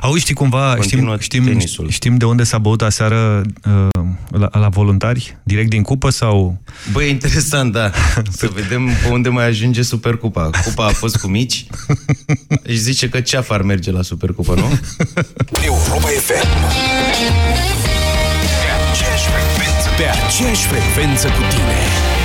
Auzi, știi cumva, știm, știm, știm de unde s-a băut aseară uh, la, la voluntari? Direct din cupă sau... Băi, interesant, da. Să vedem pe unde mai ajunge Supercupa. Cupa a fost cu mici. Își zice că ceafa ar merge la Supercupa, nu? Europa FM. Pe aceeași frecvență, pe aceeași frecvență cu tine.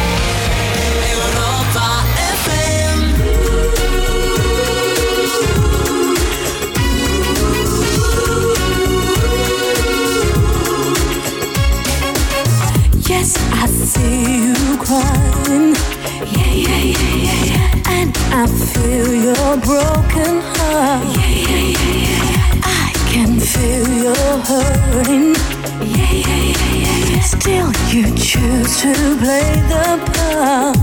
I see you crying. Yeah, yeah, yeah, yeah, yeah. And I feel your broken heart. Yeah, yeah, yeah, yeah, yeah. I can feel your hurting. Yeah, yeah, yeah, yeah, yeah. Still, you choose to play the part.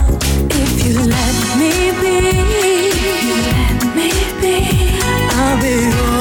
If you let me be, you let me be, I'll be all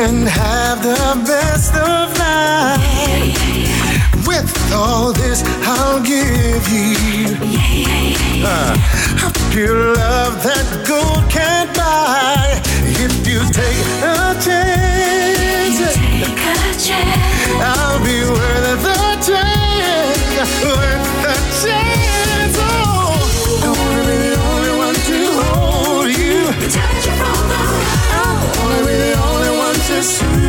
can have the best of life. With all this, I'll give you uh, a pure love that gold can't buy. If you take a chance, I'll be worth the chance, worth the chance. Only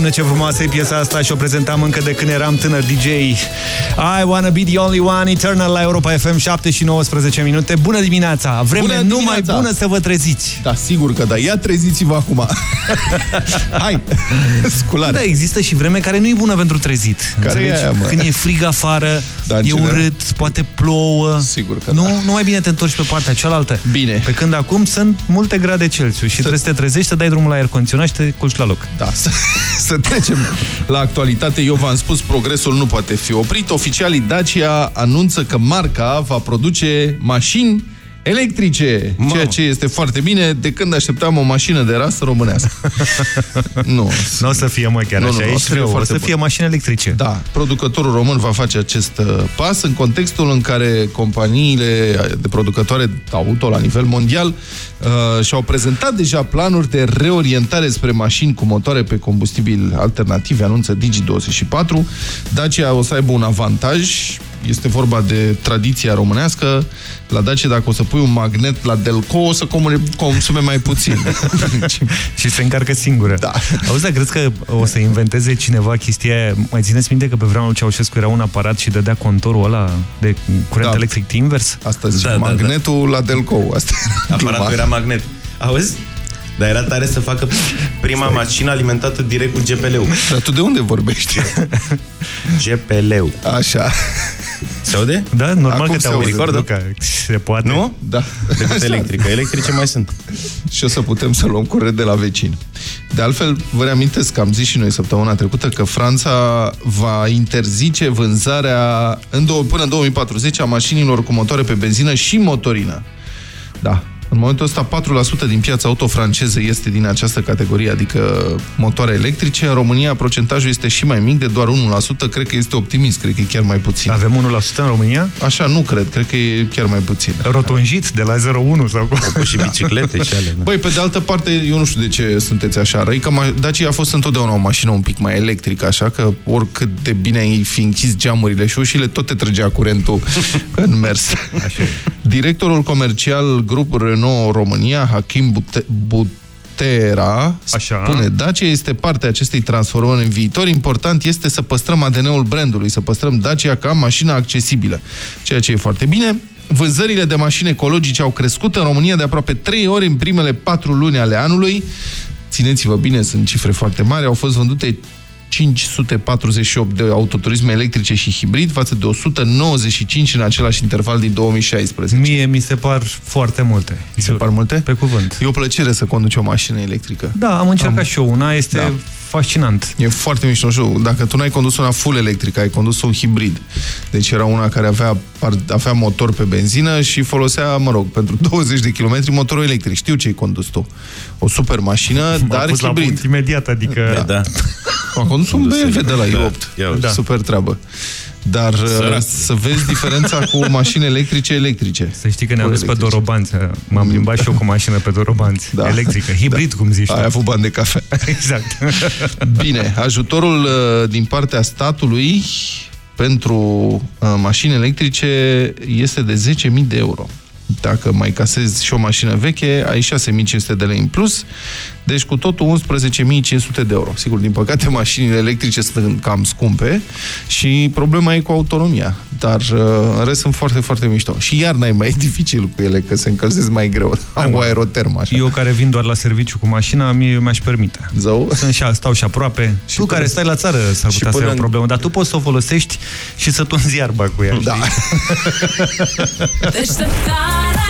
Doamne, ce frumoasă e piesa asta și o prezentam încă de când eram tânăr DJ. I wanna be the only one, Eternal la Europa FM, 7 și 19 minute. Bună dimineața! Vreme Bună numai dimineața! bună să vă treziți! Da, sigur că da. Ia treziți-vă acum. Hai, sculare. Da, există și vreme care nu e bună pentru trezit. Care Înțelegi? e aia, mă? Când e frig afară, Da, în e general. urât, poate plouă. Sigur că nu, da. nu mai bine te întorci pe partea cealaltă. Bine. Pe când acum sunt multe grade Celsius și trebuie să te trezești, să dai drumul la aer condiționat și te culci la loc. Da, să, să trecem la actualitate. Eu v-am spus, progresul nu poate fi oprit. Oficialii Dacia anunță că marca va produce mașini electrice, Mamă. ceea ce este foarte bine de când așteptam o mașină de rasă românească. nu. Nu o să fie mă chiar Nu, așa, nu, nu, o să ești fie rău, o foarte să bun. fie mașini electrice. Da, producătorul român va face acest uh, pas în contextul în care companiile de producătoare auto la nivel mondial uh, și-au prezentat deja planuri de reorientare spre mașini cu motoare pe combustibil alternative, anunță Digi24. Dacia o să aibă un avantaj este vorba de tradiția românească. La Dacia, dacă o să pui un magnet la Delco, o să comune- consume mai puțin. Și se încarcă singură. Da. Auzi, dar crezi că o să inventeze cineva chestia aia? Mai țineți minte că pe vremea lui Ceaușescu era un aparat și dădea contorul ăla de curent Da. electric invers? Asta zic, Da, da, da. magnetul la Delco. Asta era gluma. Aparatul era magnet. Auzi? Dar era tare să facă prima mașină alimentată direct cu GPL-ul. Dar tu de unde vorbești? GPL-ul. Așa. Se aude? Da, normal Acum că se te auzi, recordă? Luca. Se poate. Nu? Da. Decât electrică. Electrice mai sunt. și o să putem să luăm curent de la vecini. De altfel, vă reamintesc că am zis și noi săptămâna trecută că Franța va interzice vânzarea în două, până în 2040 a mașinilor cu motoare pe benzină și motorină. Da. În momentul ăsta, 4% din piața auto franceză este din această categorie, adică motoare electrice. În România, procentajul este și mai mic, de doar 1%. Cred că este optimist, cred că e chiar mai puțin. Avem 1% în România? Așa, nu cred, cred că e chiar mai puțin. Rotunjit de la 0,1 sau cum? Cu și biciclete și ale. da. Băi, pe de altă parte, eu nu știu de ce sunteți așa răi, că ma- Dacia a fost întotdeauna o mașină un pic mai electrică, așa că oricât de bine ai fi închis geamurile și ușile, tot te trăgea curentul în mers. Așa. Directorul comercial grup Renault România, Hakim Bute- Butera, Așa. spune, Dacia este parte a acestei transformări în viitor. Important este să păstrăm ADN-ul brandului, să păstrăm Dacia ca mașină accesibilă, ceea ce e foarte bine. Vânzările de mașini ecologice au crescut în România de aproape 3 ori în primele 4 luni ale anului. Țineți-vă bine, sunt cifre foarte mari. Au fost vândute 548 de autoturisme electrice și hibrid față de 195 în același interval din 2016. Mie mi se par foarte multe. Mi se par multe? Pe cuvânt. E o plăcere să conduci o mașină electrică. Da, am încercat Am- și eu una, este Da. Fascinant. E foarte mișto. Nu știu, dacă tu n-ai condus una full electrică, ai condus un hibrid. Deci era una care avea, par- avea motor pe benzină și folosea, mă rog, pentru 20 de kilometri motorul electric. Știu ce ai condus tu. O super mașină, M-a dar pus la hibrid. punct imediat, adică... Da. Am condus un BMW de la Da. i8. Ia uite. Da. Super treabă. Dar uh, să vezi diferența cu mașini electrice electrice. Să știi că ne-am Cu dus pe electrice. dorobanți. M-am plimbat și eu cu mașină pe dorobanți. Da. Electrică, hibrid, cum zici Ai tu. avut bani de cafea. Exact. Bine, ajutorul uh, din partea statului pentru uh, mașini electrice este de 10.000 de euro. Dacă mai casezi și o mașină veche, ai 6.500 de lei în plus, deci cu totul 11.500 de euro. Sigur, din păcate, mașinile electrice sunt cam scumpe și problema e cu autonomia, dar uh, în rest sunt foarte, foarte mișto. Și iarna e mai dificil cu ele, că se încălzesc mai greu. Am o aerotermă, așa. Eu care vin doar la serviciu cu mașina, mie mi-aș permite. Zău? Sunt și, stau și aproape. Și tu până- care stai la țară s-ar și putea să până ai o în- problemă, dar tu poți să o folosești și să tunzi iarba cu ea. Da. Deșteptarea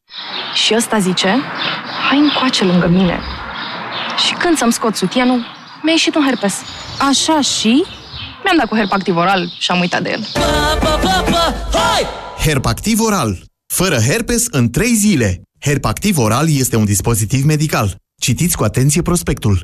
Și ăsta zice, hai încoace lângă mine. Și când să-mi scot sutienul, mi-a ieșit un herpes. Așa și mi-am dat cu herpactiv oral și am uitat de el. Herpactiv oral. Fără herpes în 3 zile. Herpactiv oral este un dispozitiv medical. Citiți cu atenție prospectul.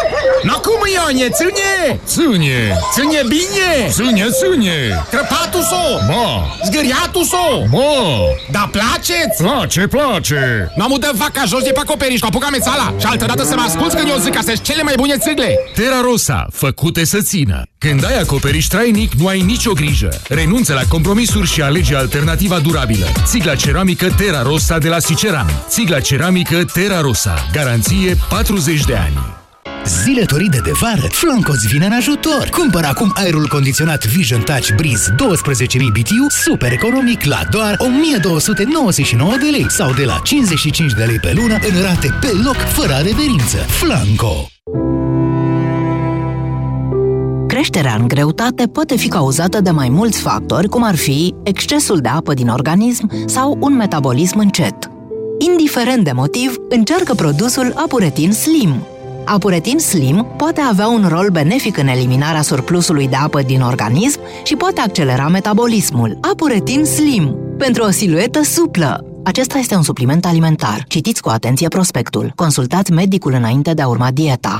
No cum, Ione, ține! Ține! Ține bine! Ține, ține! Crăpatul so! Ma! Zgâriatul so! Ma! Da placeți? Place, place! Nu mă dă vaca jos de pe acoperiș, cu apuca mețala Și altă dată să mă asculți când eu zic că sunt cele mai bune țigle Terra Rosa, făcute să țină. Când ai acoperiș trainic, nu ai nicio grijă. Renunță la compromisuri și alege alternativa durabilă. Țigla ceramică Terra Rosa de la Siceran. Țigla ceramică Terra Rosa. Garanție 40 de ani. Zile toride de vară, Flanco îți vine în ajutor. Cumpără acum aerul condiționat Vision Touch Breeze 12.000 BTU super economic la doar 1299 de lei sau de la 55 de lei pe lună în rate pe loc, fără adeverință. Flanco! Creșterea în greutate poate fi cauzată de mai mulți factori, cum ar fi excesul de apă din organism sau un metabolism încet. Indiferent de motiv, încearcă produsul Apuretin Slim. Apuretin Slim poate avea un rol benefic în eliminarea surplusului de apă din organism și poate accelera metabolismul. Apuretin Slim, pentru o siluetă suplă. Acesta este un supliment alimentar. Citiți cu atenție prospectul. Consultați medicul înainte de a urma dieta.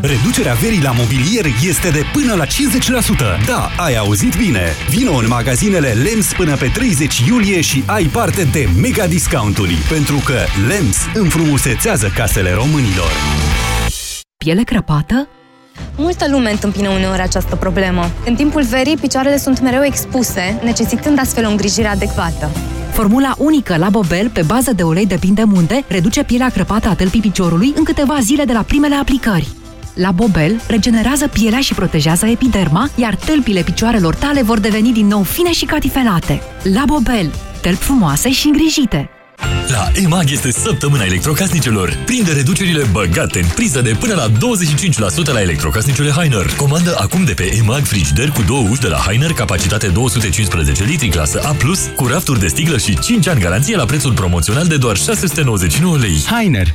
Reducerea verii la mobilier este de până la 50%. Da, ai auzit bine! Vino în magazinele LEMS până pe 30 iulie și ai parte de mega discounturi, pentru că LEMS înfrumusețează casele românilor. Piele crăpată? Multă lume întâmpină uneori această problemă. În timpul verii, picioarele sunt mereu expuse, necesitând astfel o îngrijire adecvată. Formula unică la Bobel, pe bază de ulei de pin de munte, reduce pielea crăpată a tălpii piciorului în câteva zile de la primele aplicări. La Bobel regenerează pielea și protejează epiderma, iar tălpile picioarelor tale vor deveni din nou fine și catifelate. La Bobel, tălpi frumoase și îngrijite. La EMAG este săptămâna electrocasnicelor. Prinde reducerile băgate în priză de până la 25% la electrocasnicele Heiner. Comandă acum de pe EMAG frigider cu două uși de la Heiner, capacitate 215 litri, clasă A+, cu rafturi de sticlă și 5 ani garanție la prețul promoțional de doar 699 lei. Heiner.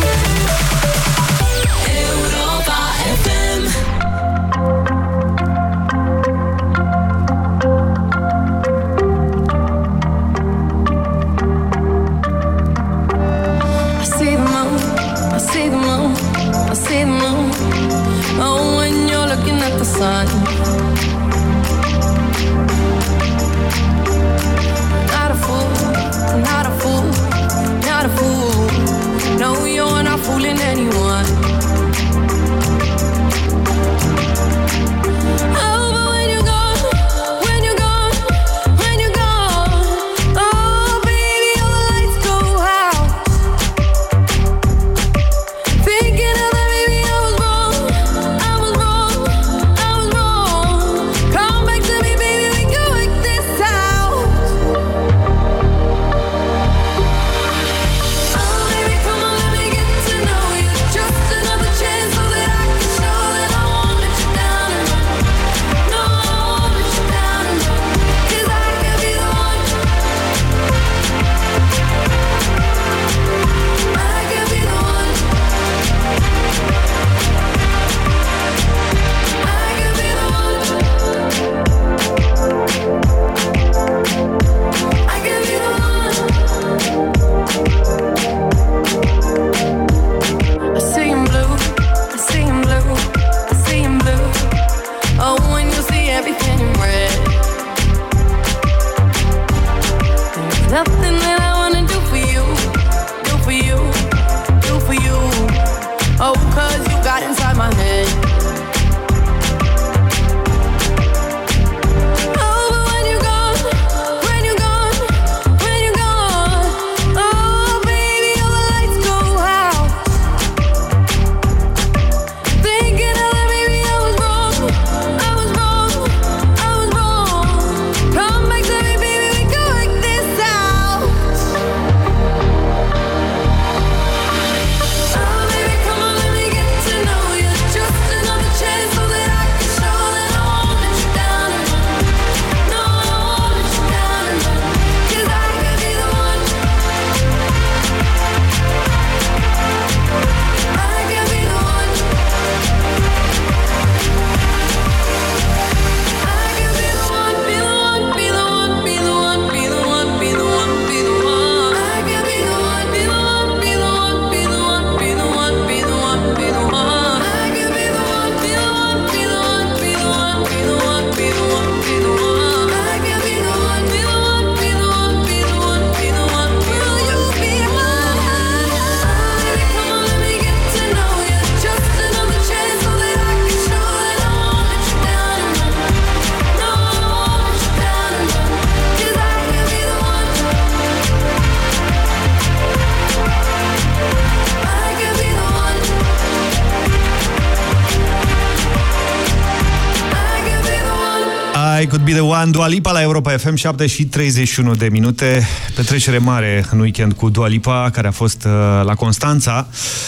I Could Be The One, Dua Lipa la Europa FM, 7 și 31 de minute. Petrecere mare în weekend cu Dua Lipa, care a fost uh, la Constanța,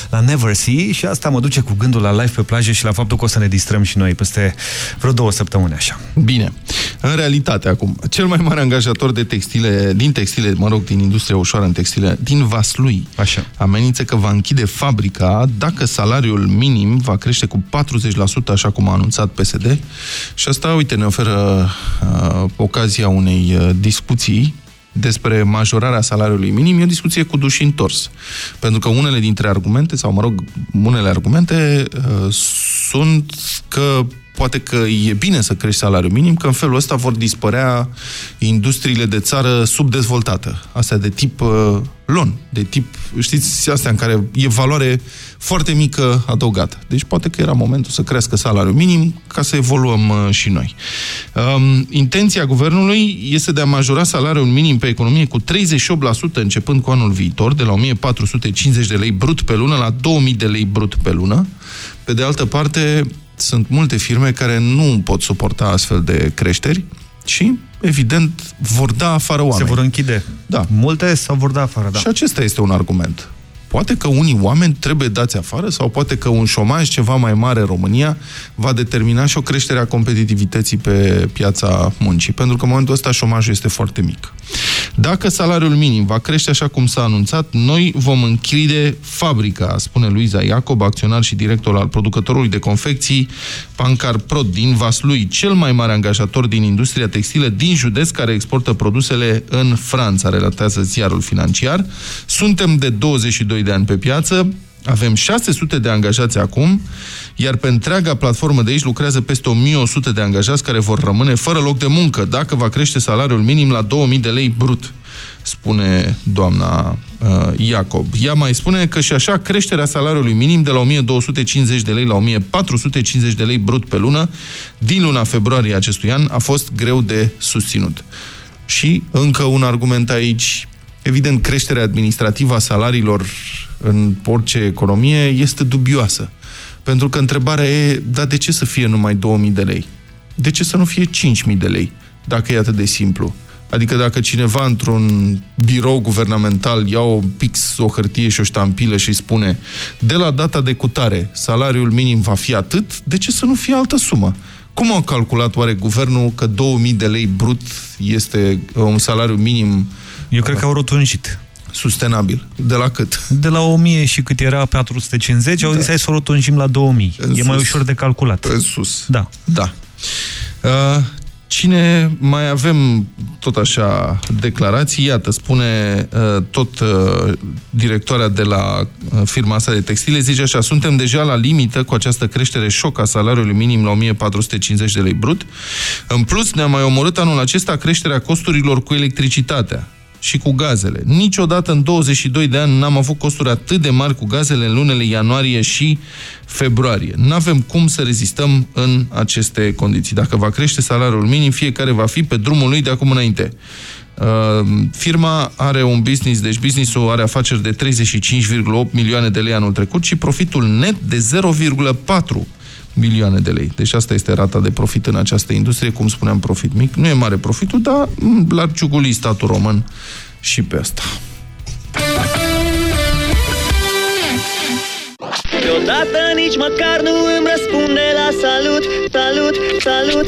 la Never See și asta mă duce cu gândul la live pe plajă și la faptul că o să ne distrăm și noi peste vreo două săptămâni așa. Bine. În realitate, acum, cel mai mare angajator de textile, din textile, mă rog, din industria ușoară în textile, din Vaslui, Așa. amenință că va închide fabrica dacă salariul minim va crește cu 40%, așa cum a anunțat PSD. Și asta, uite, ne oferă uh, ocazia unei uh, discuții despre majorarea salariului minim, e o discuție cu duși întors. Pentru că unele dintre argumente, sau mă rog, unele argumente uh, sunt că poate că e bine să crești salariul minim, că în felul ăsta vor dispărea industriile de țară subdezvoltată. Astea de tip uh, lon, de tip, știți, astea în care e valoare foarte mică adăugată. Deci poate că era momentul să crească salariul minim ca să evoluăm uh, și noi. Um, intenția guvernului este de a majora salariul minim pe economie cu 38% începând cu anul viitor, de la 1450 de lei brut pe lună la 2000 de lei brut pe lună. Pe de altă parte, sunt multe firme care nu pot suporta astfel de creșteri și, evident, vor da afară oameni. Se vor închide. Da. Multe sau vor da afară, da. Și acesta este un argument. Poate că unii oameni trebuie dați afară sau poate că un șomaj ceva mai mare în România va determina și o creștere a competitivității pe piața muncii, pentru că în momentul ăsta șomajul este foarte mic. Dacă salariul minim va crește așa cum s-a anunțat, noi vom închide fabrica, spune Luiza Iacob, acționar și director al producătorului de confecții Pancar Prod din Vaslui, cel mai mare angajator din industria textilă din județ care exportă produsele în Franța, relatează ziarul financiar. Suntem de 22 de ani pe piață, avem 600 de angajați acum, iar pe întreaga platformă de aici lucrează peste 1100 de angajați care vor rămâne fără loc de muncă dacă va crește salariul minim la 2000 de lei brut, spune doamna uh, Iacob. Ea mai spune că și așa creșterea salariului minim de la 1250 de lei la 1450 de lei brut pe lună din luna februarie acestui an a fost greu de susținut. Și încă un argument aici, evident, creșterea administrativă a salariilor în orice economie este dubioasă. Pentru că întrebarea e, dar de ce să fie numai 2000 de lei? De ce să nu fie 5000 de lei, dacă e atât de simplu? Adică dacă cineva într-un birou guvernamental ia o pix, o hârtie și o ștampilă și spune de la data de cutare salariul minim va fi atât, de ce să nu fie altă sumă? Cum au calculat oare guvernul că 2000 de lei brut este un salariu minim Eu cred că au rotunjit. sustenabil? De la cât? De la 1000 și cât era 450, da. au zis hai să o rotunjim la 2000. În e mai sus. ușor de calculat. În sus. Da. Da. Uh, Cine mai avem tot așa declarații? Iată, spune uh, tot uh, directoarea de la uh, firma asta de textile, zice așa, suntem deja la limită cu această creștere șoc a salariului minim la 1450 de lei brut. În plus, ne-a mai omorât anul acesta creșterea costurilor cu electricitatea și cu gazele. Niciodată în 22 de ani n-am avut costuri atât de mari cu gazele în lunele ianuarie și februarie. N-avem cum să rezistăm în aceste condiții. Dacă va crește salariul minim, fiecare va fi pe drumul lui de acum înainte. Uh, firma are un business, deci businessul are afaceri de 35,8 milioane de lei anul trecut și profitul net de 0,4 milioane de lei. Deci asta este rata de profit în această industrie, cum spuneam, profit mic. Nu e mare profitul, dar mm, l-ar ciuguli statul român și pe asta. Deodată nici măcar nu îmi răspunde la salut, salut, salut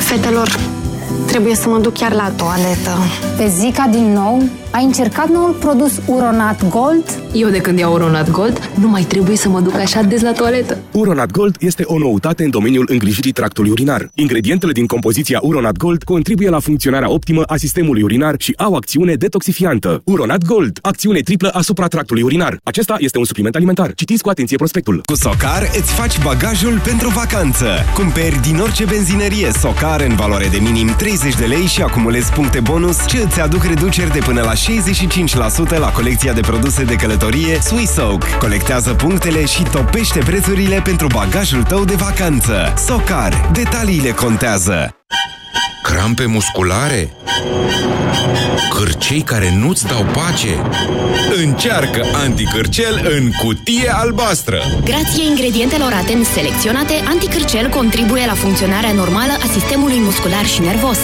Fetelor, trebuie să mă duc chiar la toaletă. Pe Zica din nou? Ai încercat noul produs Uronat Gold? Eu de când iau Uronat Gold, nu mai trebuie să mă duc așa des la toaletă. Uronat Gold este o noutate în domeniul îngrijirii tractului urinar. Ingredientele din compoziția Uronat Gold contribuie la funcționarea optimă a sistemului urinar și au acțiune detoxifiantă. Uronat Gold, acțiune triplă asupra tractului urinar. Acesta este un supliment alimentar. Citiți cu atenție prospectul. Cu Socar îți faci bagajul pentru vacanță. Cumperi din orice benzinărie Socar în valoare de minim 30 de lei și acumulezi puncte bonus ce îți aduc reduceri de până la 65% la colecția de produse de călătorie Swissoak. Colectează punctele și topește prețurile pentru bagajul tău de vacanță. Socar. Detaliile contează. Crampe musculare? Cârcei care nu-ți dau pace? Încearcă anticârcel în cutie albastră! Grație ingredientelor atent selecționate, anticârcel contribuie la funcționarea normală a sistemului muscular și nervos.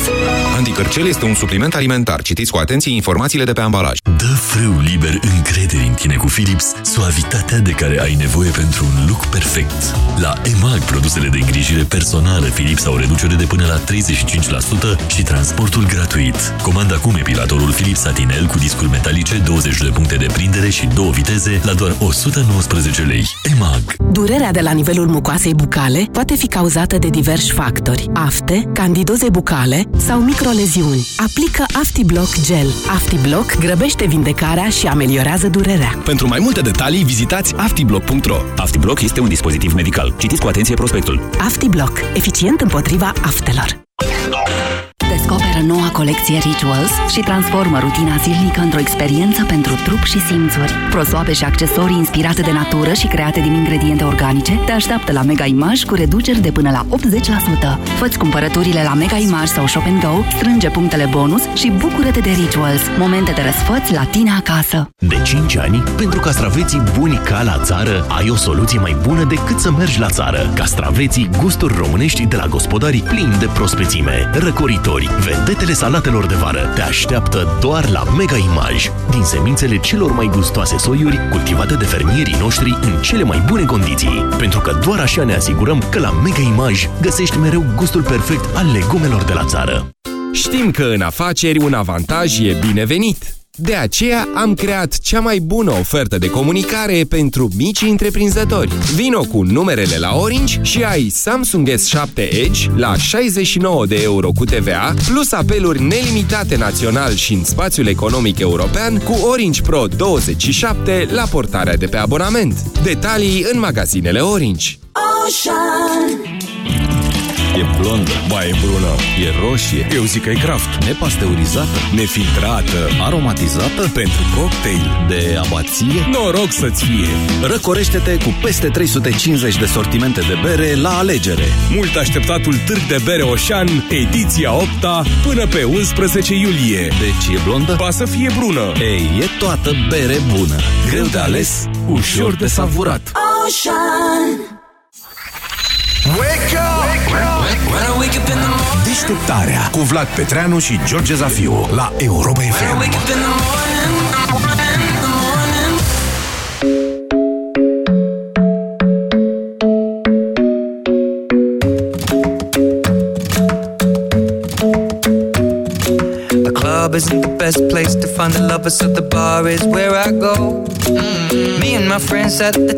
Anticârcel este un supliment alimentar. Citiți cu atenție informațiile de pe ambalaj. Dă frâu liber încredere în tine cu Philips, suavitatea de care ai nevoie pentru un look perfect. La EMAG, produsele de îngrijire personală Philips au reducere de până la 35% și transportul gratuit. Comanda acum epilatorul Philips Satinel cu discuri metalice, 20 de puncte de prindere și două viteze la doar 119 lei. EMAG. Durerea de la nivelul mucoasei bucale poate fi cauzată de diversi factori. Afte, candidoze bucale sau microleziuni. Aplică AftiBlock Gel. AftiBlock grăbește vindecarea și ameliorează durerea. Pentru mai multe detalii, vizitați aftiblock.ro. AftiBlock este un dispozitiv medical. Citiți cu atenție prospectul. AftiBlock. Eficient împotriva aftelor. Oh. Descoperă noua colecție Rituals și transformă rutina zilnică într-o experiență pentru trup și simțuri. Prosoape și accesorii inspirate de natură și create din ingrediente organice te așteaptă la Mega Image cu reduceri de până la 80%. Fă-ți cumpărăturile la Mega Image sau Shop Go, strânge punctele bonus și bucură-te de Rituals, momente de răsfăț la tine acasă. De 5 ani, pentru castraveții buni ca la țară, ai o soluție mai bună decât să mergi la țară. Castraveții gusturi românești de la gospodarii plini de prospețime, răcoritori, Vendetele salatelor de vară te așteaptă doar la Mega Image, din semințele celor mai gustoase soiuri cultivate de fermierii noștri în cele mai bune condiții. Pentru că doar așa ne asigurăm că la Mega Image găsești mereu gustul perfect al legumelor de la țară. Știm că în afaceri un avantaj e binevenit. De aceea am creat cea mai bună ofertă de comunicare pentru mici întreprinzători. Vino cu numerele la Orange și ai Samsung S7 Edge la 69 de euro cu TVA, plus apeluri nelimitate național și în spațiul economic european cu Orange Pro 27 la portarea de pe abonament. Detalii în magazinele Orange. Ocean. E blondă, ba e brună, e roșie. Eu zic că e craft. Nepasteurizată, nefiltrată, aromatizată pentru cocktail de abație. Noroc să-ți fie! Răcorește-te cu peste 350 de sortimente de bere la alegere. Mult așteptatul Târg de Bere Oșan, ediția 8 până pe 11 iulie. Deci e blondă? Ba să fie brună! Ei, e toată bere bună. Greu de ales, ușor de savurat. Ocean. Wake up! Deșteptarea cu Vlad Petreanu și George Zafiu la Europa FM. The club isn't the best place to find the lovers, so the bar is where I go. Mm. Me and my friends at the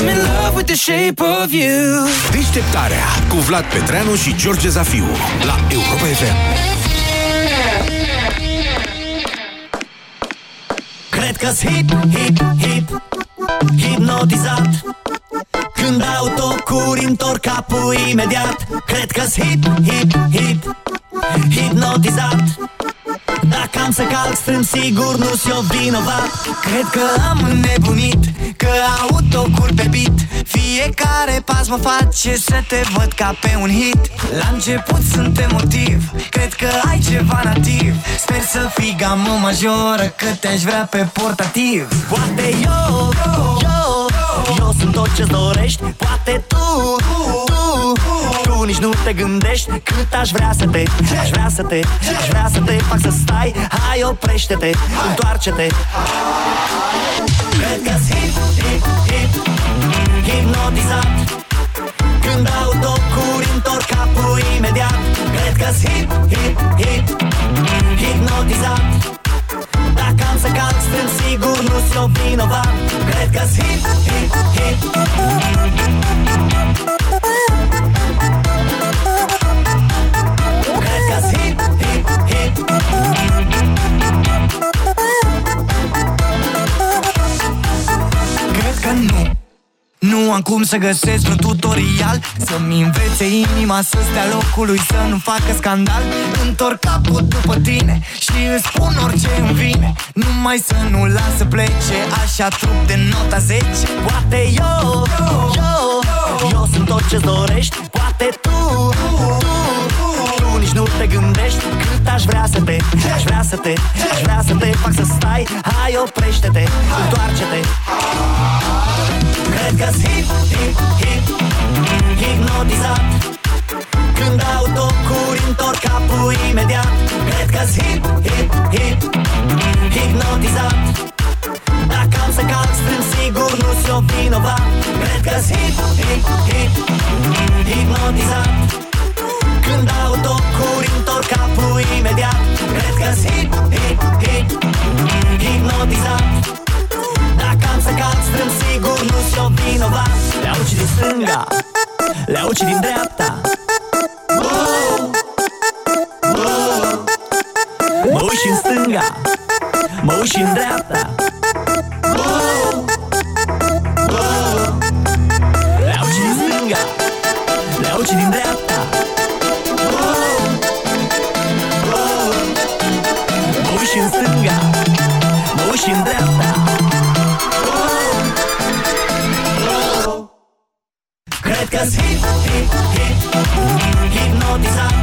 I'm in love with the shape of you. Deșteptarea cu Vlad Petreanu și George Zafiu la Europa FM. Cred că-s hip, hip, hip Hipnotizat Când autocuri întorc capul imediat Cred că-s hip, hip, hip Hipnotizat Dacă am să calc strâmb, sigur nu-s eu vinovat. Cred că am înnebunit Că autocur pe beat. Fiecare pas mă face să te văd ca pe un hit. La început sunt emotiv Cred că ai ceva nativ. Sper să fii gamă majoră Că te-aș vrea pe portativ. Poate eu, eu, eu sunt tot ce-ți dorești Poate tu, tu, tu nici nu te gândești Cât aș vrea să te, aș vrea să te Aș vrea să te fac să stai. Hai oprește-te, întoarce-te. Cred că-s hip, hip, hip Hipnotizat. Când autocuri întorc capul imediat Cred că-s hip, hip, hip Hipnotizat. Dacă am să calc strâmb, sigur nu-s eu vinovat. Cred că-s hip, hip, hip Cred că nu. Nu am cum să găsesc un tutorial Să-mi învețe inima să stea locului Să nu facă scandal. Întorc capul după tine Și îți spun orice îmi vine. Numai să nu las să plece Așa trup de nota 10 Poate eu, eu, eu sunt tot ce-ți dorești Poate tu, tu, tu nici nu te gândești Cât Aș vrea să te, aș vrea să te Aș vrea să te fac să stai. Hai oprește-te, întoarce-te. Cred că-s hip, hip, hip Hipnotizat. Când autocuri întorc capul imediat Cred că-s hip, hip, hip Hipnotizat. Dacă am să calc strâmb sigur nu s-o vinovat. Cred că-s hip, hip, hip Hipnotizat Când autocuri întorc capul imediat Cred că-s hip, hip, hip Hipnotizat Dacă am să calc strâmb sigur nu s-o vinovat Le auci din stânga Le auci din dreapta Wow, wow. Mă uiți în stânga Mă uiți în dreapta Wow, wow. Le auci din stânga Le auci din dreapta hip, hip, hip Hipnotizat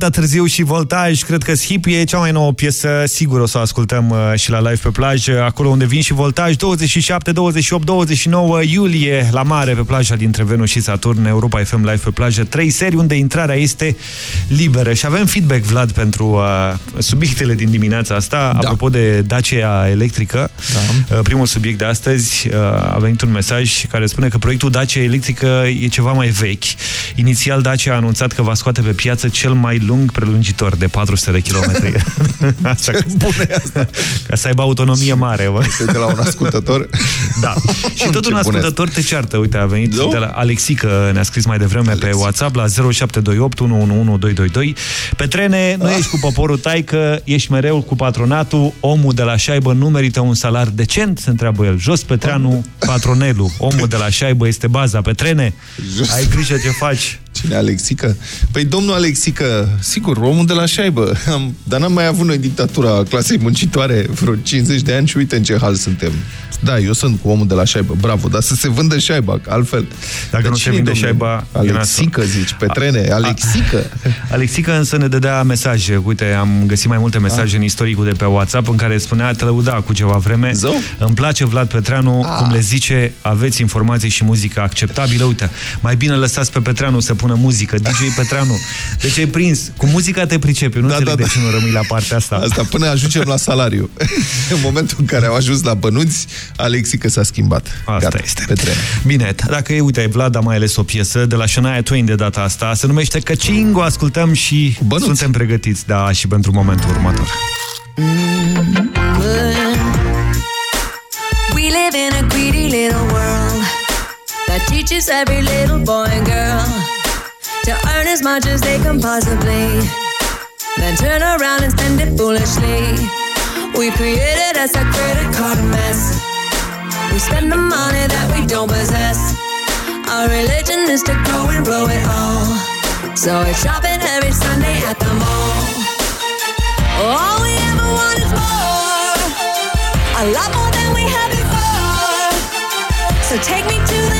Noaptea târziu și voltaj, cred că Hip e cea mai nouă piesă, sigur o să o ascultăm uh, și la live pe plajă, acolo unde vin și voltaj, 27, 28, 29 iulie, la mare, pe plaja dintre Venus și Saturn, Europa FM Live pe plajă, trei serii unde intrarea este liberă. Și avem feedback, Vlad, pentru uh, subiectele din dimineața asta, da. apropo de Dacia electrică. Da. Uh, primul subiect de astăzi uh, a venit un mesaj care spune că proiectul Dacia electrică e ceva mai vechi. Inițial Dacia a anunțat că va scoate pe piață cel mai lung prelungitor de 400 de kilometri. Asta, Ce bună e asta! Ca să aibă autonomie mare. Bă. De la un ascultător? Da. Și tot un ascultător te ceartă. Uite, a venit de la Alexică, ne-a scris mai devreme Alexic. pe WhatsApp la 0728 111222. Pe trene, nu ești cu poporul tai că ești mereu cu patronatul, omul de la șaibă nu merită un salar decent, se întreabă el. Jos Petreanu, patronelul. Omul de la șaibă este baza. Pe trene, Jos. ai grijă ce faci. Cine, Alexică? Păi domnul Alexică, sigur, omul de la șaibă. Am, dar n-am mai avut noi dictatura clasei muncitoare vreo 50 de ani și uite în ce hal suntem. Da, eu sunt cu omul de la șaibă, bravo, dar să se vândă șaiba, că altfel. Dacă Dar nu se cine-i vinde domnul? șaiba, e Alexică, zici, pe trene, Alexică. Alexica însă ne dădea mesaje. Uite, am găsit mai multe mesaje în istoricul de pe WhatsApp în care spunea, te lăuda cu ceva vreme. Zău? Îmi place Vlad Petreanu, cum le zice, aveți informații și muzică acceptabilă. Uite, mai bine lăsați pe Petreanu să pună muzică. DJ Petreanu. Deci ai prins. Cu muzica te pricepi. Eu Nu da, înțeleg da, de ce nu rămâi la partea asta. Asta până ajungem la salariu. în momentul în care au ajuns la bănuți, Alexică s-a schimbat. Asta Gata, este. Pe tren. Bine, dacă e, uite, Vlad a mai ales o piesă de la Shania Twain de data asta. Se numește Căcingo, ascultăm și Bănuți. suntem pregătiți, da, și pentru momentul următor. We live in a greedy little world that teaches every little boy and girl to earn as much as they can possibly, then turn around and spend it foolishly. We created us a credit card mess. We spend the money that we don't possess. Our religion is to grow and blow it all. So it's shopping every Sunday at the mall. All we ever want is more. A lot more than we had before. So take me to the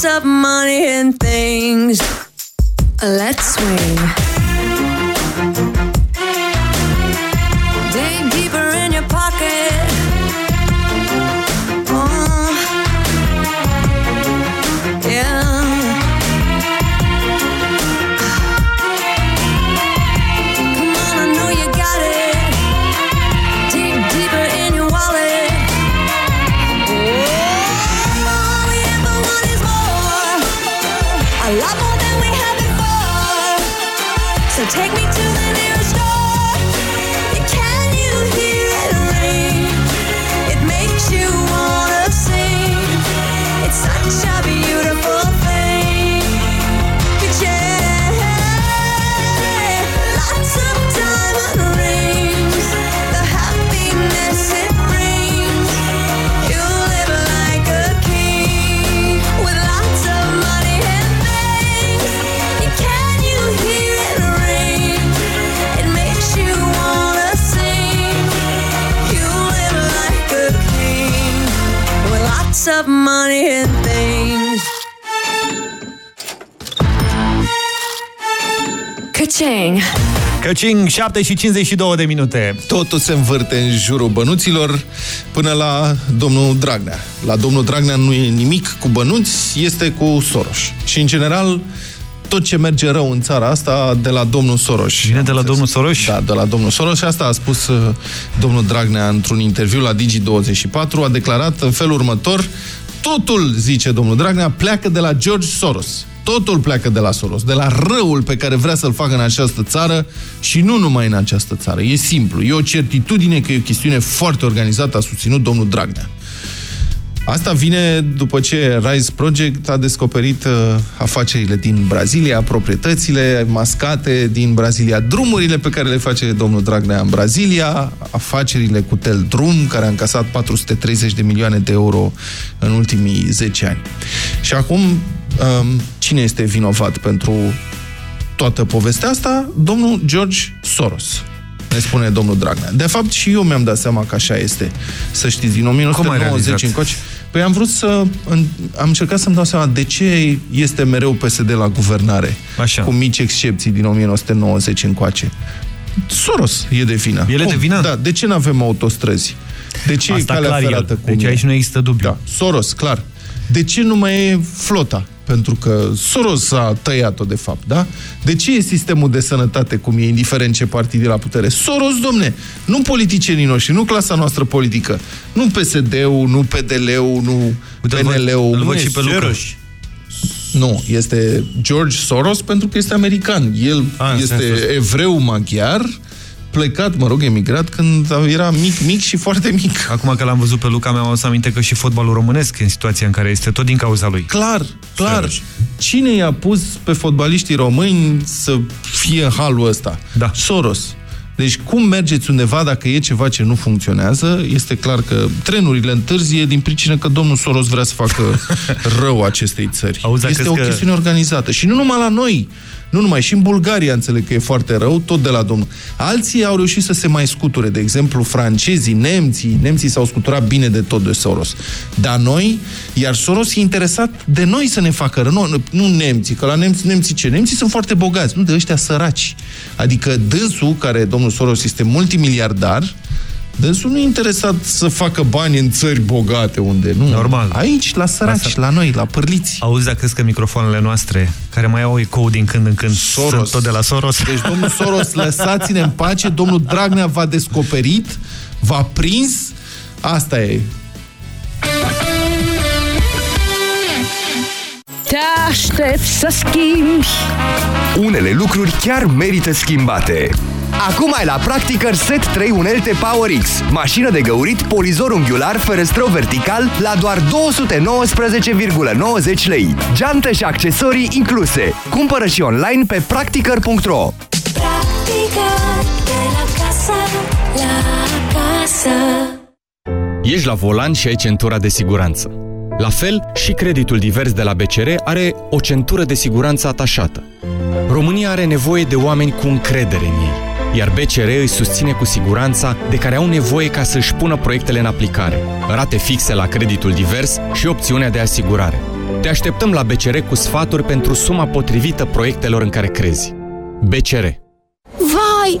lots of money and things. Let's swing. Lots of money and things. Ka-ching! Căcing, 7 și 52 de minute. Totul se învârte în jurul bănuților până la domnul Dragnea. La domnul Dragnea nu e nimic cu bănuți, este cu Soros. Și, în general, tot ce merge rău în țara asta de la domnul Soros. Vine de la domnul Soros? Da, de la domnul Soros. Și asta a spus uh, domnul Dragnea într-un interviu la Digi24. A declarat în felul următor Totul, zice domnul Dragnea, pleacă de la George Soros. Totul pleacă de la Soros, de la răul pe care vrea să-l facă în această țară și nu numai în această țară. E simplu, e o certitudine că e o chestiune foarte organizată, a susținut domnul Dragnea. Asta vine după ce Rise Project a descoperit uh, afacerile din Brazilia, proprietățile mascate din Brazilia, drumurile pe care le face domnul Dragnea în Brazilia, afacerile cu Tel Drum, care a încasat 430 de milioane de euro în ultimii 10 ani. Și acum, um, cine este vinovat pentru toată povestea asta? Domnul George Soros ne spune domnul Dragnea. De fapt, și eu mi-am dat seama că așa este. Să știți, din 1990 încoace. Păi am vrut să... în- Am încercat să-mi dau seama de ce este mereu PSD la guvernare. Așa. Cu mici excepții din 1990 încoace. Soros e de vină. El e de vină? Da. De ce nu avem autostrăzi? De ce Asta e calea clar el. ferată cum Deci e? aici nu există dubiu. Da. Soros, clar. De ce nu mai e flota? Pentru că Soros a tăiat-o, de fapt, da? De ce e sistemul de sănătate cum e, indiferent ce partid e la putere? Soros, domne! Nu politicienii noștri, nu clasa noastră politică. Nu PSD-ul, nu PDL-ul, nu PNL-ul. îl nu văd e și pe Luca. Soros. Nu, este George Soros pentru că este american. El A, în este sensul ăsta. evreu maghiar, plecat, mă rog, emigrat când era mic, mic și foarte mic. Acum că l-am văzut pe Luca, mi-am adus aminte că și fotbalul românesc e în situația în care este tot din cauza lui. Clar, clar. Cine i-a pus pe fotbaliștii români să fie în halul ăsta? Da. Soros. Deci cum mergeți undeva dacă e ceva ce nu funcționează? Este clar că trenurile întârzie din pricină că domnul Soros vrea să facă rău acestei țări. Auzi, dacă este o crezi că- chestiune organizată. Și nu numai la noi. Nu numai, și în Bulgaria înțeleg că e foarte rău, tot de la domnul. Alții au reușit să se mai scuture, de exemplu francezii, nemții, nemții s-au scuturat bine de tot de Soros. Dar noi, iar Soros e interesat de noi să ne facă rău, nu, nu nemții, că la nemți, nemții ce? Nemții sunt foarte bogați, nu de ăștia săraci. Adică dânsul, care domnul Soros este multimiliardar, Dânsul nu e interesat să facă bani în țări bogate unde, nu. Normal. Aici, la săraci, Asta- la noi, la pârliți. Auzi, dacă crezi că microfoanele noastre, care mai au ecou din când în când, Soros. sunt tot de la Soros? Deci, domnul Soros, lăsați-ne în pace, domnul Dragnea v-a descoperit, v-a prins, asta e. Te aștept să schimbi Unele lucruri chiar merită schimbate. Acum ai la Practicăr Set 3 unelte Power X. Mașină de găurit, polizor unghiular, ferăstrău vertical la doar 219,90 lei. Geantă și accesorii incluse. Cumpără și online pe practicăr.ro Practică de la casă, la casă. Ești la volan și ai centura de siguranță. La fel, și creditul divers de la BCR are o centură de siguranță atașată. România are nevoie de oameni cu încredere în ei, iar BCR îi susține cu siguranța de care au nevoie ca să-și pună proiectele în aplicare, rate fixe la creditul divers și opțiunea de asigurare. Te așteptăm la BCR cu sfaturi pentru suma potrivită proiectelor în care crezi. BCR Vai,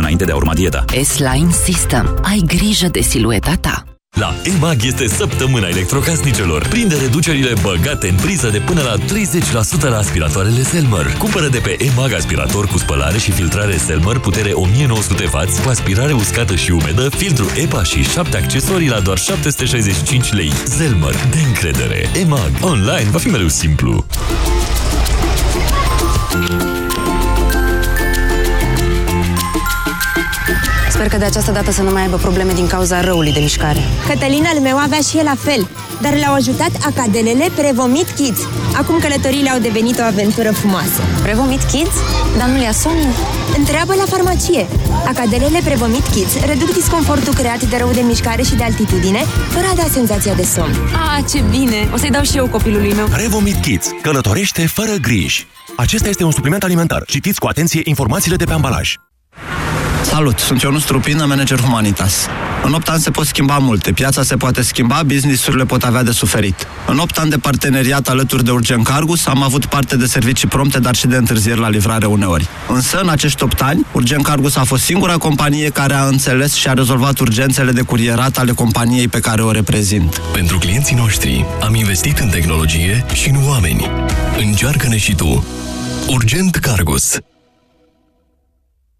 înainte de a urma dieta. S-Line System. Ai grijă de silueta ta. La EMAG este săptămâna electrocasnicelor. Prinde reducerile băgate în priză de până la 30% la aspiratoarele Selmer. Cumpără de pe EMAG aspirator cu spălare și filtrare Selmer, putere 1900W, cu aspirare uscată și umedă, filtru EPA și 7 accesorii la doar 765 lei. Selmer, de încredere. EMAG. Online va fi mereu simplu. Sper că de această dată să nu mai aibă probleme din cauza răului de mișcare. Cătălin al meu avea și el la fel, dar l-au ajutat acadelele Prevomit Kids. Acum călătoriile au devenit o aventură frumoasă. Prevomit Kids? Dar nu ia somnul? Întreabă la farmacie. Acadelele Prevomit Kids reduc disconfortul creat de rău de mișcare și de altitudine, fără a da senzația de somn. Ah, ce bine! O să-i dau și eu copilului meu. Revomit Kids. Călătorește fără griji. Acesta este un supliment alimentar. Citiți cu atenție informațiile de pe ambalaj. Salut, sunt Ionus Trupină, manager Humanitas. În 8 ani se pot schimba multe, piața se poate schimba, business-urile pot avea de suferit. În 8 ani de parteneriat alături de Urgent Cargus am avut parte de servicii prompte, dar și de întârzieri la livrare uneori. Însă, în acești 8 ani, Urgent Cargus a fost singura companie care a înțeles și a rezolvat urgențele de curierat ale companiei pe care o reprezint. Pentru clienții noștri am investit în tehnologie și în oameni. Încearcă-ne și tu. Urgent Cargus.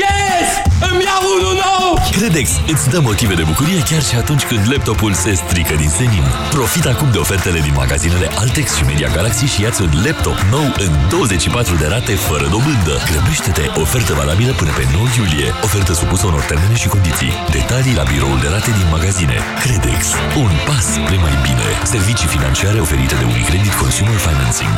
Yes! Îmi iau unul nou! Credex îți dă motive de bucurie chiar și atunci când laptopul se strică din senin. Profit acum de ofertele din magazinele Altex și Media Galaxy și ia-ți un laptop nou în 24 de rate fără dobândă. Grăbește-te! Ofertă valabilă până pe 9 iulie. Ofertă supusă unor termene și condiții. Detalii la biroul de rate din magazine. Credex. Un pas spre mai bine. Servicii financiare oferite de Unicredit Consumer Financing.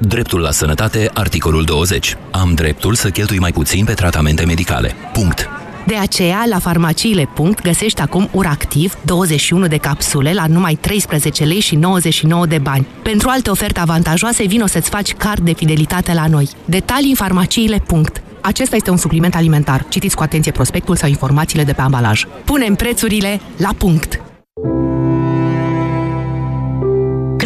Dreptul la sănătate, articolul 20. Am dreptul să cheltui mai puțin pe tratamente medicale. Punct. De aceea, la farmaciile. găsești acum Uractiv 21 de capsule la numai 13 lei și 99 de bani. Pentru alte oferte avantajoase, vino să-ți faci card de fidelitate la noi. Detalii în farmaciile. Acesta este un supliment alimentar. Citiți cu atenție prospectul sau informațiile de pe ambalaj. Punem prețurile la punct!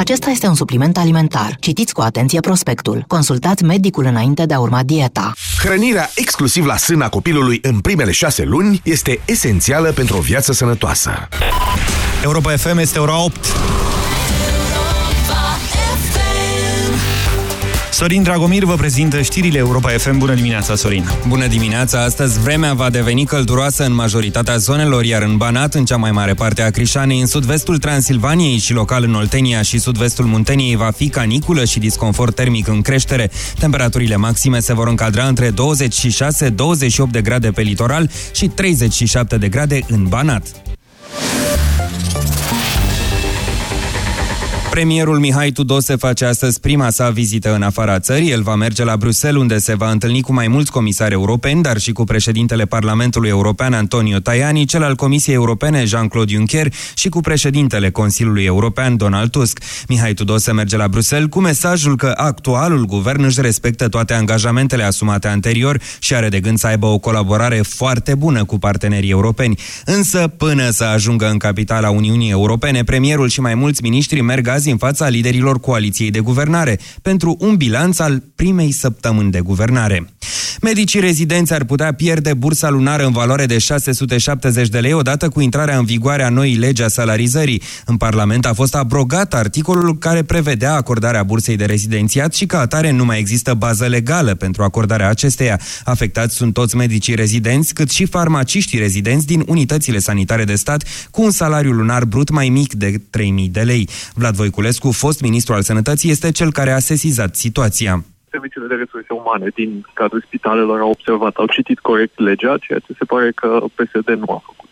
Acesta este un supliment alimentar. Citiți cu atenție prospectul. Consultați medicul înainte de a urma dieta. Hrănirea exclusiv la sâna copilului în primele șase luni este esențială pentru o viață sănătoasă. Europa FM este ora 8. Sorin Dragomir vă prezintă știrile Europa FM. Bună dimineața, Sorin! Bună dimineața! Astăzi vremea va deveni călduroasă în majoritatea zonelor, iar în Banat, în cea mai mare parte a Crișanei, în sud-vestul Transilvaniei și local în Oltenia și sud-vestul Munteniei va fi caniculă și disconfort termic în creștere. Temperaturile maxime se vor încadra între 26-28 de grade pe litoral și 37 de grade în Banat. Premierul Mihai Tudose face astăzi prima sa vizită în afara țării. El va merge la Bruxelles, unde se va întâlni cu mai mulți comisari europeni, dar și cu președintele Parlamentului European Antonio Tajani, cel al Comisiei Europene Jean-Claude Juncker și cu președintele Consiliului European Donald Tusk. Mihai Tudose merge la Bruxelles cu mesajul că actualul guvern își respectă toate angajamentele asumate anterior și are de gând să aibă o colaborare foarte bună cu partenerii europeni. Însă, până să ajungă în capitala Uniunii Europene, premierul și mai mulți miniștri merg azi în fața liderilor coaliției de guvernare pentru un bilanț al primei săptămâni de guvernare. Medicii rezidenți ar putea pierde bursa lunară în valoare de 670 de lei odată cu intrarea în vigoare a noii legi a salarizării. În Parlament a fost abrogat articolul care prevedea acordarea bursei de rezidențiat și ca atare nu mai există bază legală pentru acordarea acesteia. Afectați sunt toți medicii rezidenți, cât și farmaciștii rezidenți din unitățile sanitare de stat cu un salariu lunar brut mai mic de 3.000 de lei. Vlad Voiculescu, fost ministru al sănătății, este cel care a sesizat situația. Serviciile de resurse umane din cadrul spitalelor au observat, au citit corect legea, ceea ce se pare că PSD nu a făcut.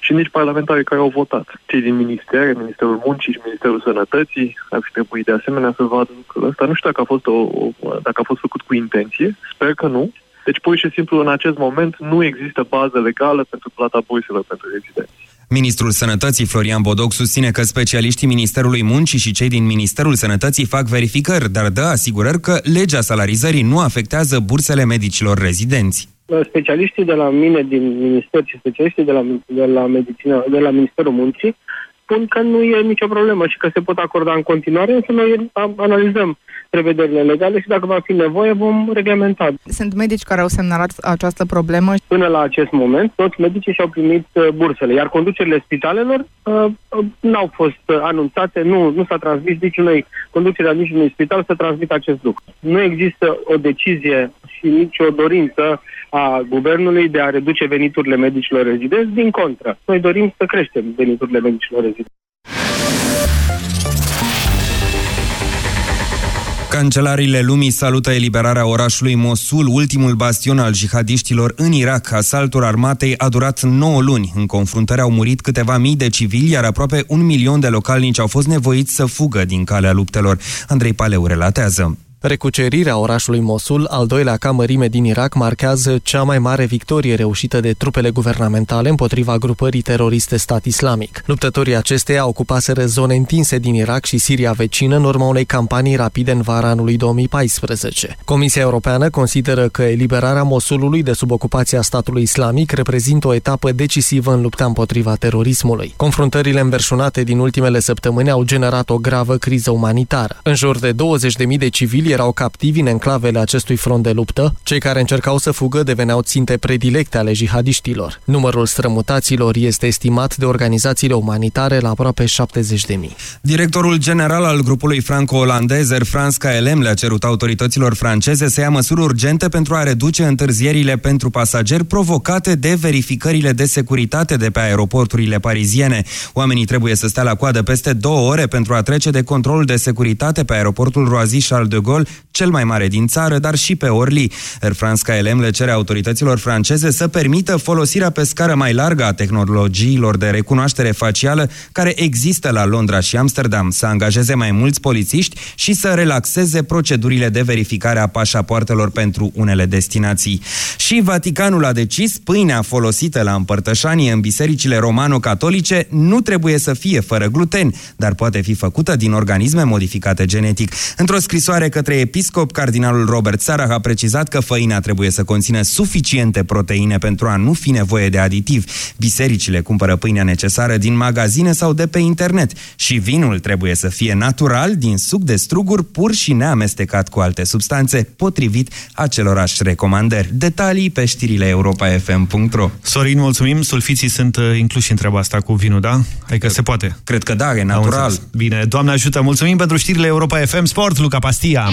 Și nici parlamentarii care au votat. Cei din ministere, Ministerul Muncii și Ministerul Sănătății ar fi trebuit de asemenea să vadă lucrul ăsta. Nu știu dacă a fost, o, o, dacă a fost făcut cu intenție, sper că nu. Deci pur și simplu în acest moment nu există bază legală pentru plata burselor pentru rezidenți. Ministrul Sănătății Florian Bodoc susține că specialiștii Ministerului Muncii și cei din Ministerul Sănătății fac verificări, dar dă asigurări că legea salarizării nu afectează bursele medicilor rezidenți. specialiștii de la mine din minister și specialiștii de la, de la, medicină, de la Ministerul Muncii spun că nu e nicio problemă și că se pot acorda în continuare, însă noi am- analizăm prevederile legale și dacă va fi nevoie vom reglementa. Sunt medici care au semnalat această problemă. Până la acest moment, toți medicii și-au primit uh, bursele, iar conducerile spitalelor uh, uh, n-au fost uh, anunțate, nu, nu s-a transmis niciunei conducere a niciunui spital să transmită acest lucru. Nu există o decizie și nicio dorință a guvernului de a reduce veniturile medicilor rezidenți, din contră. Noi dorim să creștem veniturile medicilor rezidenți. Cancelarile lumii salută eliberarea orașului Mosul, ultimul bastion al jihadiștilor în Irak. Asaltul armatei a durat 9 luni. În confruntări au murit câteva mii de civili, iar aproape un milion de localnici au fost nevoiți să fugă din calea luptelor. Andrei Paleu relatează. Recucerirea orașului Mosul, al doilea ca mărime din Irak, marchează cea mai mare victorie reușită de trupele guvernamentale împotriva grupării teroriste stat islamic. Luptătorii acesteia ocupaseră zone întinse din Irak și Siria vecină în urma unei campanii rapide în vara anului 2014. Comisia Europeană consideră că eliberarea Mosulului de sub ocupația statului islamic reprezintă o etapă decisivă în lupta împotriva terorismului. Confruntările înverșunate din ultimele săptămâni au generat o gravă criză umanitară. În jur de 20.000 de civili erau captivi în enclavele acestui front de luptă. Cei care încercau să fugă deveneau ținte predilecte ale jihadiștilor. Numărul strămutaților este estimat de organizațiile umanitare la aproape 70.000. Directorul general al grupului franco-olandez Air France KLM le-a cerut autorităților franceze să ia măsuri urgente pentru a reduce întârzierile pentru pasageri provocate de verificările de securitate de pe aeroporturile pariziene. Oamenii trebuie să stea la coadă peste două ore pentru a trece de controlul de securitate pe aeroportul Roissy-Charles de Gaulle, cel mai mare din țară, dar și pe Orly. Air France KLM le cere autorităților franceze să permită folosirea pe scară mai largă a tehnologiilor de recunoaștere facială care există la Londra și Amsterdam, să angajeze mai mulți polițiști și să relaxeze procedurile de verificare a pașapoartelor pentru unele destinații. Și Vaticanul a decis pâinea folosită la împărtășanie în bisericile romano-catolice nu trebuie să fie fără gluten, dar poate fi făcută din organisme modificate genetic. Într-o scrisoare către episcop, cardinalul Robert Sarah a precizat că făina trebuie să conțină suficiente proteine pentru a nu fi nevoie de aditivi. Bisericile cumpără pâinea necesară din magazine sau de pe internet și vinul trebuie să fie natural, din suc de struguri pur și neamestecat cu alte substanțe, potrivit acelorași recomandări. Detalii pe știrile europa.fm.ro Sorin, mulțumim. Sulfiții sunt uh, incluși în treaba asta cu vinul, da? Adică se poate. Cred că da, e Am natural. înțeles. Bine, Doamne ajută. Mulțumim pentru știrile Europa FM Sport, Luca Pastia.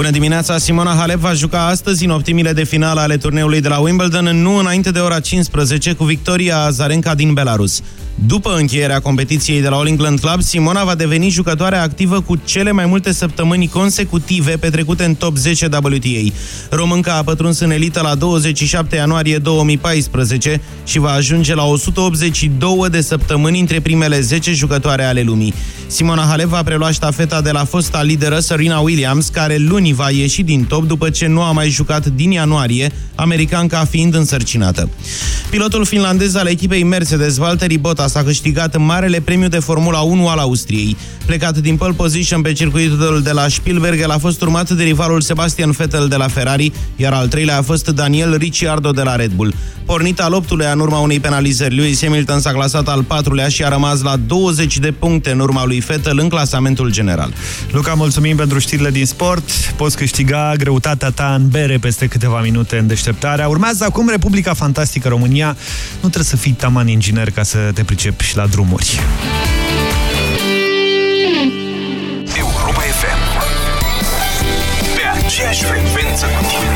Bună dimineața! Simona Halep va juca astăzi în optimile de finală ale turneului de la Wimbledon, nu înainte de ora 15, cu Victoria Azarenka din Belarus. După încheierea competiției de la All England Club, Simona va deveni jucătoarea activă cu cele mai multe săptămâni consecutive petrecute în top 10 WTA. Românca a pătruns în elită la 27 ianuarie 2014 și va ajunge la 182 de săptămâni între primele 10 jucătoare ale lumii. Simona Halep va prelua ștafeta de la fosta lideră Serena Williams, care luni va ieși din top după ce nu a mai jucat din ianuarie, americanca fiind însărcinată. Pilotul finlandez al echipei Mercedes, Valtteri Bottas, a câștigat marele premiu de Formula 1 al Austriei. Plecat din pole position pe circuitul de la Spielberg, el a fost urmat de rivalul Sebastian Vettel de la Ferrari, iar al treilea a fost Daniel Ricciardo de la Red Bull. Pornit al optulea în urma unei penalizări, Lewis Hamilton s-a clasat al patrulea și a rămas la 20 de puncte în urma lui Vettel în clasamentul general. Luca, mulțumim pentru știrile din sport. Poți câștiga greutatea ta în bere peste câteva minute în deșteptarea. Urmează acum Republica Fantastică România. Nu trebuie să fii taman inginer ca să te pricepi și la drumuri. Europa FM Pe aceeași frecvență cu tine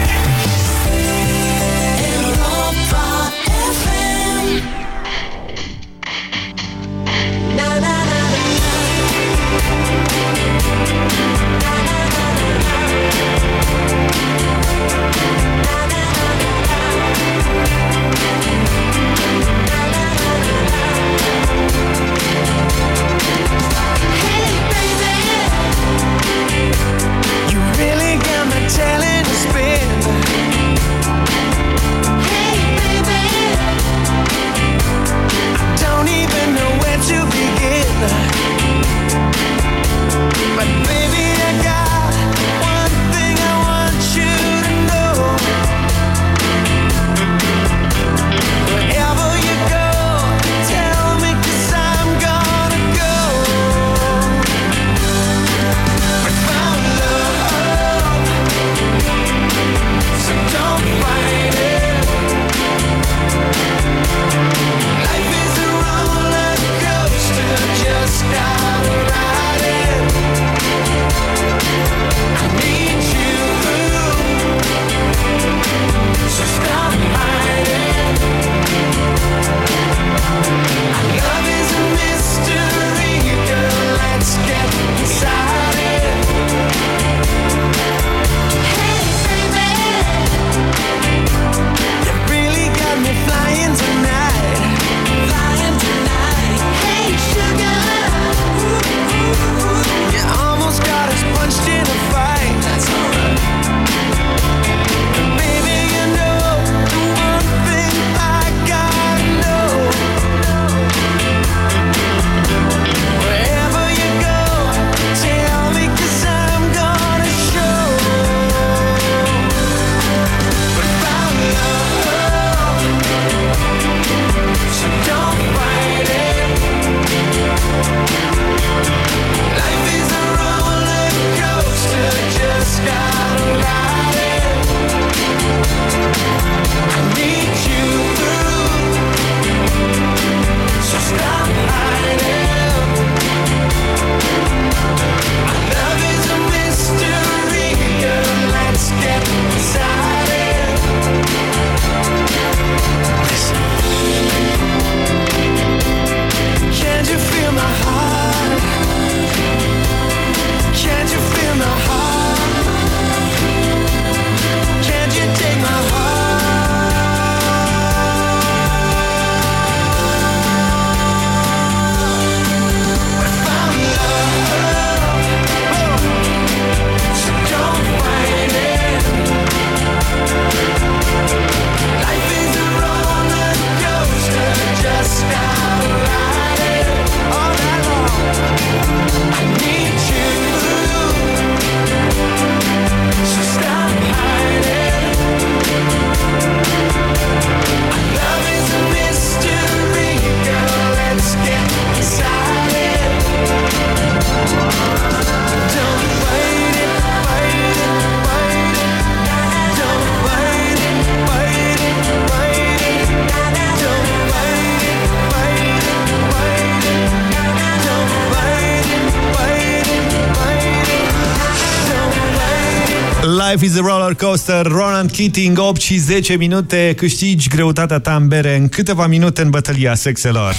Life is a roller coaster, Ronan Keating, 8 și 10 minute, câștigi greutatea ta în bere în câteva minute în bătălia sexelor.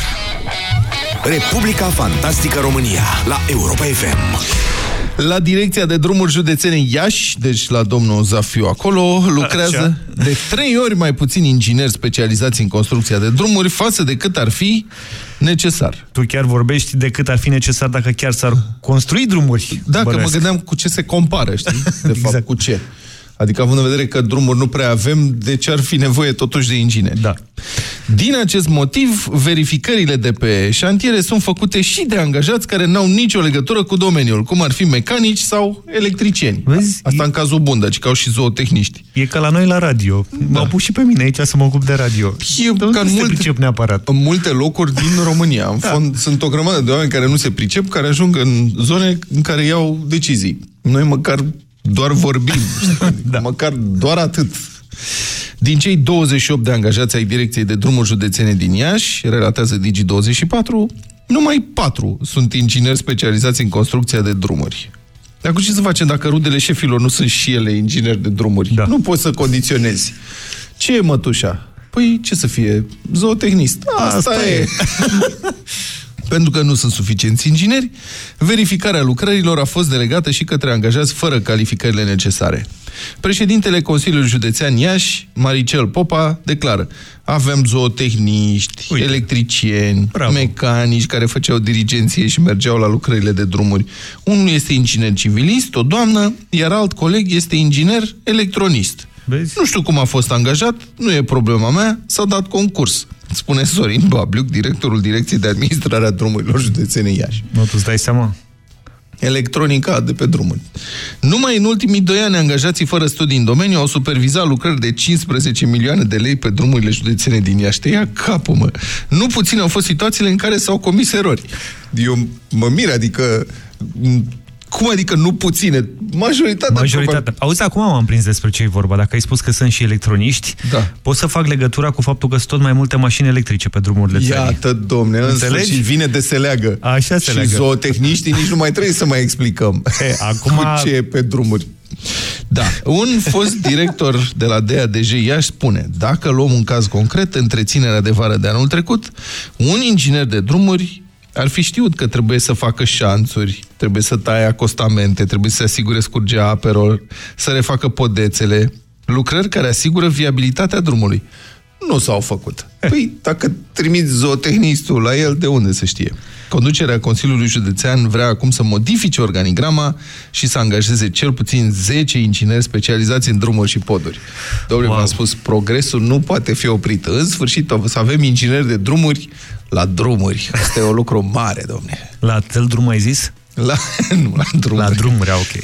Republica Fantastică România la Europa FM. La Direcția de Drumuri Județene Iași, deci la domnul Zafiu acolo, lucrează Așa. de trei ori mai puțini ingineri specializați în construcția de drumuri față de cât ar fi necesar. Tu chiar vorbești de cât ar fi necesar dacă chiar s-ar construi drumuri. Da, că mă bănuiesc. gândeam cu ce se compară, știi? De fapt, cu ce. Adică, având în vedere că drumuri nu prea avem, de ce ar fi nevoie totuși de ingineri? Da. Din acest motiv, verificările de pe șantiere sunt făcute și de angajați care n-au nicio legătură cu domeniul, cum ar fi mecanici sau electricieni. Vezi? Asta în cazul bun, dar ca au și zootehniști. E ca la noi la radio. Da. M-au pus și pe mine aici să mă ocup de radio. E Dar ca nu în se multe, pricep neapărat. în multe locuri din România. În Da. fond, sunt o grămadă de oameni care nu se pricep, care ajung în zone în care iau decizii. Noi măcar doar vorbim, da. măcar doar atât. Din cei 28 de angajați ai Direcției de Drumuri Județene din Iași, relatează Digi24, numai 4 sunt ingineri specializați în construcția de drumuri. Dar cu ce să facem dacă rudele șefilor nu sunt și ele ingineri de drumuri? Da. Nu poți să condiționezi. Ce e mătușa? Păi ce să fie? Zootehnist. Asta, Asta e. e. Pentru că nu sunt suficienți ingineri, verificarea lucrărilor a fost delegată și către angajați fără calificările necesare. Președintele Consiliului Județean Iași, Maricel Popa, declară avem zootehniști, Uite. electricieni, Bravo. mecanici care făceau dirigenție și mergeau la lucrările de drumuri. Unul este inginer civilist, o doamnă, iar alt coleg este inginer electronist. Vezi? Nu știu cum a fost angajat, nu e problema mea, s-a dat concurs. Spune Sorin Babliuc, directorul Direcției de Administrare a Drumurilor Județene Iași. Nu, tu îți dai seama? Electronica de pe drumuri. Numai în ultimii doi ani, angajații fără studii în domeniu au supervizat lucrări de 15 milioane de lei pe drumurile județene din Iași. Te ia capul, mă. Nu puțin au fost situațiile în care s-au comis erori. Eu mă mir, adică... Cum adică nu puține? Majoritatea. Majoritatea. Auzi, acum m-am prins despre ce e vorba. Dacă ai spus că sunt și electroniști, da. pot să fac legătura cu faptul că sunt tot mai multe mașini electrice pe drumurile țării. Iată, domne, în Înțelegi? sfârșit vine de se leagă. Așa se și leagă. zootehniștii nici nu mai trebuie să mai explicăm e, acum... cu ce e pe drumuri. Da, un fost director de la DADJ Iași spune, dacă luăm un caz concret, întreținerea de vară de anul trecut, un inginer de drumuri ar fi știut că trebuie să facă șanțuri, trebuie să taie acostamente, trebuie să se asigure scurgea apelor, să refacă podețele, lucrări care asigură viabilitatea drumului. Nu s-au făcut. Păi, dacă trimiți zootehnistul la el, de unde să știe? Conducerea Consiliului Județean vrea acum să modifice organigrama și să angajeze cel puțin 10 ingineri specializați în drumuri și poduri. Domnule, wow. v-am spus, progresul nu poate fi oprit. În sfârșit, o să avem ingineri de drumuri la drumuri. Asta e o lucru mare, domnule. La tel drum ai zis? La, nu, la drumuri. La drumuri, a, ok.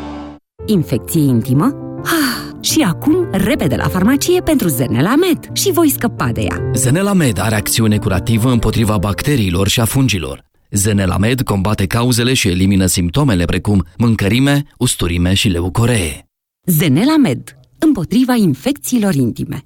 Infecție intimă? Ah, și acum, repede la farmacie pentru Zenelamed și voi scăpa de ea. Zenelamed are acțiune curativă împotriva bacteriilor și a fungilor. Zenelamed combate cauzele și elimină simptomele precum mâncărime, usturime și leucoree. Zenelamed, împotriva infecțiilor intime.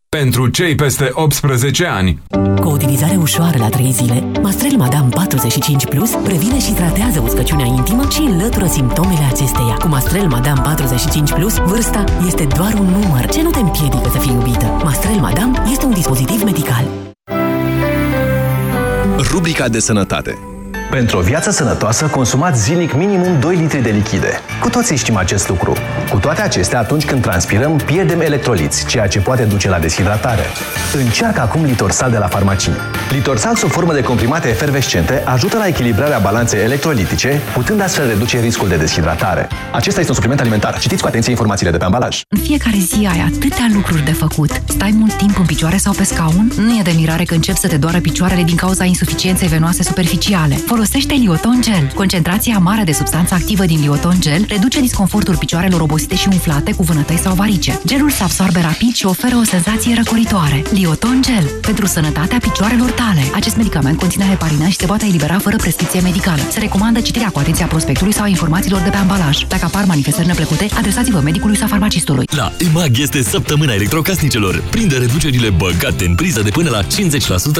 Pentru cei peste 18 ani. Cu o utilizare ușoară la 3 zile, Mastrel Madame 45 Plus previne și tratează uscăciunea intimă și înlătură simptomele acesteia. Cu Mastrel Madame 45 Plus, vârsta este doar un număr ce nu te împiedică să fii iubită. Mastrel Madame este un dispozitiv medical. Rubrica de sănătate pentru o viață sănătoasă, consumați zilnic minimum 2 litri de lichide. Cu toții știm acest lucru. Cu toate acestea, atunci când transpirăm, pierdem electroliți, ceea ce poate duce la deshidratare. Încearcă acum Litorsal de la farmacii. Litorsal sub formă de comprimate efervescente ajută la echilibrarea balanței electrolitice, putând astfel reduce riscul de deshidratare. Acesta este un supliment alimentar. Citiți cu atenție informațiile de pe ambalaj. În fiecare zi ai atâtea lucruri de făcut. Stai mult timp în picioare sau pe scaun? Nu e de mirare că încep să te doară picioarele din cauza insuficienței venoase superficiale. Folosește Lioton Gel. Concentrația mare de substanță activă din Lioton Gel reduce disconfortul picioarelor obosite și umflate cu vânătăi sau varice. Gelul se absorbe rapid și oferă o senzație răcoritoare. Lioton Gel. Pentru sănătatea picioarelor tale. Acest medicament conține heparină și se poate elibera fără prescripție medicală. Se recomandă citirea cu atenția prospectului sau a informațiilor de pe ambalaj. Dacă apar manifestări neplăcute, adresați-vă medicului sau farmacistului. La EMAG este săptămâna electrocasnicelor. Prinde reducerile băgate în priză de până la 50%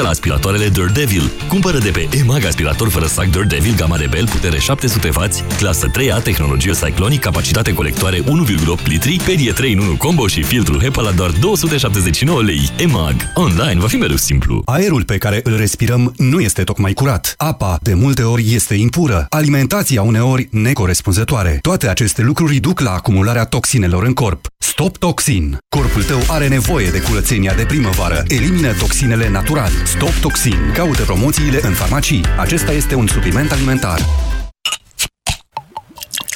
la aspiratoarele Dirt Devil. Cumpără de pe EMAG aspirator fără sac Dirt Devil Gamma Rebel, putere 700W, clasă 3A, tehnologie Cyclonic, capacitate colectoare 1,8 litri, perie 3 în 1 combo și filtru HEPA la doar 279 lei. EMAG. Online va fi mereu simplu. Aerul pe care îl respirăm nu este tocmai curat. Apa, de multe ori, este impură. Alimentația, uneori, necorespunzătoare. Toate aceste lucruri duc la acumularea toxinelor în corp. Stop Toxin. Corpul tău are nevoie de curățenia de primăvară. Elimină toxinele natural. Stop Toxin. Caută promoțiile în farmacii. Acesta este un supliment alimentar.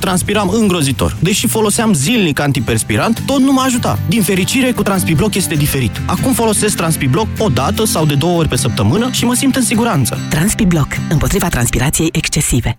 transpiram îngrozitor. Deși foloseam zilnic antiperspirant, tot nu mă ajuta. Din fericire, cu Transpibloc este diferit. Acum folosesc Transpibloc o dată sau de două ori pe săptămână și mă simt în siguranță. Transpibloc. Împotriva transpirației excesive.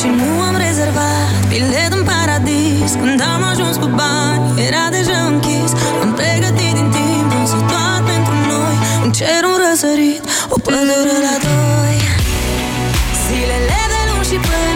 Și nu am rezervat bilet în paradis. Când am ajuns cu bani, era deja închis. Am pregătit din timp, însă doar pentru noi. Un cer, un răsărit, o pădure la doi. Zilele de luni și până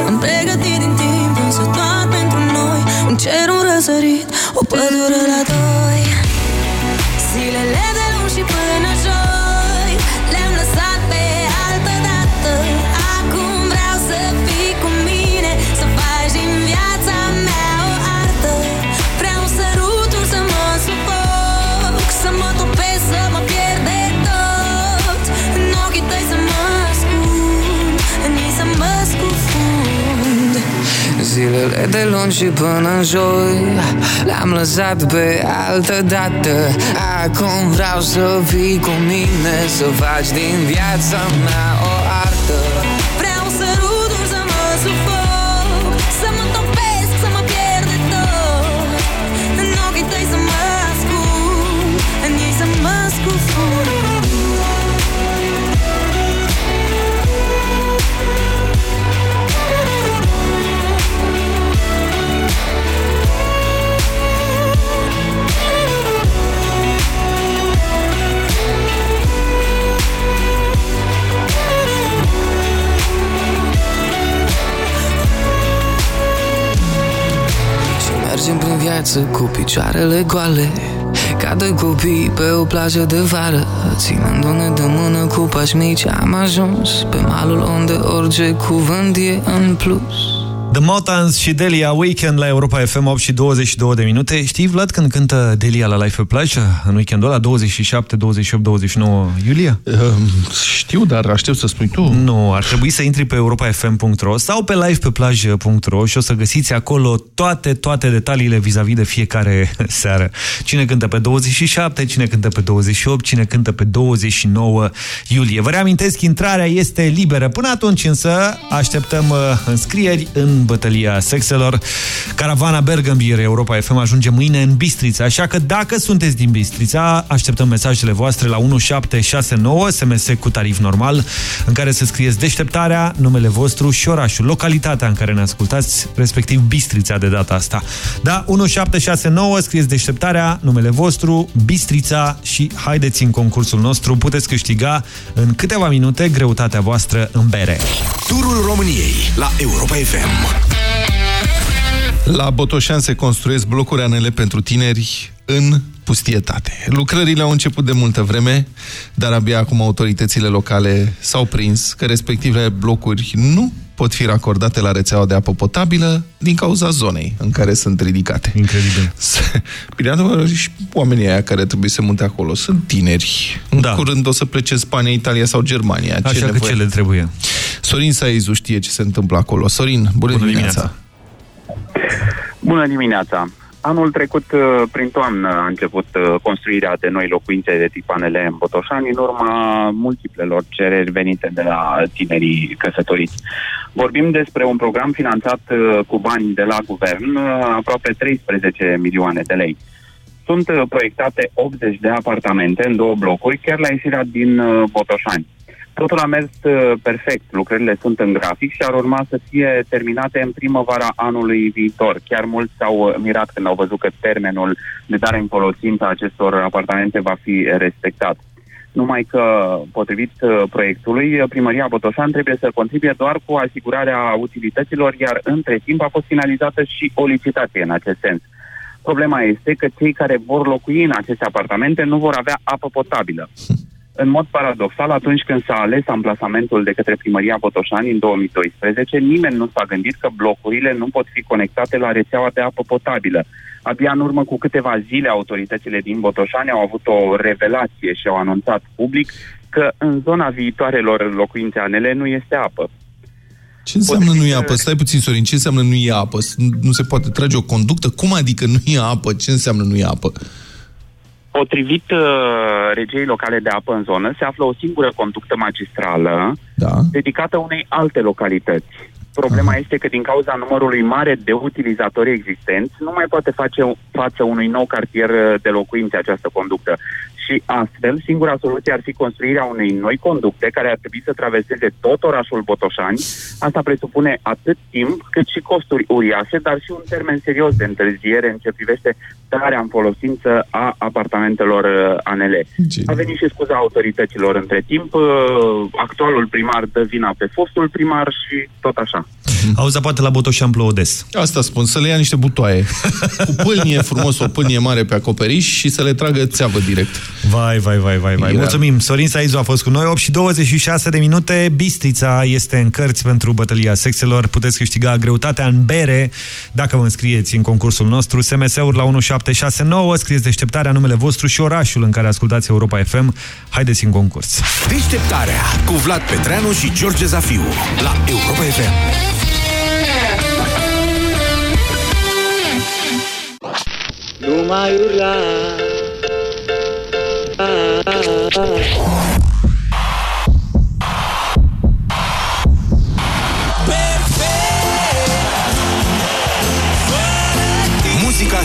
cer, un răsărit, o pădure la doi Zilele de luni și până în joi. Le-am lăsat pe altă dată. Acum vreau să fii cu mine Să faci din viața mea o picioarele goale Ca doi copii pe o plajă de vară Ținându-ne de mână cu pași mici Am ajuns pe malul unde orice cuvânt e în plus The Motans și Delia Weekend la Europa FM 8 și 22 de minute. Știi, Vlad, când cântă Delia la Live pe plajă în weekendul ăla 27, 28, 29 iulie? Uh, știu, dar aștept să spui tu. Nu, ar trebui să intri pe europafm.ro sau pe livepeplajă.ro și o să găsiți acolo toate, toate detaliile vis-a-vis -vis de fiecare seară. Cine cântă pe 27, cine cântă pe 28, cine cântă pe 29 iulie. Vă reamintesc, intrarea este liberă. Până atunci însă așteptăm uh, înscrieri în bătălia sexelor. Caravana Bergambir Europa FM ajunge mâine în Bistrița, așa că dacă sunteți din Bistrița, așteptăm mesajele voastre la 1769, SMS cu tarif normal, în care să scrieți deșteptarea, numele vostru și orașul, localitatea în care ne ascultați, respectiv Bistrița de data asta. Da, 1769, scrieți deșteptarea, numele vostru, Bistrița și haideți în concursul nostru, puteți câștiga în câteva minute greutatea voastră în bere. Turul României la Europa FM. La Botoșan se construiesc blocuri ANL pentru tineri în pustietate. Lucrările au început de multă vreme, dar abia acum autoritățile locale s-au prins că respectivele blocuri nu pot fi racordate la rețeaua de apă potabilă din cauza zonei în care sunt ridicate. Incredibil. Bine, adevăr, și oamenii aia care trebuie să munte acolo sunt tineri. În Da. curând o să plece Spania, Italia sau Germania. Așa că ce le trebuie? Sorin Saizu știe ce se întâmplă acolo. Sorin, bună, bună dimineața! dimineața. Bună dimineața! Anul trecut, uh, prin toamnă, a început uh, construirea de noi locuințe de tip panele în Botoșani, în urma multiplelor cereri venite de la tinerii căsătoriți. Vorbim despre un program finanțat uh, cu bani de la guvern, uh, aproape 13 milioane de lei. Sunt uh, proiectate 80 de apartamente în două blocuri, chiar la ieșirea din uh, Botoșani. Totul a mers uh, perfect, lucrările sunt în grafic și ar urma să fie terminate în primăvara anului viitor. Chiar mulți s-au uh, mirat când au văzut că termenul de dare în folosință a acestor apartamente va fi respectat. Numai că, potrivit uh, proiectului, uh, Primăria Botoșan trebuie să contribuie doar cu asigurarea utilităților, iar între timp a fost finalizată și o licitație în acest sens. Problema este că cei care vor locui în aceste apartamente nu vor avea apă potabilă. În mod paradoxal, atunci când s-a ales amplasamentul de către Primăria Botoșani în 2012, nimeni nu s-a gândit că blocurile nu pot fi conectate la rețeaua de apă potabilă. Abia în urmă cu câteva zile, autoritățile din Botoșani au avut o revelație și au anunțat public că în zona viitoarelor locuințe anele nu este apă. Ce înseamnă nu e apă? Stai puțin, Sorin, ce înseamnă nu e apă? Nu se poate trage o conductă? Cum adică nu e apă? Ce înseamnă nu e apă? Potrivit uh, regiei locale de apă în zonă, se află o singură conductă magistrală da. dedicată unei alte localități. Problema este că din cauza numărului mare de utilizatori existenți, nu mai poate face față unui nou cartier de locuințe această conductă. Și astfel, singura soluție ar fi construirea unei noi conducte care ar trebui să traverseze tot orașul Botoșani. Asta presupune atât timp cât și costuri uriașe, dar și un termen serios de întârziere în ce privește darea în folosință a apartamentelor uh, ANL. A venit și scuza autorităților între timp. Uh, Actualul primar dă vina pe fostul primar și tot așa. Auzi, poate la Botoșan plouă des. Asta spun, să le ia niște butoaie. Cu pâlnie frumos, o pâlnie mare pe acoperiș și să le tragă țeavă direct. Vai, vai, vai, vai, vai. Ia. Mulțumim. Sorin Saizu a fost cu noi. 8 și 26 de minute. Bistrița este în cărți pentru bătălia sexelor. Puteți câștiga greutatea în bere dacă vă înscrieți în concursul nostru. SMS-uri la 1769. Scrieți deșteptarea, numele vostru și orașul în care ascultați Europa FM. Haideți în concurs. Deșteptarea cu Vlad Petreanu și George Zafiu la Europa FM. Nu mai urla Muzica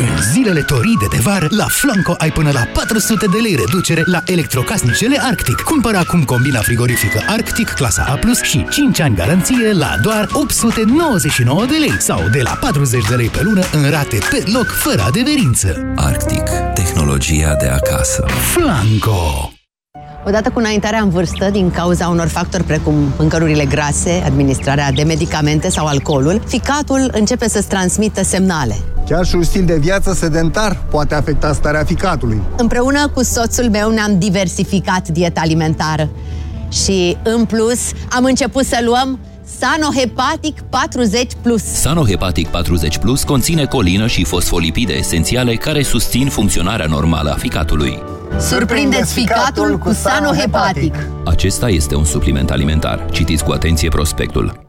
În zilele toride de vară, la Flanco ai până la 400 de lei reducere la electrocasnicele Arctic. Cumpără acum combina frigorifică Arctic clasa A+, și 5 ani garanție la doar 899 de lei sau de la 40 de lei pe lună în rate pe loc, fără adeverință. Arctic. Tehnologia de acasă. Flanco! Odată cu înaintarea în vârstă, din cauza unor factori precum mâncărurile grase, administrarea de medicamente sau alcoolul, ficatul începe să-ți transmită semnale. Chiar și un stil de viață sedentar poate afecta starea ficatului. Împreună cu soțul meu ne-am diversificat dieta alimentară și, în plus, am început să luăm Sanohepatic 40+. Plus. Sanohepatic 40 Plus conține colină și fosfolipide esențiale care susțin funcționarea normală a ficatului. Surprindeți ficatul cu Sanohepatic. Acesta este un supliment alimentar. Citiți cu atenție prospectul.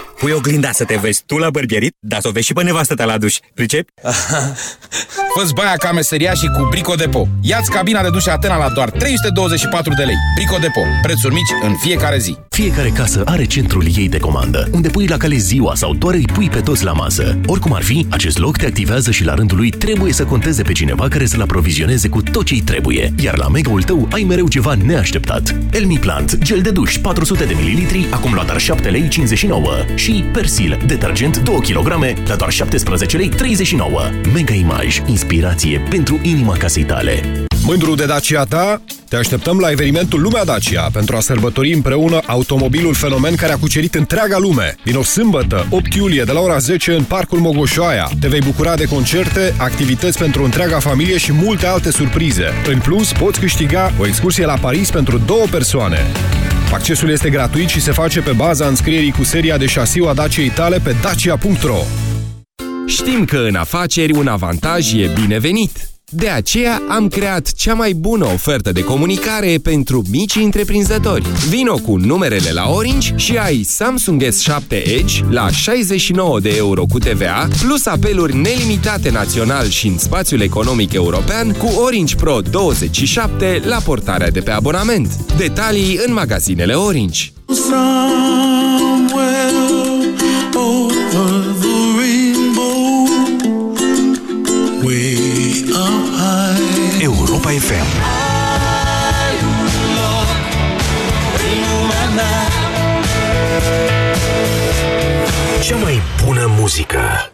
Pui oglinda să te vezi tu la bărbierit, dar să o vezi și pe nevastă ta la duș. Pricepi? Fă-ți baia ca meseria și cu Brico Depo. Ia-ți cabina de duș Atena la doar 324 de lei. Brico Depo. Prețuri mici în fiecare zi. Fiecare casă are centrul ei de comandă, unde pui la cale ziua sau doar îi pui pe toți la masă. Oricum ar fi, acest loc te activează și la rândul lui trebuie să conteze pe cineva care să-l aprovizioneze cu tot ce-i trebuie. Iar la mega-ul tău ai mereu ceva neașteptat. Elmi Plant, gel de duș 400 de ml, acum la doar 7 lei 59 și Persil, detergent 2 kg la doar 17 lei 39. Mega Image, inspirație pentru inima casei tale. Mândru de Dacia ta? Te așteptăm la evenimentul Lumea Dacia pentru a sărbători împreună automobilul fenomen care a cucerit întreaga lume. Din o sâmbătă, 8 iulie, de la ora 10 în Parcul Mogoșoaia. Te vei bucura de concerte, activități pentru întreaga familie și multe alte surprize. În plus, poți câștiga o excursie la Paris pentru două persoane. Accesul este gratuit și se face pe baza înscrierii cu seria de șasiu a Daciei tale pe dacia.ro. Știm că în afaceri un avantaj e binevenit. De aceea am creat cea mai bună ofertă de comunicare pentru mici întreprinzători. Vino cu numerele la Orange și ai Samsung S7 Edge la 69 de euro cu TVA, plus apeluri nelimitate național și în spațiul economic european cu Orange Pro 27 la portarea de pe abonament. Detalii în magazinele Orange. Europa FM. Cea mai bună muzică.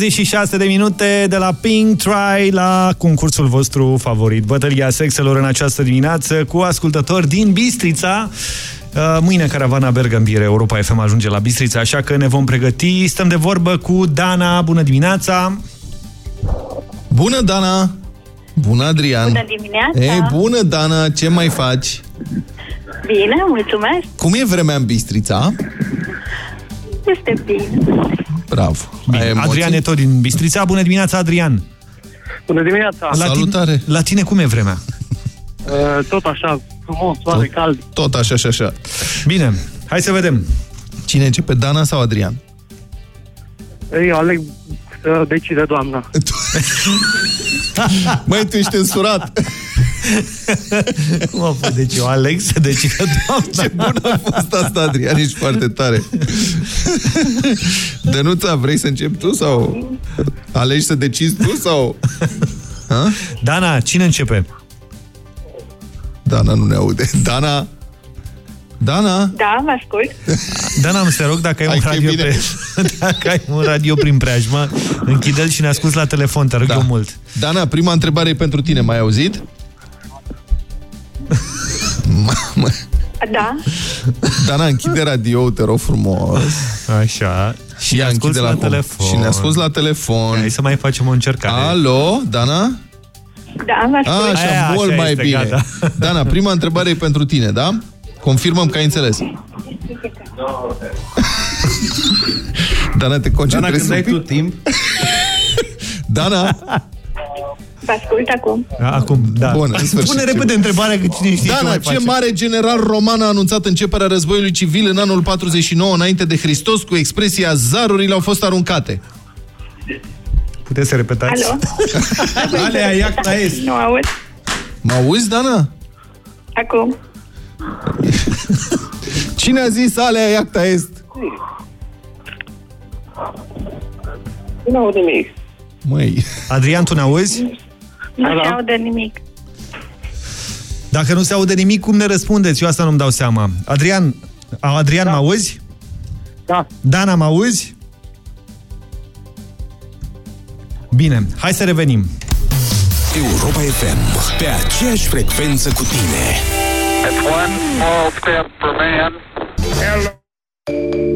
36 de minute de la Pink Try la concursul vostru favorit. Bătălia sexelor în această dimineață cu ascultători din Bistrița. Uh, Mâine caravana Bergambire Europa FM ajunge la Bistrița, așa că ne vom pregăti. Stăm de vorbă cu Dana. Bună dimineața! Bună, Dana! Bună, Adrian! Bună dimineața! Ei, bună, Dana! Ce mai faci? Bine, mulțumesc! Cum e vremea în Bistrița? Este bine. Bravo! Bine. Adrian e tot din Bistrița. Bună dimineața, Adrian! Bună dimineața! La Salutare! Tine, la tine cum e vremea? Uh, tot așa, frumos, soare, Tot- cald. Tot așa și așa. Bine, hai să vedem. Cine începe, Dana sau Adrian? Eu aleg să decide doamna. Măi, tu ești însurat! Cum a fost? Deci eu aleg să decide doamna. Ce bun a fost asta, Adrian, ești foarte tare. Dănuța, vrei să începi tu sau alegi să decizi tu sau... Ha? Dana, cine începe? Dana nu ne aude. Dana... Dana? Da, vă ascult. Dana, am să te rog, dacă ai, Hai un că e radio, bine. pe, dacă ai un radio prin preajmă, închide-l și ne asculti la telefon, te rog Da. eu mult. Dana, prima întrebare e pentru tine, mai auzit? Mamă. Da, Dana, închide radio te rog frumos. Așa. Și ne Ia, asculti închide la acum. telefon. Și ne asculti la telefon. Hai să mai facem o încercare. Alo, Dana? da, vă A, ascult. așa, Aia, mult așa mai este, bine. gata. Dana, prima întrebare e pentru tine, da? Confirmăm că ai înțeles. Dana, te Dana, concentrezi când un ai pic? tu timp, Dana? Vă ascult acum. Acum, da. Bun, în sfârșit. Spune repede întrebarea că cine știe ce Dana, mai ce face. mare general roman a anunțat începerea războiului civil în anul 49 înainte de Hristos cu expresia zarurile au fost aruncate? Puteți să repetați? Alo? alea iacta est. Nu aud. Mă auzi, Dana? Acum. Cine a zis alea iacta est? Nu aud nimic. Măi, Adrian, tu ne auzi? Nu Da, se da. aude nimic. Dacă nu se aude nimic, cum ne răspundeți? Eu asta nu-mi dau seama. Adrian, a, Adrian, mă auzi? Da. Dana, mă auzi? Bine, hai să revenim. Europa FM, pe aceeași frecvență cu tine. It's one small step for man. Hello.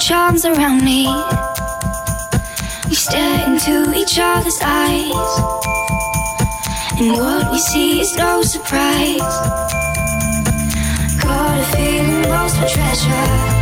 charms around me. We stare into each other's eyes, and what we see is no surprise. Got a feeling lost treasure.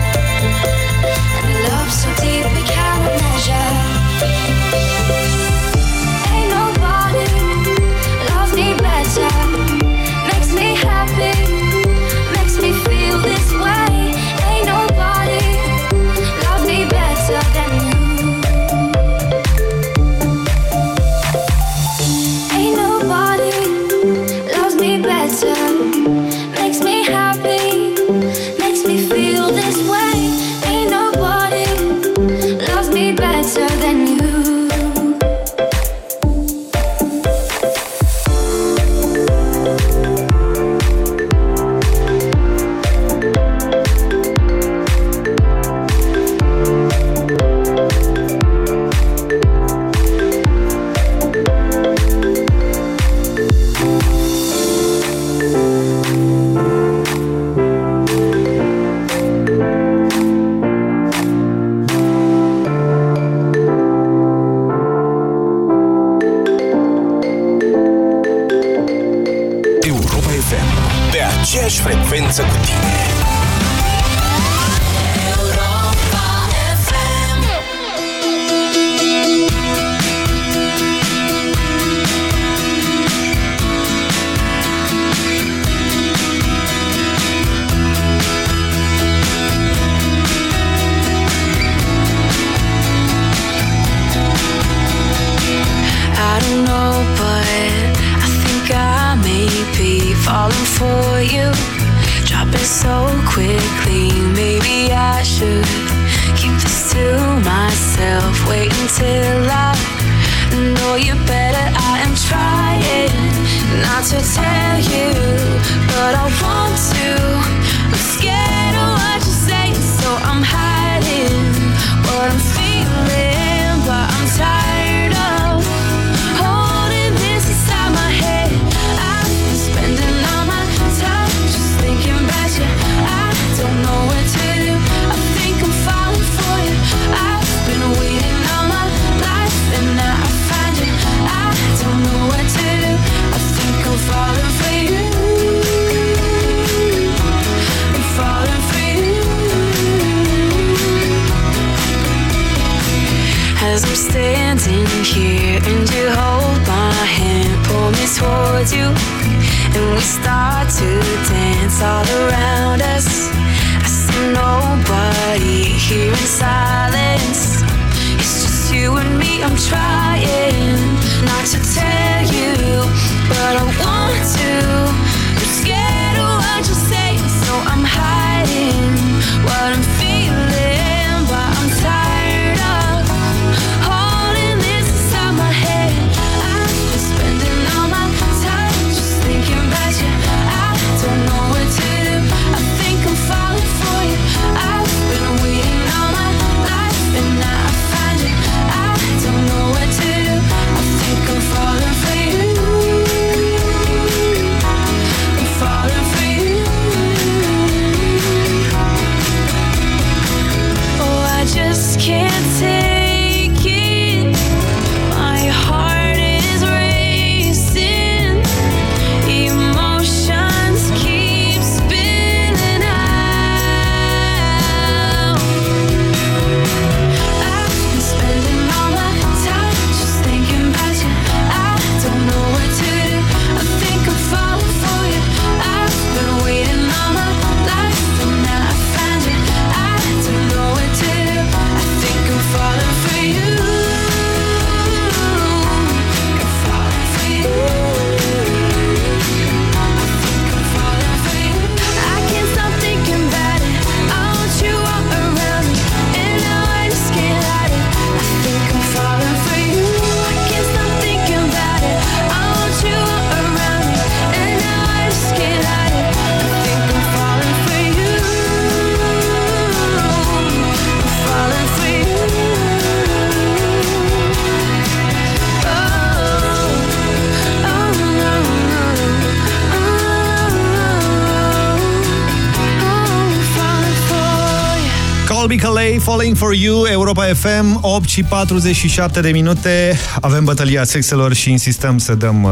Falling for You, Europa FM, 8 și 47 de minute. Avem bătălia sexelor și insistăm să dăm uh,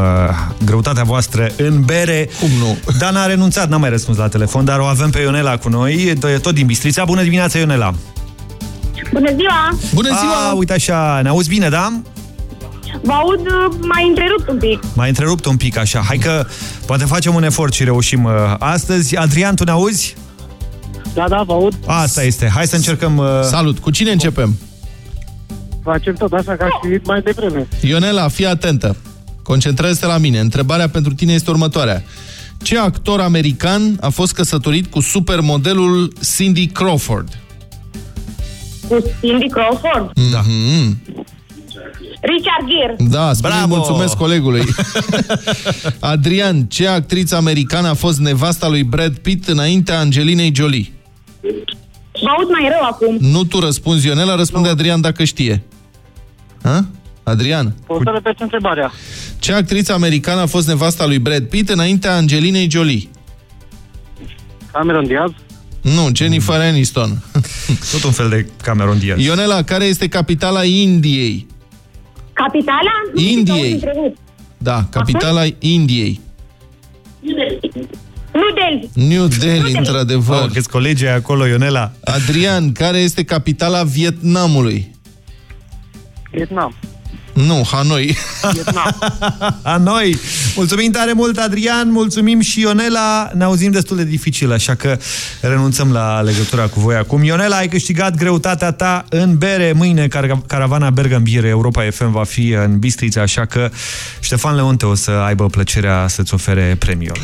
greutatea voastră în bere. Cum nu? Dana a renunțat, n-a mai răspuns la telefon, dar o avem pe Ionela cu noi, tot din Bistrița. Bună dimineața, Ionela! Bună ziua! Bună ziua! A, uite așa, ne auzi bine, da? Vă aud uh, mai întrerupt un pic. Mai întrerupt un pic așa. Hai că poate facem un efort și reușim uh, astăzi. Adrian, tu ne auzi? Da, da, vă aud. Asta este. Hai să încercăm... Uh... Salut! Cu cine începem? Facem tot așa ca și mai devreme. Ionela, fii atentă. Concentrează-te la mine. Întrebarea pentru tine este următoarea. Ce actor american a fost căsătorit cu supermodelul Cindy Crawford? Cu Cindy Crawford. Da. Mm Richard Gere. Da, spune mulțumesc colegului. Adrian, ce actriță americană a fost nevasta lui Brad Pitt înaintea Angelinei Jolie? Vă aud mai rău acum. Nu tu răspunzi, Ionela, răspunde Adrian dacă știe. Ha? Adrian? Poți să repeți întrebarea. Ce actriță americană a fost nevasta lui Brad Pitt înaintea Angelinei Jolie? Cameron Diaz? Nu, Jennifer Aniston. Tot un fel de Cameron Diaz. Ionela, care este capitala Indiei? Capitala? Indiei. Da, capitala Așa? Indiei. New Delhi. New Delhi, într-adevăr. Oh, câți colegi ai acolo, Ionela. Adrian, care este capitala Vietnamului? Vietnam. Nu, Hanoi. Hanoi. Mulțumim tare mult, Adrian, mulțumim și Ionela. Ne auzim destul de dificil, așa că renunțăm la legătura cu voi acum. Ionela, ai câștigat greutatea ta în bere. Mâine car caravana Bergambire Europa FM va fi în Bistrița, așa că Ștefan Leonte o să aibă plăcerea să-ți ofere premiul.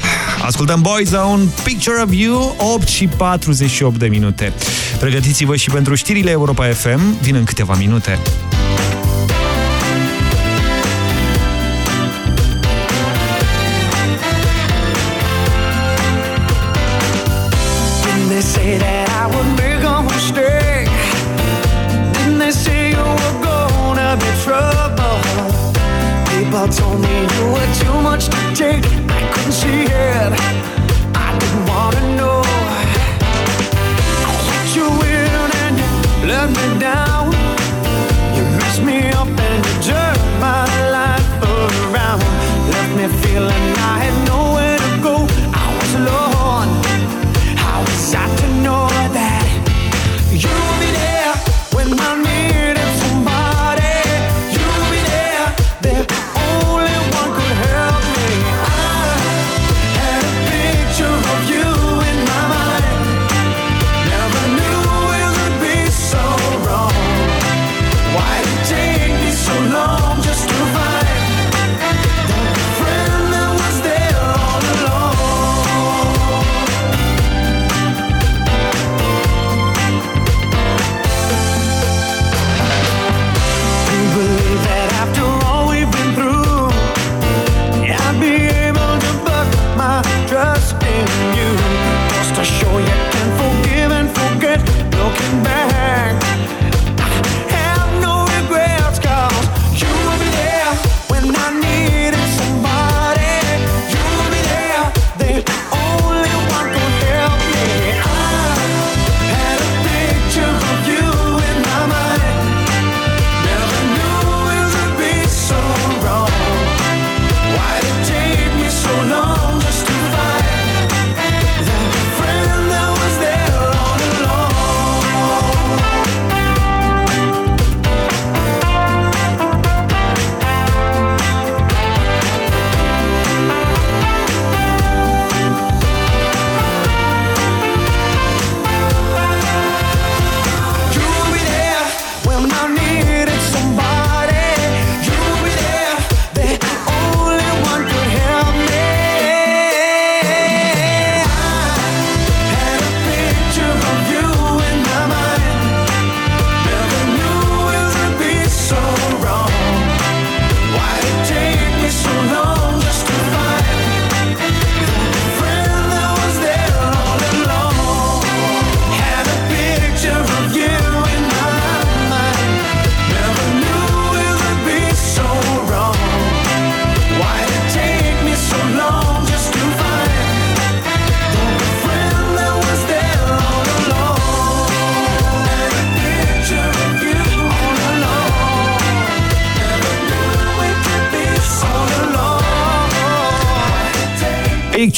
Ascultăm Boyzone, Picture of You, 8 și 48 de minute. Pregătiți-vă și pentru știrile Europa FM, vin în câteva minute.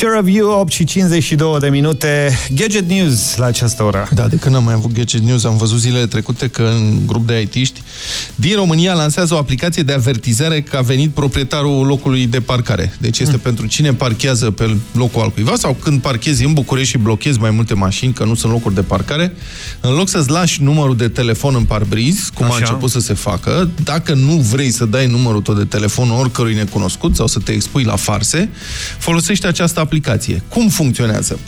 Picture of You, 8 și 52 de minute. Gadget News la această oră. Da, de când am mai avut Gadget News, am văzut zilele trecute că în grup de IT-ști din România lansează o aplicație de avertizare că a venit proprietarul locului de parcare. Deci este mm. pentru cine parchează pe locul al cuiva sau când parchezi în București și blochezi mai multe mașini, că nu sunt locuri de parcare, în loc să-ți lași numărul de telefon în parbriz, cum Așa. a început să se facă, dacă nu vrei să dai numărul tău de telefon oricărui necunoscut sau să te expui la farse, folosește această aplicație. Cum funcționează?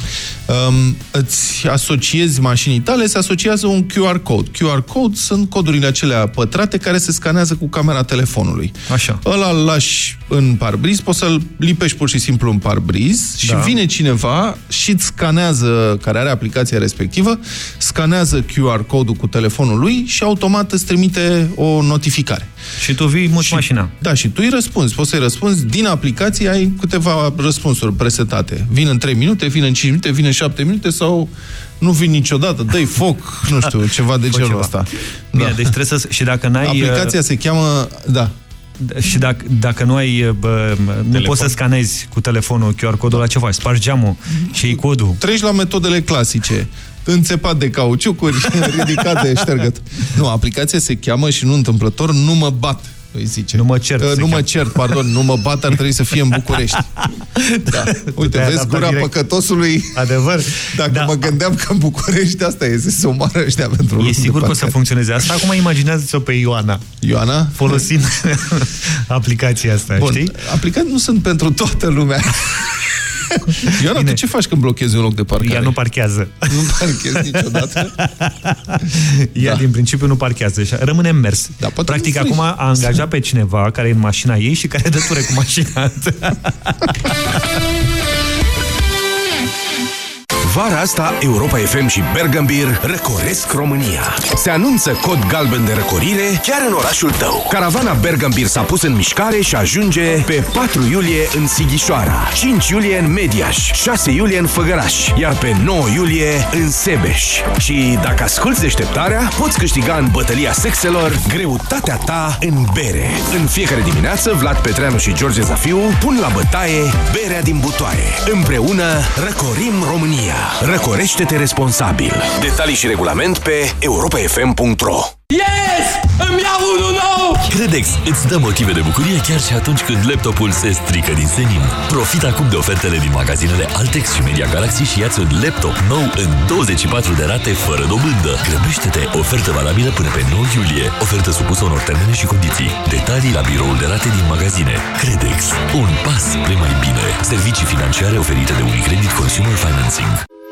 Um, îți asociezi mașinii tale, se asociază un QR code. QR code sunt codurile acelea pătrate care se scanează cu camera telefonului. Așa. Ăla îl lași în parbriz, poți să-l lipești pur și simplu în parbriz și da. vine cineva și îți scanează, care are aplicația respectivă, scanează QR codul cu telefonul lui și automat îți trimite o notificare. Și tu vii muți mașina. Da, și tu îi răspunzi. Poți să-i răspunzi din aplicație, ai câteva răspunsuri presetate. Vin în 3 minute, vin în 5 minute, vin în 7 minute sau nu vin niciodată, dă foc, nu știu, ceva de genul ăsta. Bine, da. deci trebuie să... Și dacă n-ai... Aplicația se cheamă... Da. Și dacă, dacă nu ai, bă, nu poți să scanezi cu telefonul QR codul la ce faci? Spargi geamul și iei codul. Treci la metodele clasice înțepat de cauciucuri, ridicat de ștergăt. Nu, aplicația se cheamă și nu întâmplător Nu mă bat îi zice. Nu mă cert. Uh, nu mă cert, pardon, nu mă bat, ar trebui să fie în București. Da. Uite, vezi gura direct. păcătosului. Adevăr. Dacă da. mă gândeam că în București asta e, să omoară ăștia pentru E sigur că o să funcționeze asta. Acum imaginează-ți-o pe Ioana. Ioana? Folosind aplicația asta, Bun. știi? Aplicații nu sunt pentru toată lumea. Ioana, tu ce faci când blochezi un loc de parcare? Ea nu parchează. Nu parchezi niciodată? Ea, da. din principiu, nu parchează. Rămâne în mers. Da, Practic, acum a angajat pe cineva care e în mașina ei și care dă ture cu mașina. Vara asta, Europa FM și Bergambir răcoresc România. Se anunță cod galben de răcorire chiar în orașul tău. Caravana Bergambir s-a pus în mișcare și ajunge pe 4 iulie în Sighișoara, 5 iulie în Mediaș, 6 iulie în Făgăraș, iar pe 9 iulie în Sebeș. Și dacă asculți deșteptarea, poți câștiga în bătălia sexelor greutatea ta în bere. În fiecare dimineață, Vlad Petreanu și George Zafiu pun la bătaie berea din butoaie. Împreună răcorim România. Răcorește-te responsabil. Detalii și regulament pe europafm.ro Yes! Îmi iau unul nou! Credex îți dă motive de bucurie chiar și atunci când laptopul se strică din senin. Profit acum de ofertele din magazinele Altex și Media Galaxy și ia-ți un laptop nou în 24 de rate fără dobândă. Grăbește-te! Ofertă valabilă până pe 9 iulie. Ofertă supusă unor termene și condiții. Detalii la biroul de rate din magazine. Credex. Un pas spre mai bine. Servicii financiare oferite de Unicredit Consumer Financing.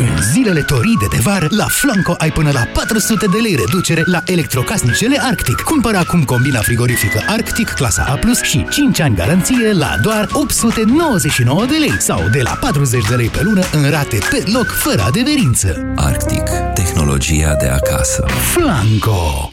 În zilele toride de vară, la Flanco ai până la 400 de lei reducere la electrocasnicele Arctic. Cumpără acum combina frigorifică Arctic clasa A+, și 5 ani garanție la doar 899 de lei sau de la 40 de lei pe lună în rate pe loc, fără adeverință. Arctic. Tehnologia de acasă. Flanco.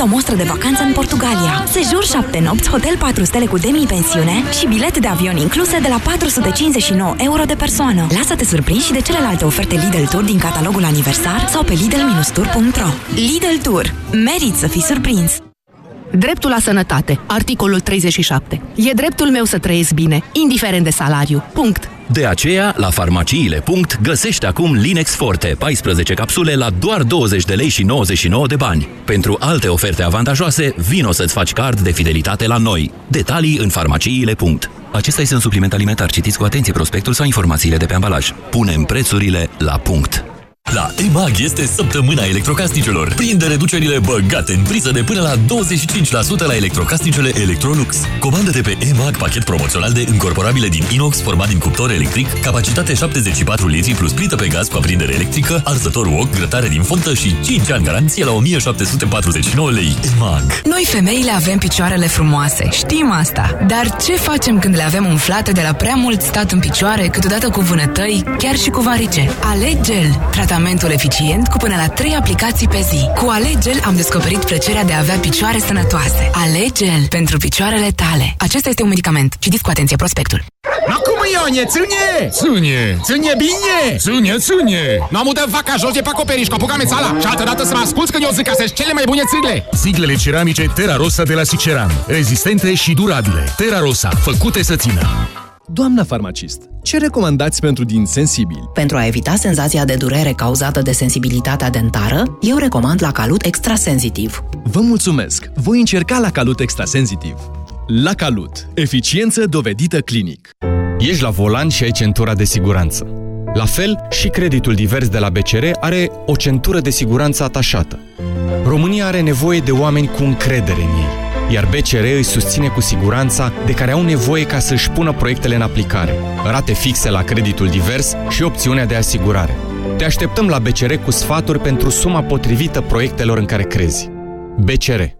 O mostră de vacanță în Portugalia. Sejur 7 nopți, hotel 4 stele cu demi-pensiune și bilet de avion incluse de la 459 euro de persoană. Lasă-te surprins și de celelalte oferte Lidl Tour din catalogul aniversar sau pe lidl-tour.ro Lidl Tour. Merit să fii surprins! Dreptul la sănătate. Articolul 37. E dreptul meu să trăiesc bine, indiferent de salariu. Punct. De aceea, la farmaciile. găsește acum Linex Forte, 14 capsule la doar 20 de lei și 99 de bani. Pentru alte oferte avantajoase, vino să-ți faci card de fidelitate la noi. Detalii în farmaciile. Acesta este un supliment alimentar. Citiți cu atenție prospectul sau informațiile de pe ambalaj. Punem prețurile la punct. La EMAG este săptămâna electrocasnicelor. Prinde reducerile băgate în priză de până la 25% la electrocasnicele Electrolux. Comandă-te pe EMAG pachet promoțional de încorporabile din inox format din cuptor electric, capacitate 74 litri plus plită pe gaz cu aprindere electrică, arzător wok, grătare din fontă și 5 ani garanție la 1749 lei. EMAG. Noi femeile avem picioarele frumoase, știm asta. Dar ce facem când le avem umflate de la prea mult stat în picioare, câteodată cu vânătăi, chiar și cu varice? Alegel, tratamentul eficient cu până la 3 aplicații pe zi. Cu Alegel am descoperit plăcerea de a avea picioare sănătoase. Alegel pentru picioarele tale. Acesta este un medicament. Citiți cu atenție prospectul. Ma cum Ionie, ține! Ține! Ține bine! Ține, ține! Nu am udat vaca jos de pe acoperiș cu apucame sala și altă dată să mă asculți când eu zic că sunt cele mai bune țigle! Siglele ceramice Terra Rosa de la Siceran. Rezistente și durabile. Terra Rosa, făcute să țină. Doamna farmacist, ce recomandați pentru din sensibili? Pentru a evita senzația de durere cauzată de sensibilitatea dentară, eu recomand la Calut Extrasensitiv. Vă mulțumesc! Voi încerca la Calut Extrasensitiv. La Calut. Eficiență dovedită clinic. Ești la volan și ai centura de siguranță. La fel, și creditul divers de la BCR are o centură de siguranță atașată. România are nevoie de oameni cu încredere în ei, iar BCR îi susține cu siguranța de care au nevoie ca să-și pună proiectele în aplicare, rate fixe la creditul divers și opțiunea de asigurare. Te așteptăm la BCR cu sfaturi pentru suma potrivită proiectelor în care crezi. BCR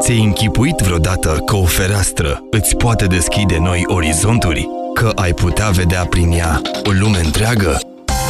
Ți-ai închipuit vreodată că o fereastră îți poate deschide noi orizonturi? Că ai putea vedea prin ea o lume întreagă?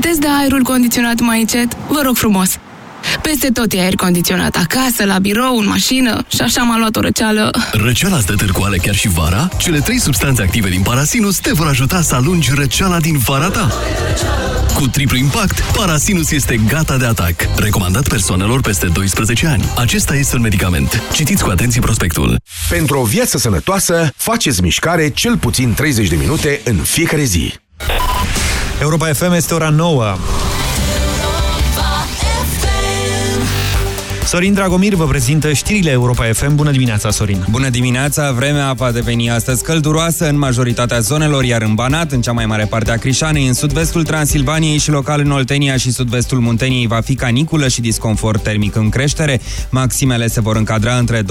Puteți da aerul condiționat mai încet? Vă rog frumos! Peste tot e aer condiționat, acasă, la birou, în mașină și așa m-a luat o răceală. Răceala stă târcoale chiar și vara? Cele trei substanțe active din Parasinus te vor ajuta să alungi răceala din vara ta. Cu triplu impact, Parasinus este gata de atac. Recomandat persoanelor peste 12 ani. Acesta este un medicament. Citiți cu atenție prospectul. Pentru o viață sănătoasă, faceți mișcare cel puțin 30 de minute în fiecare zi. Europa FM este ora 9. Sorin Dragomir vă prezintă știrile Europa FM. Bună dimineața, Sorin! Bună dimineața! Vremea va deveni astăzi călduroasă în majoritatea zonelor, iar în Banat, în cea mai mare parte a Crișanei, în sud-vestul Transilvaniei și local în Oltenia și sud-vestul Munteniei va fi caniculă și disconfort termic în creștere. Maximele se vor încadra între 26-28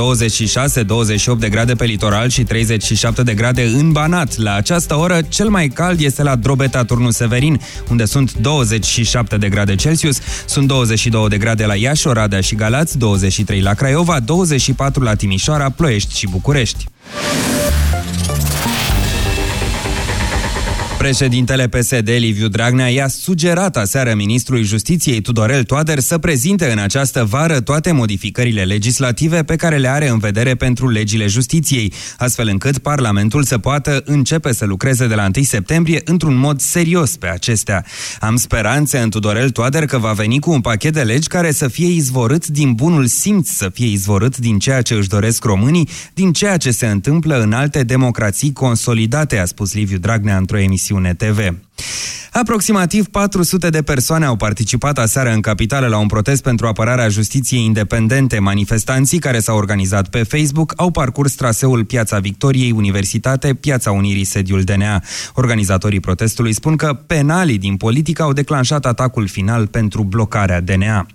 de grade pe litoral și 37 de grade în Banat. La această oră, cel mai cald este la Drobeta, turnul Severin, unde sunt 27 de grade Celsius, sunt 22 de grade la Iași, Oradea și Galați, Galați, 23 la Craiova, 24 la Timișoara, Ploiești și București. Președintele PSD, Liviu Dragnea, i-a sugerat aseară ministrului Justiției Tudorel Toader să prezinte în această vară toate modificările legislative pe care le are în vedere pentru legile justiției, astfel încât Parlamentul să poată începe să lucreze de la 1 septembrie într-un mod serios pe acestea. Am speranțe în Tudorel Toader că va veni cu un pachet de legi care să fie izvorât din bunul simț, să fie izvorât din ceea ce își doresc românii, din ceea ce se întâmplă în alte democrații consolidate, a spus Liviu Dragnea într-o emisiune emisiune TV. Aproximativ 400 de persoane au participat aseară în capitală la un protest pentru apărarea justiției independente. Manifestanții care s-au organizat pe Facebook au parcurs traseul Piața Victoriei, Universitate, Piața Unirii, sediul DNA. Organizatorii protestului spun că penalii din politică au declanșat atacul final pentru blocarea DNA.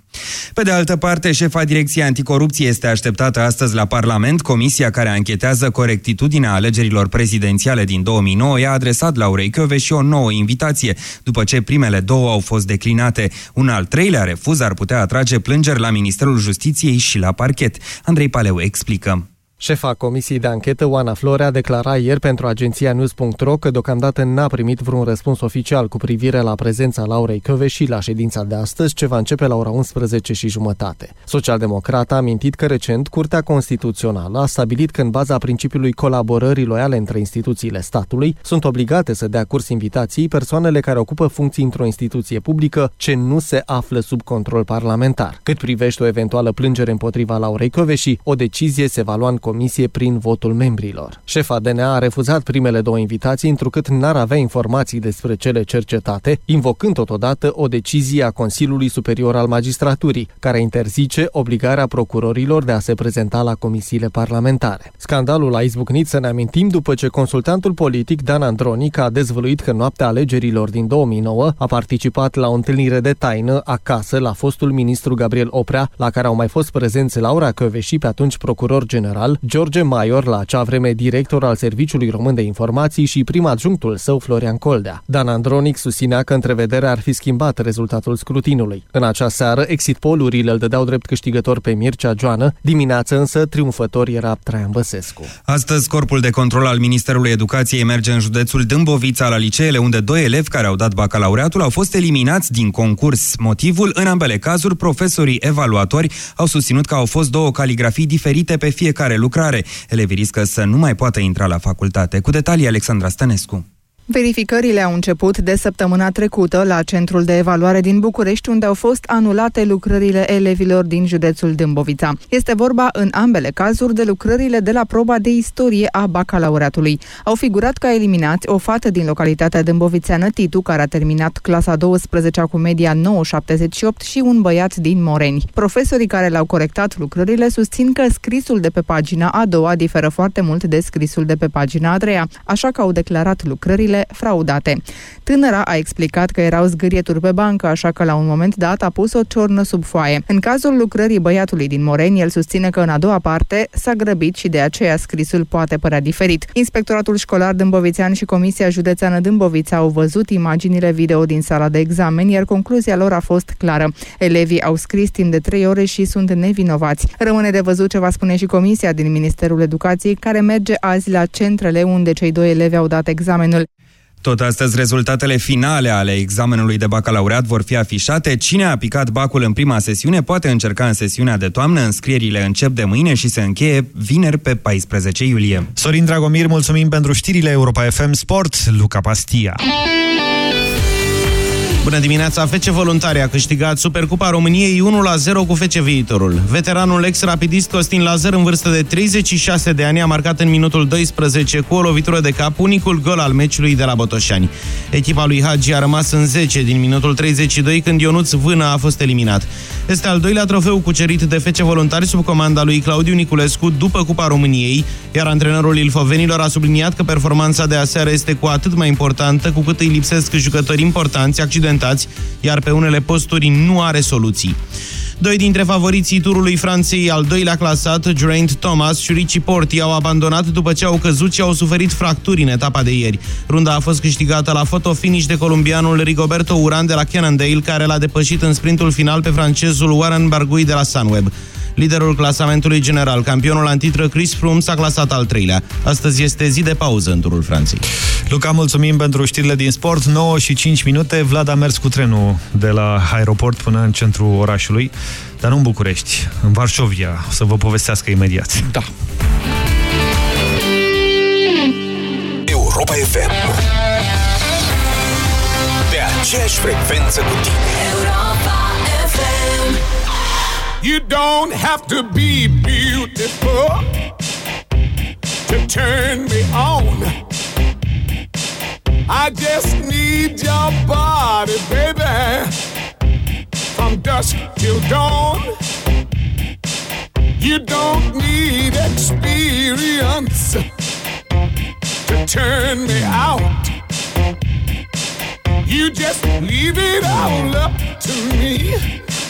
Pe de altă parte, șefa Direcției Anticorupție este așteptată astăzi la Parlament. Comisia care anchetează corectitudinea alegerilor prezidențiale din 2009 i-a adresat Laurei și o nouă invitație, după ce primele două au fost declinate. Un al treilea refuz ar putea atrage plângeri la Ministerul Justiției și la parchet. Andrei Paleu explică. Șefa Comisiei de Anchetă, Oana Florea, declara ieri pentru agenția News.ro că deocamdată n-a primit vreun răspuns oficial cu privire la prezența Laurei și la ședința de astăzi, ce va începe la ora 11 și jumătate. Socialdemocrata a mintit că recent Curtea Constituțională a stabilit că în baza principiului colaborării loiale între instituțiile statului sunt obligate să dea curs invitației persoanele care ocupă funcții într-o instituție publică ce nu se află sub control parlamentar. Cât privește o eventuală plângere împotriva Laurei și o decizie se va lua în comisie prin votul membrilor. Șefa DNA a refuzat primele două invitații întrucât n-ar avea informații despre cele cercetate, invocând totodată o decizie a Consiliului Superior al Magistraturii, care interzice obligarea procurorilor de a se prezenta la comisiile parlamentare. Scandalul a izbucnit, să ne amintim, după ce consultantul politic Dan Andronic a dezvăluit că noaptea alegerilor din 2009 a participat la o întâlnire de taină acasă la fostul ministru Gabriel Oprea, la care au mai fost prezenți Laura Căveși, pe atunci procuror general, George Maior, la acea vreme director al Serviciului Român de Informații și prim adjunctul său Florian Coldea. Dan Andronic susținea că întrevederea ar fi schimbat rezultatul scrutinului. În acea seară, exit polurile îl dădeau drept câștigător pe Mircea Joană, dimineață însă triumfător era Traian Băsescu. Astăzi, Corpul de Control al Ministerului Educației merge în județul Dâmbovița la liceele unde doi elevi care au dat bacalaureatul au fost eliminați din concurs. Motivul, în ambele cazuri, profesorii evaluatori au susținut că au fost două caligrafii diferite pe fiecare lucrare. Elevii riscă să nu mai poată intra la facultate. Cu detalii, Alexandra Stănescu. Verificările au început de săptămâna trecută la Centrul de Evaluare din București, unde au fost anulate lucrările elevilor din județul Dâmbovița. Este vorba în ambele cazuri de lucrările de la proba de istorie a bacalaureatului. Au figurat ca eliminați o fată din localitatea dâmbovițeană Titu, care a terminat clasa 12 cu media 978 și un băiat din Moreni. Profesorii care le-au corectat lucrările susțin că scrisul de pe pagina a doua diferă foarte mult de scrisul de pe pagina a treia, așa că au declarat lucrările cheltuielile fraudate. Tânăra a explicat că erau zgârieturi pe bancă, așa că la un moment dat a pus o ciornă sub foaie. În cazul lucrării băiatului din Moreni, el susține că în a doua parte s-a grăbit și de aceea scrisul poate părea diferit. Inspectoratul școlar Dâmbovițean și Comisia Județeană Dâmbovița au văzut imaginile video din sala de examen, iar concluzia lor a fost clară. Elevii au scris timp de trei ore și sunt nevinovați. Rămâne de văzut ce va spune și Comisia din Ministerul Educației, care merge azi la centrele unde cei doi elevi au dat examenul. Tot astăzi, rezultatele finale ale examenului de bacalaureat vor fi afișate. Cine a picat bacul în prima sesiune poate încerca în sesiunea de toamnă. Înscrierile încep de mâine și se încheie vineri pe 14 iulie. Sorin Dragomir, mulțumim pentru știrile Europa FM Sport, Luca Pastia. Bună dimineața! FC Voluntari a câștigat Supercupa României 1-0 cu FC Viitorul. Veteranul ex-rapidist Costin Lazar, în vârstă de 36 de ani, a marcat în minutul 12 cu o lovitură de cap unicul gol al meciului de la Botoșani. Echipa lui Hagi a rămas în 10 din minutul 32 când Ionuț Vână a fost eliminat. Este al doilea trofeu cucerit de FC Voluntari sub comanda lui Claudiu Niculescu după Cupa României, iar antrenorul Ilfovenilor a subliniat că performanța de aseară este cu atât mai importantă cu cât îi lipsesc jucători importanți, accidentali accidentați, iar pe unele posturi nu are soluții. Doi dintre favoriții turului Franței, al doilea clasat, Geraint Thomas și Richie Porti, au abandonat după ce au căzut și au suferit fracturi în etapa de ieri. Runda a fost câștigată la fotofinish de colombianul Rigoberto Uran de la Cannondale, care l-a depășit în sprintul final pe francezul Warren Bargui de la Sunweb. Liderul clasamentului general, campionul antitră Chris Froome, s-a clasat al treilea. Astăzi este zi de pauză în turul Franței. Luca, mulțumim pentru știrile din sport. 9 și 5 minute. Vlad a mers cu trenul de la aeroport până în centrul orașului, dar nu în București, în Varșovia. O să vă povestească imediat. Da. Europa FM Pe aceeași frecvență cu tine Europa You don't have to be beautiful to turn me on. I just need your body, baby, from dusk till dawn. You don't need experience to turn me out. You just leave it all up to me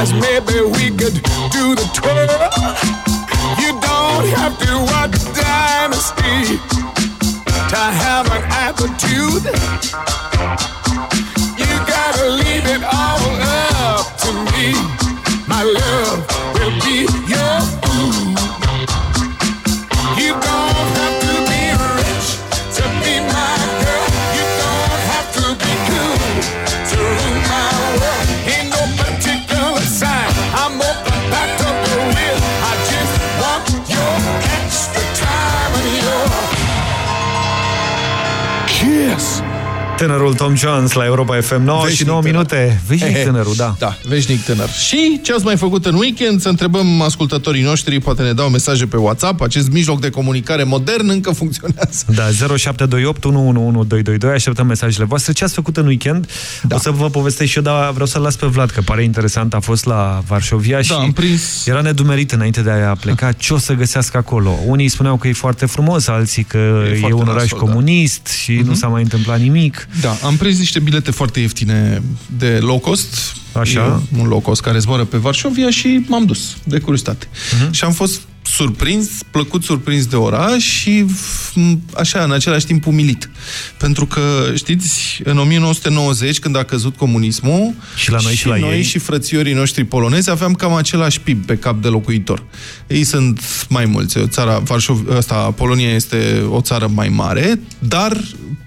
ask me. Jones la Europa FM 9 Veșnic și 9 tânăr. minute. Veșnic Ehe. tânărul, da. Da, veșnic tânăr. Și ce ați mai făcut în weekend? Să întrebăm ascultătorii noștri, poate ne dau mesaje pe WhatsApp. Acest mijloc de comunicare modern încă funcționează. Da, 0728 111222, așteptăm mesajele voastre. Ce ați făcut în weekend? Da. O să vă povestesc și eu, dar vreau să-l las pe Vlad, că pare interesant. A fost la Varșovia și am prins... era nedumerit înainte de a pleca ce o să găsească acolo. Unii spuneau că e foarte frumos, alții că E e, e foarte un oraș nasol, da. comunist și nu s-a mai întâmplat nimic. Da, am prins niște bilete foarte ieftine de low cost. Așa. E un low cost care zboară pe Varșovia și m-am dus de curiozitate. Mhm. Și am fost surprins, plăcut surprins de oraș și m, așa, în același timp umilit. Pentru că, știți, în 1990, când a căzut comunismul, Și la noi și la noi ei. și frățiorii noștri polonezi aveam cam același PIB pe cap de locuitor. Ei sunt mai mulți. Țara, Varșov, asta, Polonia este o țară mai mare, dar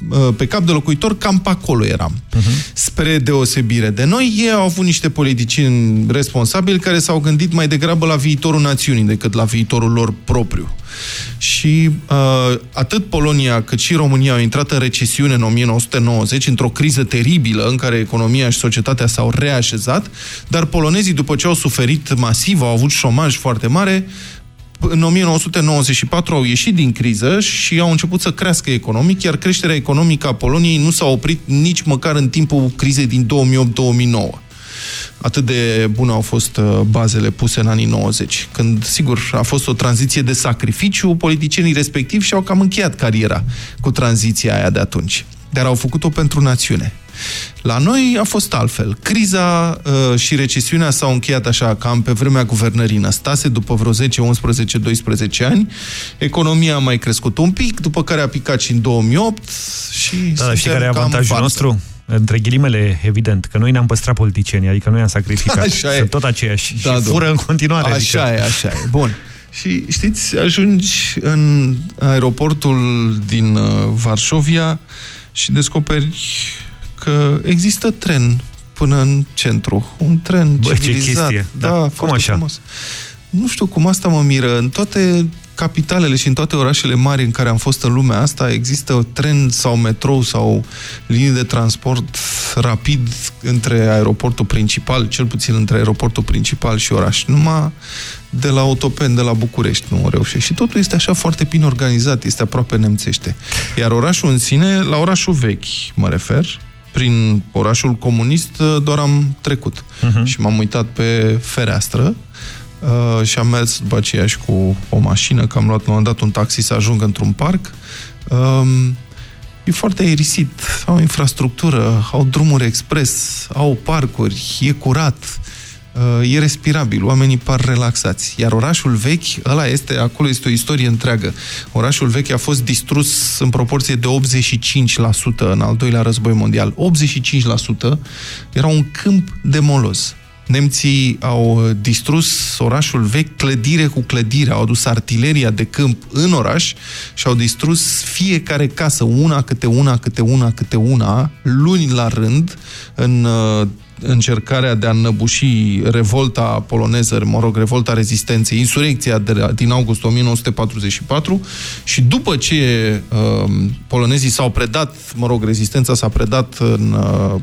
uh, pe cap de locuitor cam pe acolo eram. Uh-huh. Spre deosebire de noi, ei au avut niște politicieni responsabili care s-au gândit mai degrabă la viitorul națiunii decât la viitorul lor propriu. Și uh, atât Polonia cât și România au intrat în recesiune în 1990, într-o criză teribilă în care economia și societatea s-au reașezat, dar polonezii, după ce au suferit masiv, au avut șomaj foarte mare, în 1994 au ieșit din criză și au început să crească economic, iar creșterea economică a Poloniei nu s-a oprit nici măcar în timpul crizei din 2008-2009. Atât de bune au fost uh, bazele puse în anii 90, când, sigur, a fost o tranziție de sacrificiu, politicienii respectivi și-au cam încheiat cariera cu tranziția aia de atunci. Dar au făcut-o pentru națiune. La noi a fost altfel. Criza uh, și recesiunea s-au încheiat așa, cam pe vremea guvernării Năstase, după vreo 10, 11, 12 ani. Economia a mai crescut un pic, după care a picat și în 2008 și Da, suntem știi care e cam avantajul farsă. nostru? Între ghilimele, evident, că noi ne-am păstrat politicienii, adică noi am sacrificat. Așa e. Sunt tot aceiași Da, și fură în continuare. Așa adică... e, așa e. Bun. Și știți, ajungi în aeroportul din uh, Varșovia și descoperi că există tren până în centru. Un tren Bă, ce civilizat. chestie. Da, Da. Cum foarte așa? Frumos. Nu știu cum asta mă miră. În toate capitalele și în toate orașele mari în care am fost în lumea asta există tren sau metrou sau linii de transport rapid între aeroportul principal, cel puțin între aeroportul principal și oraș. Numai de la Autopen, de la București nu reușește. Și totul este așa foarte bine organizat, este aproape nemțește. Iar orașul în sine, la orașul vechi mă refer, prin orașul comunist doar am trecut. Mhm. Și m-am uitat pe fereastră uh, și am mers după aceea și cu o mașină, că am luat la un moment dat un taxi să ajung într-un parc. Um, e foarte aerisit, au infrastructură, au drumuri expres, au parcuri, e curat, uh, e respirabil, oamenii par relaxați. Iar orașul vechi, ăla este, acolo este o istorie întreagă. Orașul vechi a fost distrus în proporție de 85% în al doilea război mondial. 85% era un câmp de moloz. Nemții au distrus orașul vechi clădire cu clădire, au adus artileria de câmp în oraș și au distrus fiecare casă, una câte una, câte una, câte una, luni la rând, în uh, încercarea de a înnăbuși revolta poloneză, mă rog, revolta rezistenței, insurecția de, din august 1944 și după ce uh, polonezii s-au predat, mă rog, rezistența s-a predat în uh,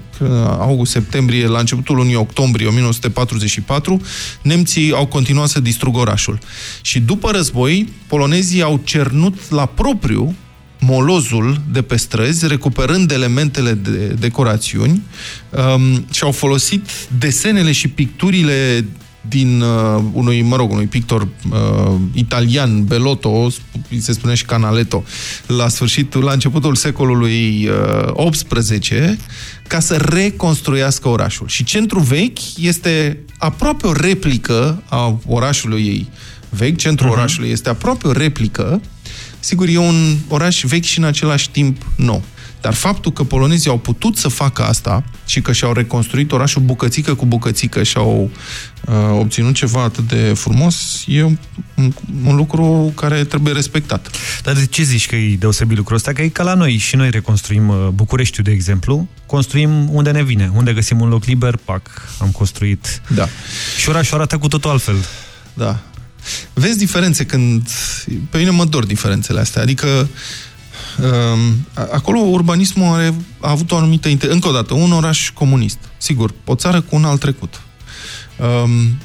august-septembrie, la începutul lunii octombrie 1944, nemții au continuat să distrugă orașul. Și după război, polonezii au cernut la propriu molozul de pe străzi, recuperând elementele de decorațiuni um, și au folosit desenele și picturile din uh, unui, mă rog, unui pictor uh, italian, Bellotto, sp- se spune și Canaletto, la sfârșitul, la începutul secolului uh, XVIII, ca să reconstruiască orașul. Și centrul vechi este aproape o replică a orașului ei vechi, centrul uh-huh. orașului este aproape o replică Sigur, e un oraș vechi și în același timp nou. Dar faptul că polonezii au putut să facă asta și că și-au reconstruit orașul bucățică cu bucățică și au uh, obținut ceva atât de frumos, e un, un, un lucru care trebuie respectat. Dar de ce zici că e deosebit lucrul ăsta? Că e ca la noi. Și noi reconstruim uh, Bucureștiul, de exemplu. Construim unde ne vine. Unde găsim un loc liber, pac, am construit. Da. Și orașul arată cu totul altfel. Da. Vezi diferențe când... Pe mine mă dor diferențele astea. Adică um, acolo urbanismul are, a avut o anumită... Inter... Încă o dată, un oraș comunist. Sigur, o țară cu un alt trecut. Um,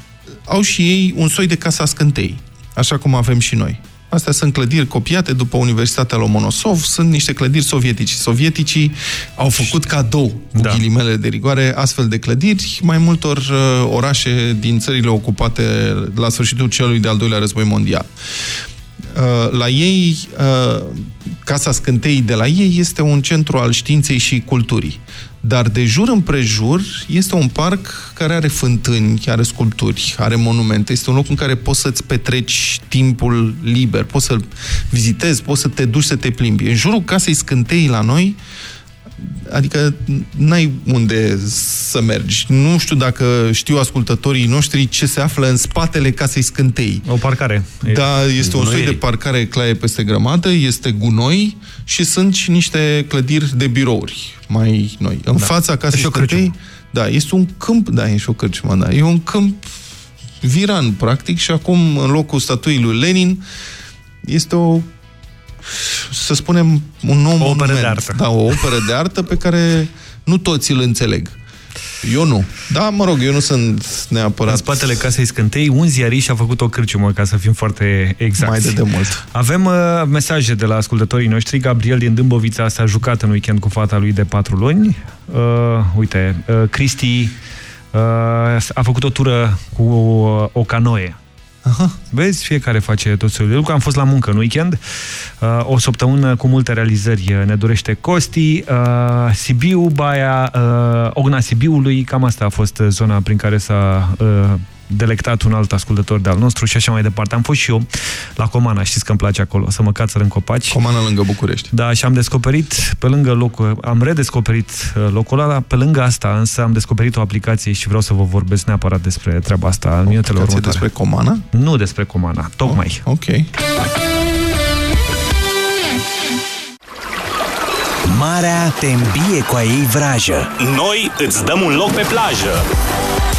au și ei un soi de casa scântei, așa cum avem și noi. Astea sunt clădiri copiate după Universitatea Lomonosov, sunt niște clădiri sovietici. Sovieticii au făcut cadou, cu da. ghilimele de rigoare, astfel de clădiri mai multor uh, orașe din țările ocupate la sfârșitul celui de-al doilea război mondial. Uh, la ei, uh, Casa Scântei de la ei este un centru al științei și culturii. Dar de jur împrejur este un parc care are fântâni, are sculpturi, are monumente. Este un loc în care poți să-ți petreci timpul liber, poți să-l vizitezi, poți să te duci să te plimbi. În jurul Casei Scântei la noi adică n-ai unde să mergi. Nu știu dacă știu ascultătorii noștri ce se află în spatele casei scântei. O parcare. Da, este un Gunoi. soi de parcare claie peste grămadă, este gunoi și sunt și niște clădiri de birouri mai noi. În Da. fața casei Și o scântei, cârciumă. da, este un câmp, da, e și o cârciumă, da, e un câmp viran, practic, și acum, în locul statuii lui Lenin, este o să spunem, un nou o operă de artă. Da, o operă de artă pe care nu toți îl înțeleg. Eu nu. Da, mă rog, eu nu sunt neapărat... În spatele casei scântei, un ziarist a făcut o cârciumă, ca să fim foarte exacti. Mai de demult. Avem uh, mesaje de la ascultătorii noștri. Gabriel din Dâmbovița s-a jucat în weekend cu fata lui de patru luni. Uh, uite, uh, Cristi uh, a făcut o tură cu uh, o canoe. Aha. Vezi, fiecare face tot soiul de lucru. Am fost la muncă în weekend, uh, o săptămână cu multe realizări uh, ne dorește Costi, uh, Sibiu, Baia, uh, Ogna Sibiului, cam asta a fost uh, zona prin care s-a uh, delectat un alt ascultător de-al nostru și așa mai departe. Am fost și eu la Comana, știți că îmi place acolo, să mă cațăr în copaci. Comana lângă București. Da, și am descoperit pe lângă locul, am redescoperit uh, locul ăla, pe lângă asta însă am descoperit o aplicație și vreau să vă vorbesc neapărat despre treaba asta în minutele următoare. despre Comana? Nu despre Comana, tocmai. Oh, ok. Marea te îmbie cu a ei vrajă. Noi îți dăm un loc pe plajă.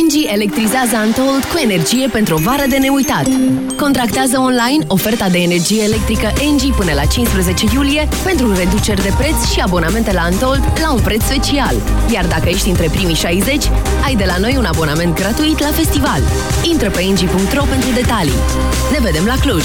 Engie electrizează Antold cu energie pentru o vară de neuitat. Contractează online oferta de energie electrică Engie până la 15 iulie pentru reduceri de preț și abonamente la Antold la un preț special. Iar dacă ești între primii 60, ai de la noi un abonament gratuit la festival. Intră pe engie.ro pentru detalii. Ne vedem la Cluj!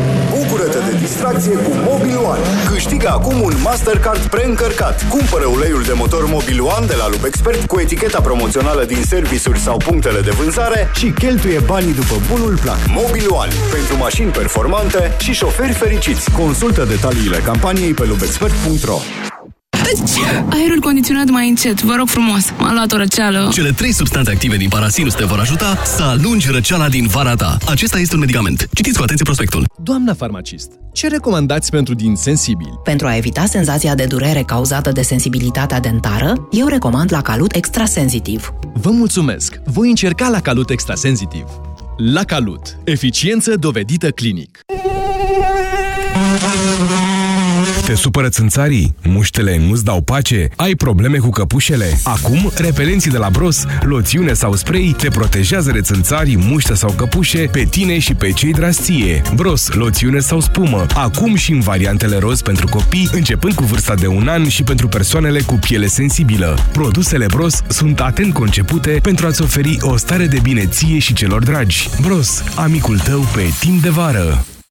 Bucură-te de distracție cu Mobil One. Câștigă acum un Mastercard preîncărcat. Cumpără uleiul de motor Mobil One de la Lubexpert cu eticheta promoțională din servisuri sau punctele de vânzare și cheltuie banii după bunul plac. Mobil One. Pentru mașini performante și șoferi fericiți. Consultă detaliile campaniei pe lubexpert.ro Aerul condiționat mai încet, vă rog frumos. M-a luat o răceală. Cele trei substanțe active din parasinus te vor ajuta să alungi răceala din vara ta. Acesta este un medicament. Citiți cu atenție prospectul. Doamna farmacist, ce recomandați pentru din sensibili? Pentru a evita senzația de durere cauzată de sensibilitatea dentară, eu recomand la Calut Extrasensitiv. Vă mulțumesc! Voi încerca la Calut Extrasensitiv. La Calut. Eficiență dovedită clinic. Te supără țânțarii? Muștele nu-ți dau pace? Ai probleme cu căpușele? Acum, repelenții de la Bros, loțiune sau spray te protejează de țânțarii, muște sau căpușe pe tine și pe cei drastie. Bros, loțiune sau spumă. Acum și în variantele roz pentru copii, începând cu vârsta de un an și pentru persoanele cu piele sensibilă. Produsele Bros sunt atent concepute pentru a-ți oferi o stare de bine ție și celor dragi. Bros, amicul tău pe timp de vară.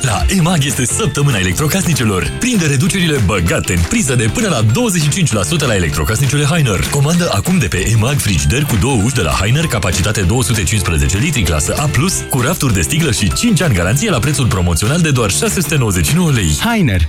La EMAG este săptămâna electrocasnicelor. Prinde reducerile băgate în priză de până la 25% la electrocasnicele Heiner. Comandă acum de pe EMAG frigider cu două uși de la Heiner, capacitate 215 litri, clasă A+, cu rafturi de sticlă și 5 ani garanție la prețul promoțional de doar 699 lei. Heiner.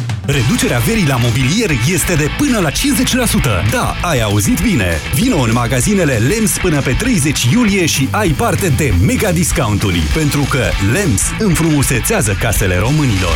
Reducerea verii la mobilier este de până la 50%. Da, ai auzit bine! Vino în magazinele LEMS până pe 30 iulie și ai parte de mega discounturi, pentru că LEMS înfrumusețează casele românilor.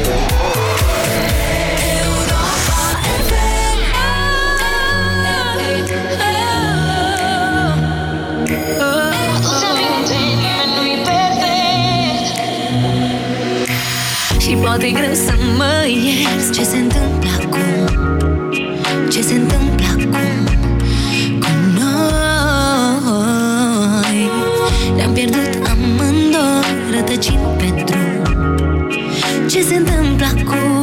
Și poate e greu să mă ierți Ce se întâmplă acum? Ce se întâmplă acum Cu noi? Ne-am pierdut amândoi Rătăcind pe drum. Ce se întâmplă acum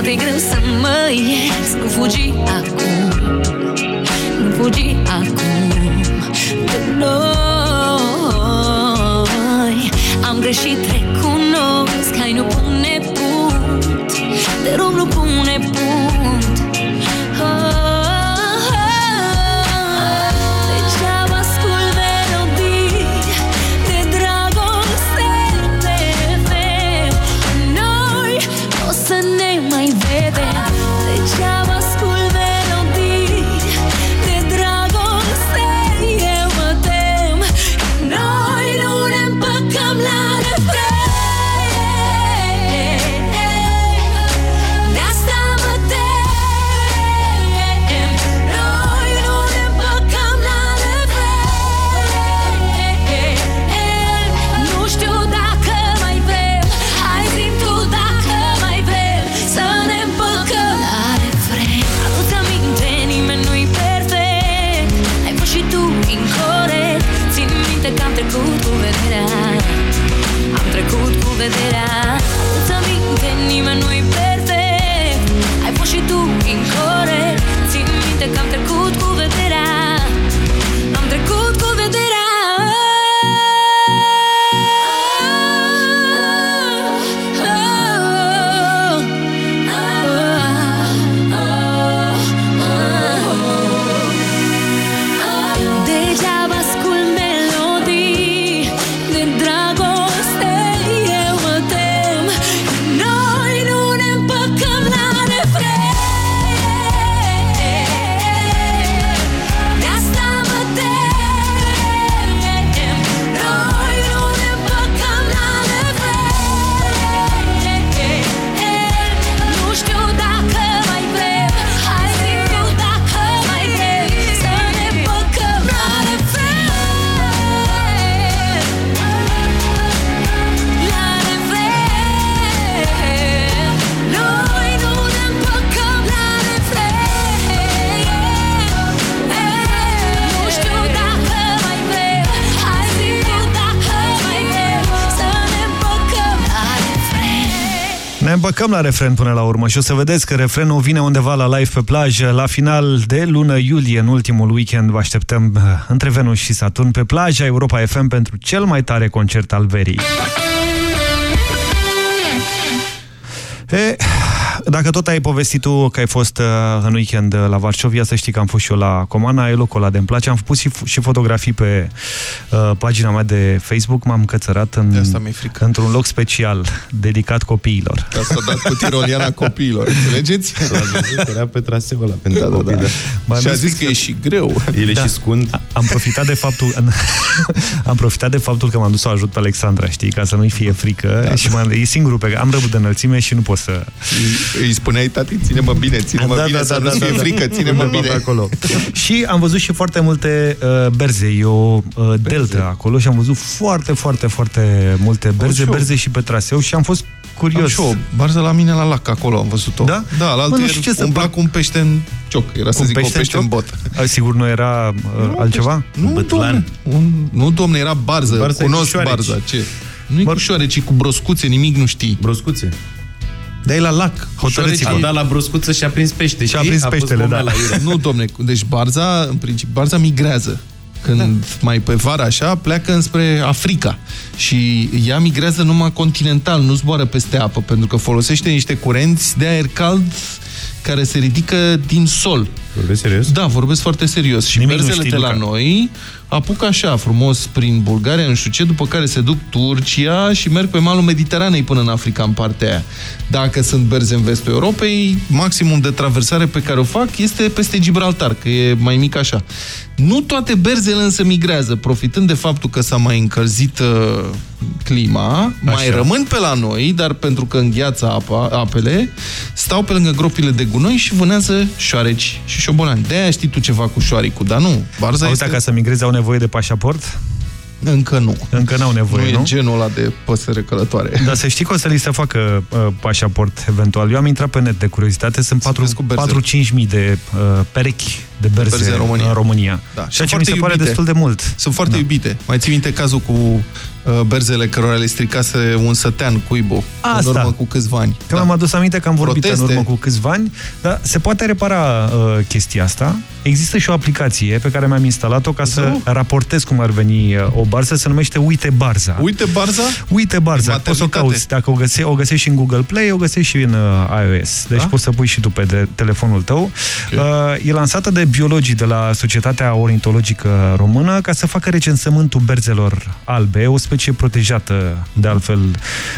poate e greu să mă ierți Nu fugi acum. Nu fugi acum. De noi. Am greșit, recunosc împăcăm la refren până la urmă și o să vedeți că refrenul vine undeva la live pe plajă la final de lună iulie, în ultimul weekend. Vă așteptăm uh, între Venus și Saturn pe plaja Europa FM pentru cel mai tare concert al verii. E, dacă tot ai povestit tu că ai fost uh, în weekend uh, la Varșovia, să știi că am fost și eu la Comana, e locul ăla de-mi place. Am pus și, și fotografii pe uh, pagina mea de Facebook, m-am cățărat în, într-un loc special dedicat copiilor. Ca să dat cu tiroliana copiilor, înțelegeți? Era pe traseul ăla pentru da, da, da. Și a zis că e și greu. El e Da. și scund. Am profitat de faptul am profitat de faptul că m-am dus să o ajut pe Alexandra, știi, ca să nu-i fie frică da, și m-am- e singurul pe care am răbut de înălțime și nu pot să Îi spuneai, tati, ține-mă bine, ține-mă bine, să nu fie frică, ține-mă Undeva bine. pe acolo. și am văzut și foarte multe uh, berze. E o uh, delta acolo și am văzut foarte, foarte, foarte multe berze, și eu. berze și pe traseu și am fost curios. Am și o barză la mine la lac, acolo am văzut-o. Da? Da, la Bă, nu altul știu ce să umbla fac. cu un pește în cioc. Era să Un zic pește o pește în în cioc? bot. A, Sigur nu era uh, altceva? Nu, domne, un, nu, domne, era barză. Barză Cunosc cu șoareci. barza. Ce? Nu e cu șoareci, ci cu broscuțe, nimic nu știi. Broscuțe. Dar e la lac. Hotărâți-vă. A dat la broscuță și a prins pește, Și a știi? prins A pus peștele, bomba da. la iurea. Nu, domne, deci barza, în principiu, barza migrează. Când da. mai pe vară așa, pleacă înspre Africa. Și ea migrează numai continental, nu zboară peste apă, pentru că folosește niște curenți de aer cald care se ridică din sol. Vorbesc serios? Da, vorbesc foarte serios. Și Nimic nu berzele știi, de la Luca. noi apucă așa frumos prin Bulgaria, nu știu ce, după care se duc Turcia și merg pe malul Mediteranei până în Africa, în partea aia. Dacă sunt berze în vestul Europei, maximum de traversare pe care o fac este peste Gibraltar, că e mai mic așa. Nu toate berzele însă migrează, profitând de faptul că s-a mai încălzit uh, clima, mai rămân pe la noi, dar pentru că îngheață apa, apele, stau pe lângă gropile de gunoi și vânează șoareci și șobolani. De-aia știi tu ceva cu șoaricul, dar nu. Barza Auzi, este... ca să migreze au nevoie de pașaport? Încă nu. Încă n-au nevoie, nu, nu? e genul ăla de păsăre călătoare. Dar să știi că o să li se facă uh, pașaport eventual. Eu am intrat pe net de curiozitate, sunt 4-5 mii de uh, perechi de berze, berze în România. în România. Da. Ceea ce mi se pare destul de mult. Sunt foarte da. iubite. Mai ții minte cazul cu uh, berzele cărora le stricase un sătean cuibu Asta. în urmă cu câțiva ani. Că mi-am adus aminte că am vorbit Proteste. în urmă cu câțiva ani, dar se poate repara uh, chestia asta. Există și o aplicație pe care mi-am instalat-o ca să raportez cum ar veni uh, o barză, se numește Uite Barza. Uite barza? Uite Barza, poți să o Maternitate. cauți. Dacă o găsești, o găsești și în Google Play, o găsești și în uh, iOS. Deci Da? poți să pui și tu pe de telefonul tău. Okay. Uh, e lansată de biologii de la Societatea Ornitologică Română ca să facă recensământul berzelor albe, o specie protejată de altfel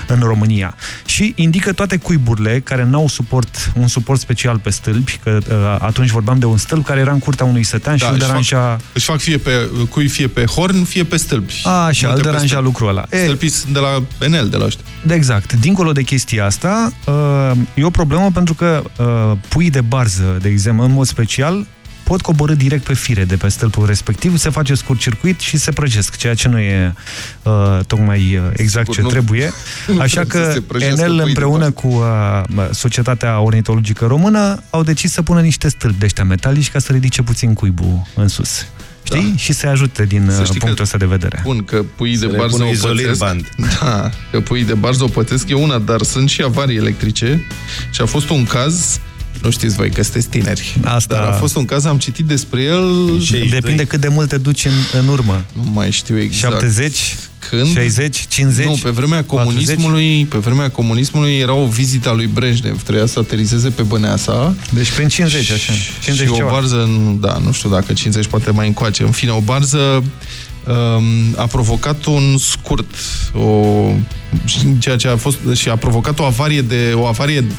în România. Și indică toate cuiburile care n-au suport, un suport special pe stâlpi, că uh, atunci vorbeam de un stâlp care era în curtea unui sătean și îl își deranja... fac, își fac fie pe cui, fie pe horn, fie pe stâlpi. A, așa, Nu îl te deranja peste- lucrul ăla. E, Stâlpii sunt de la Enel, de la ăștia. Exact. Dincolo de chestia asta, uh, e o problemă pentru că uh, pui de barză, de exemplu, în mod special, pot coborâ direct pe fire de pe stâlpul respectiv, se face scurt circuit și se prăjesc, ceea ce nu e uh, tocmai uh, exact Sigur, ce nu- trebuie. nu Așa trebuie să că se prăjească Enel puii de împreună cu uh, Societatea Ornitologică Română au decis să pună niște stâlpi de ăștia metalici ca să ridice puțin cuibul în sus. Știi? Da. Și să ajute din Să uh, știi punctul că- ăsta de vedere. Bun, că puii Să de le barză pună o izolir pățesc. band. Da, că puii de barză o pățesc e una, dar sunt și avarii electrice și a fost un caz nu știți voi că sunteți tineri. Asta... Dar a fost un caz, am citit despre el... Depinde cât de mult te duci în, în urmă. Nu mai știu exact. 70, Când? 60, 50? Nu, pe vremea comunismului, pe vremea comunismului era o vizită a lui Brejnev, trebuia să aterizeze pe Băneasa. Deci prin 50, așa. 50 și o ceva. barză, nu- da, nu știu dacă 50 poate mai încoace. În fine, o barză um, a provocat un scurt, o, ceea ce a fost și a provocat o avarie de o avarie uh,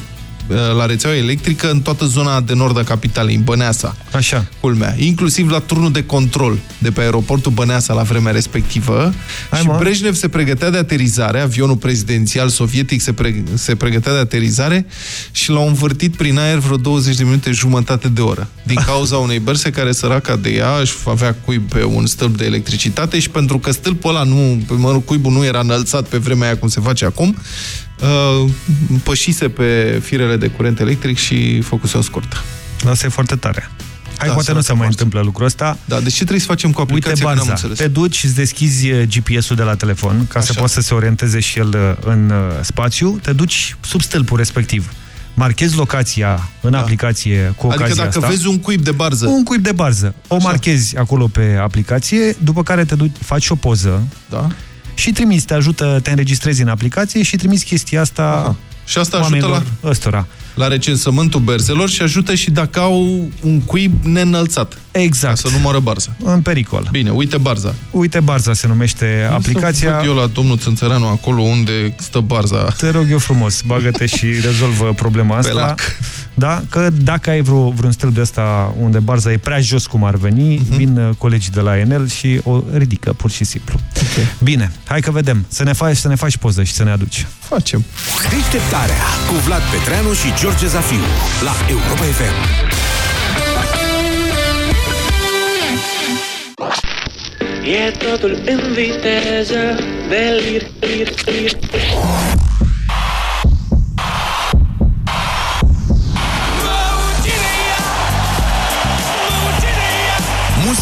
la rețeaua electrică în toată zona de nord a capitalei, în Băneasa. Așa. Culmea. Inclusiv la turnul de control de pe aeroportul Băneasa la vremea respectivă. Hai, și mă. Brejnev se pregătea de aterizare, avionul prezidențial sovietic se, pre se pregătea de aterizare și l-au învârtit prin aer vreo 20 de minute, jumătate de oră. Din cauza unei berse care săraca de ea își avea cuib pe un stâlp de electricitate și pentru că stâlpul ăla nu, mă rog, cuibul nu era înălțat pe vremea aia cum se face acum, uh, pășise pe firele de curent electric și făcuse o scurtă. Asta e foarte tare. Hai, Da, poate nu se se mai întâmplă lucrul ăsta. Da, deci ce trebuie să facem cu Uite aplicația? Că n-am barza. înțeles. Te duci, îți deschizi eh, GPS-ul de la telefon ca să Așa. poată să se orienteze și el eh, în eh, spațiu. Te duci sub stâlpul respectiv. Marchezi locația în aplicație cu Adică ocazia dacă asta. vezi un cuib de barză, Un cuib de barză. O marchezi acolo pe aplicație, după care te duci, faci o poză da. Și trimiți, te ajută, te înregistrezi în aplicație și trimiți chestia asta Aha. Și asta ajută oamenilor la- ăstora. la recensământul berzelor și ajută și dacă au un cuib neînălțat. Exact. Ca să nu moară barza. În pericol. Bine, uite barza. Uite Barza se numește aplicația. Să văd eu la domnul Țânțăranu acolo unde stă barza. Te rog eu frumos, bagă-te și rezolvă problema asta. lac. Da? Că dacă ai vreo, vreun stil de ăsta unde barza e prea jos cum ar veni, Mhm. vin uh, colegii de la Enel și o ridică, pur și simplu. Okay. Bine, hai că vedem. Să ne faci, să ne faci poză și să ne aduci. Facem. Deșteptarea cu Vlad Petreanu și George Zafiu la Europa FM. E totul în viteză de lir, lir, lir.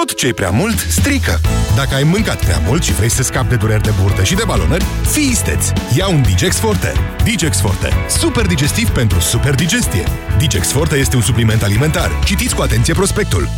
Tot ce e prea mult, strică. Dacă ai mâncat prea mult și vrei să scapi de dureri de burtă și de balonări, fii isteț! Ia un Digex Forte. Digex Forte. Super digestiv pentru super digestie. Digex Forte este un supliment alimentar. Citiți cu atenție prospectul.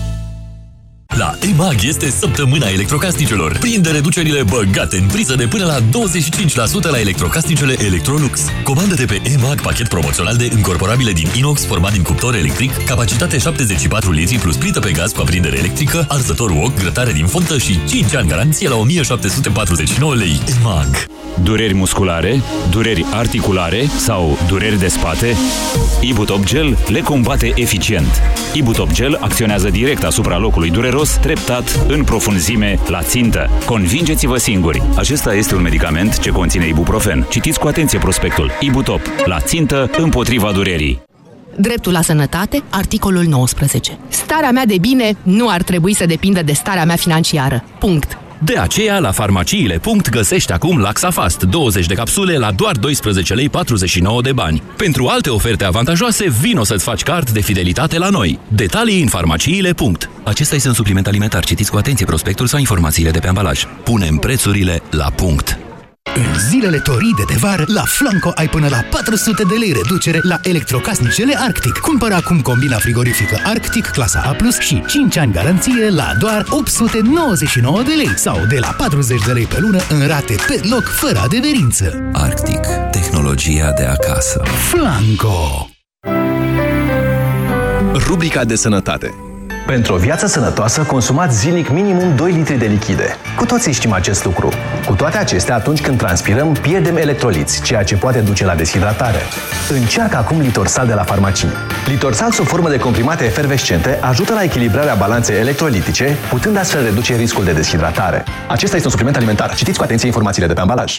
La EMAG este săptămâna electrocasnicelor. Prinde reducerile băgate în priză de până la 25% la electrocasnicele Electrolux. Comandă-te pe EMAG pachet promoțional de încorporabile din inox format din cuptor electric, capacitate 74 litri plus plită pe gaz cu aprindere electrică, arzător wok, grătare din fontă și 5 ani garanție la 1749 lei. EMAG. Dureri musculare, dureri articulare sau dureri de spate? Ibutop Gel le combate eficient. Ibutop Gel acționează direct asupra locului dureros, treptat, în profunzime, la țintă. Convingeți-vă singuri! Acesta este un medicament ce conține ibuprofen. Citiți cu atenție prospectul. Ibutop. La țintă, împotriva durerii. Dreptul la sănătate, articolul 19. Starea mea de bine nu ar trebui să depindă de starea mea financiară. Punct. De aceea, la farmaciile. Punct, găsești acum Laxafast, 20 de capsule la doar 12 lei 49 de bani. Pentru alte oferte avantajoase, vino să-ți faci card de fidelitate la noi. Detalii în farmaciile. Punct. Acesta este un supliment alimentar. Citiți cu atenție prospectul sau informațiile de pe ambalaj. Punem prețurile la punct. În zilele toride de vară, la Flanco ai până la 400 de lei reducere la electrocasnicele Arctic. Cumpără acum combina frigorifică Arctic clasa A+, și 5 ani garanție la doar 899 de lei sau de la 40 de lei pe lună în rate pe loc, fără adeverință. Arctic. Tehnologia de acasă. Flanco. Rubrica de sănătate. Pentru o viață sănătoasă, consumați zilnic minimum 2 litri de lichide. Cu toții știm acest lucru. Cu toate acestea, atunci când transpirăm, pierdem electroliți, ceea ce poate duce la deshidratare. Încearcă acum Litorsal de la farmacii. Litorsal sub formă de comprimate efervescente ajută la echilibrarea balanței electrolitice, putând astfel reduce riscul de deshidratare. Acesta este un supliment alimentar. Citiți cu atenție informațiile de pe ambalaj.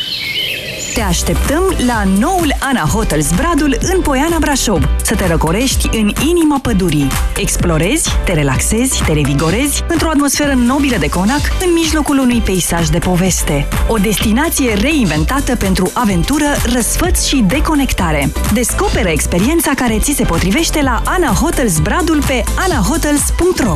Te așteptăm la noul Ana Hotels Bradul în Poiana Brașov. Să te răcorești în inima pădurii. Explorezi, te relaxezi, te revigorezi într-o atmosferă nobilă de conac în mijlocul unui peisaj de poveste. O destinație reinventată pentru aventură, răsfăț și deconectare. Descoperă experiența care ți se potrivește la Ana Hotels Bradul pe anahotels.ro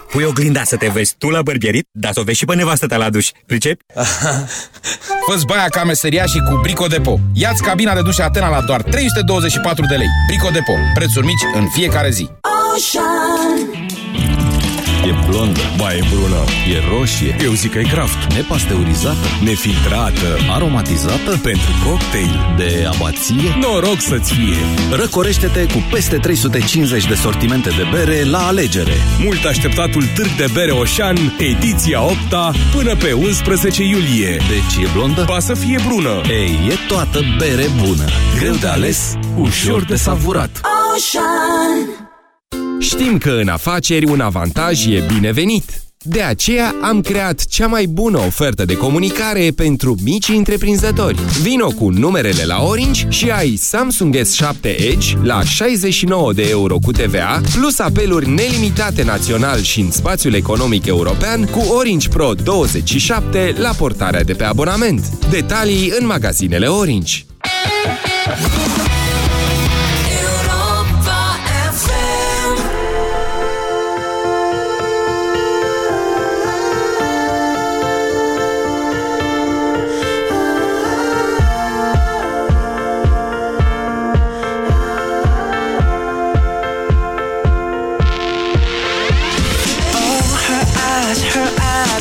Pui oglinda să te vezi tu la bărbierit, dar să o vezi și pe nevastă ta la duș. Pricepi? Fă-ți baia ca meseria și cu Brico Depo. Ia-ți cabina de duș Atena la doar 324 de lei. Brico Depo. Prețuri mici în fiecare zi. Ocean. E blondă, ba e brună, e roșie, eu zic că e craft. Nepasteurizată, nefiltrată, aromatizată pentru cocktail de abație. Noroc să-ți fie! Răcorește-te cu peste 350 de sortimente de bere la alegere. Mult așteptatul Târg de Bere Oșan, ediția 8 până pe 11 iulie. Deci e blondă? Ba să fie brună. Ei, e toată bere bună. Greu de ales, ușor de savurat. Ocean. Știm că în afaceri un avantaj e binevenit. De aceea am creat cea mai bună ofertă de comunicare pentru mici întreprinzători. Vino cu numerele la Orange și ai Samsung S7 Edge la 69 de euro cu TVA, plus apeluri nelimitate național și în spațiul economic european cu Orange Pro 27 la portarea de pe abonament. Detalii în magazinele Orange.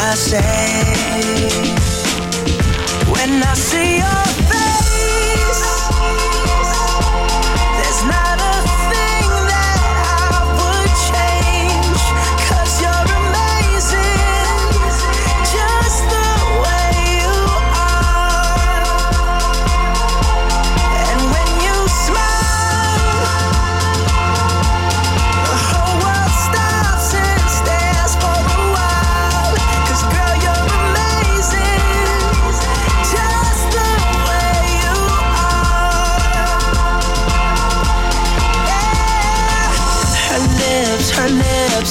I say, When I see your face,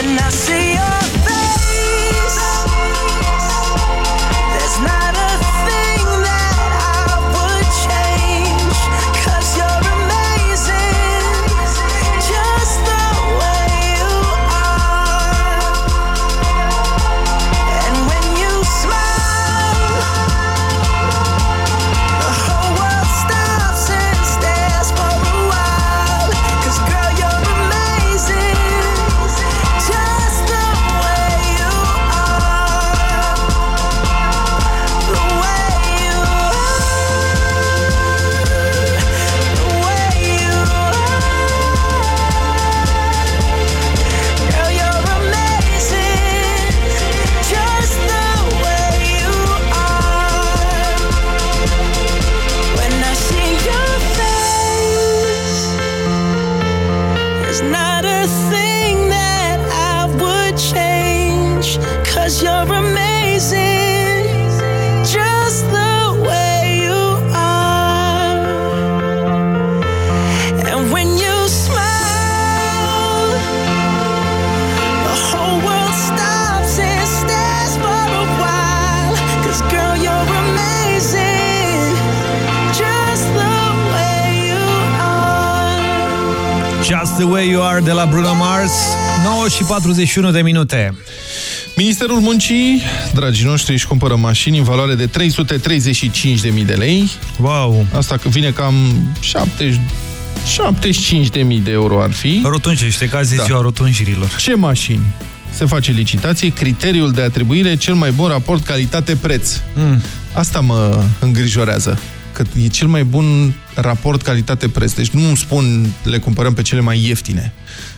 when I see the way you are de la Bruno Mars 9 și 41 de minute Ministerul Muncii, dragii noștri, își cumpără mașini în valoare de 335.000 de lei. Wow! Asta că vine cam 70, 75.000 de euro ar fi. Rotunjește, ca zis da. eu, rotunjirilor. Ce mașini? Se face licitație, criteriul de atribuire, cel mai bun raport calitate-preț. Mm. Asta mă îngrijorează că e cel mai bun raport calitate-preț. Deci nu îmi spun le cumpărăm pe cele mai ieftine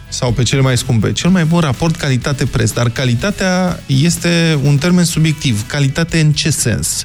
sau pe cele mai scumpe. Cel mai bun raport calitate-preț. Dar calitatea este un termen subiectiv. Calitate în ce sens?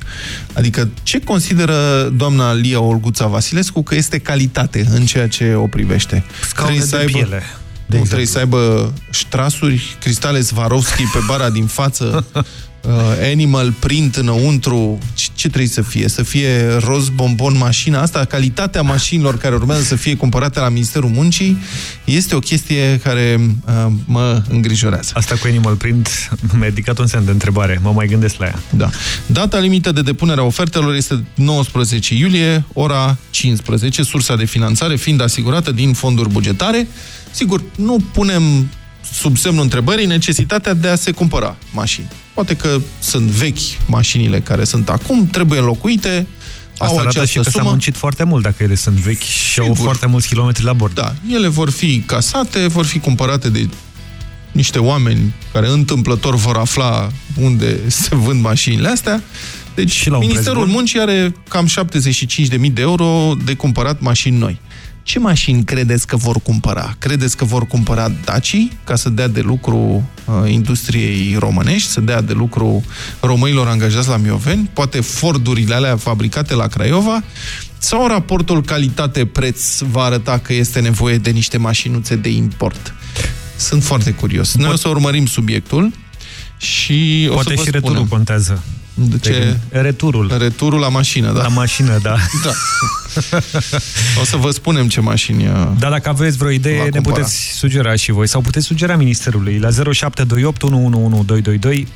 Adică ce consideră doamna Lia Olguța Vasilescu că este calitate în ceea ce o privește? Scaune de aibă... piele. De nu, trebuie să aibă ștrasuri, cristale Swarovski pe bara din față, uh, animal print înăuntru. Ce, ce trebuie să fie? Să fie roz bombon mașina asta? Calitatea mașinilor care urmează să fie cumpărate la Ministerul Muncii este o chestie care uh, mă îngrijorează. Asta cu animal print mi-a ridicat un semn de întrebare. Mă mai gândesc la ea. Da. Data limită de depunere a ofertelor este 19 iulie, ora 15, sursa de finanțare fiind asigurată din fonduri bugetare. Sigur, nu punem sub semnul întrebării necesitatea de a se cumpăra mașini. Poate că sunt vechi mașinile care sunt acum, trebuie înlocuite, Asta au arată această și că s-a sumă. muncit foarte mult dacă ele sunt vechi și au foarte mulți kilometri la bord. Da, ele vor fi casate, vor fi cumpărate de niște oameni care întâmplător vor afla unde se vând mașinile astea. Deci Și la un Ministerul preț bun. Muncii are cam 75.000 de euro de cumpărat mașini noi. Ce mașini credeți că vor cumpăra? Credeți că vor cumpăra Daci ca să dea de lucru uh, industriei românești, să dea de lucru românilor angajați la Mioveni? Poate Fordurile alea fabricate la Craiova? Sau raportul calitate-preț va arăta că este nevoie de niște mașinuțe de import? Sunt foarte curios. Noi o să urmărim subiectul și o Poate să vă și returul spunem. contează. De ce? Returul. Returul la mașină, da. La mașină, da. da. o să vă spunem ce mașini uh, Dar dacă aveți vreo idee, Va ne cumpăra. puteți sugera și voi. Sau puteți sugera Ministerului la 0728 111222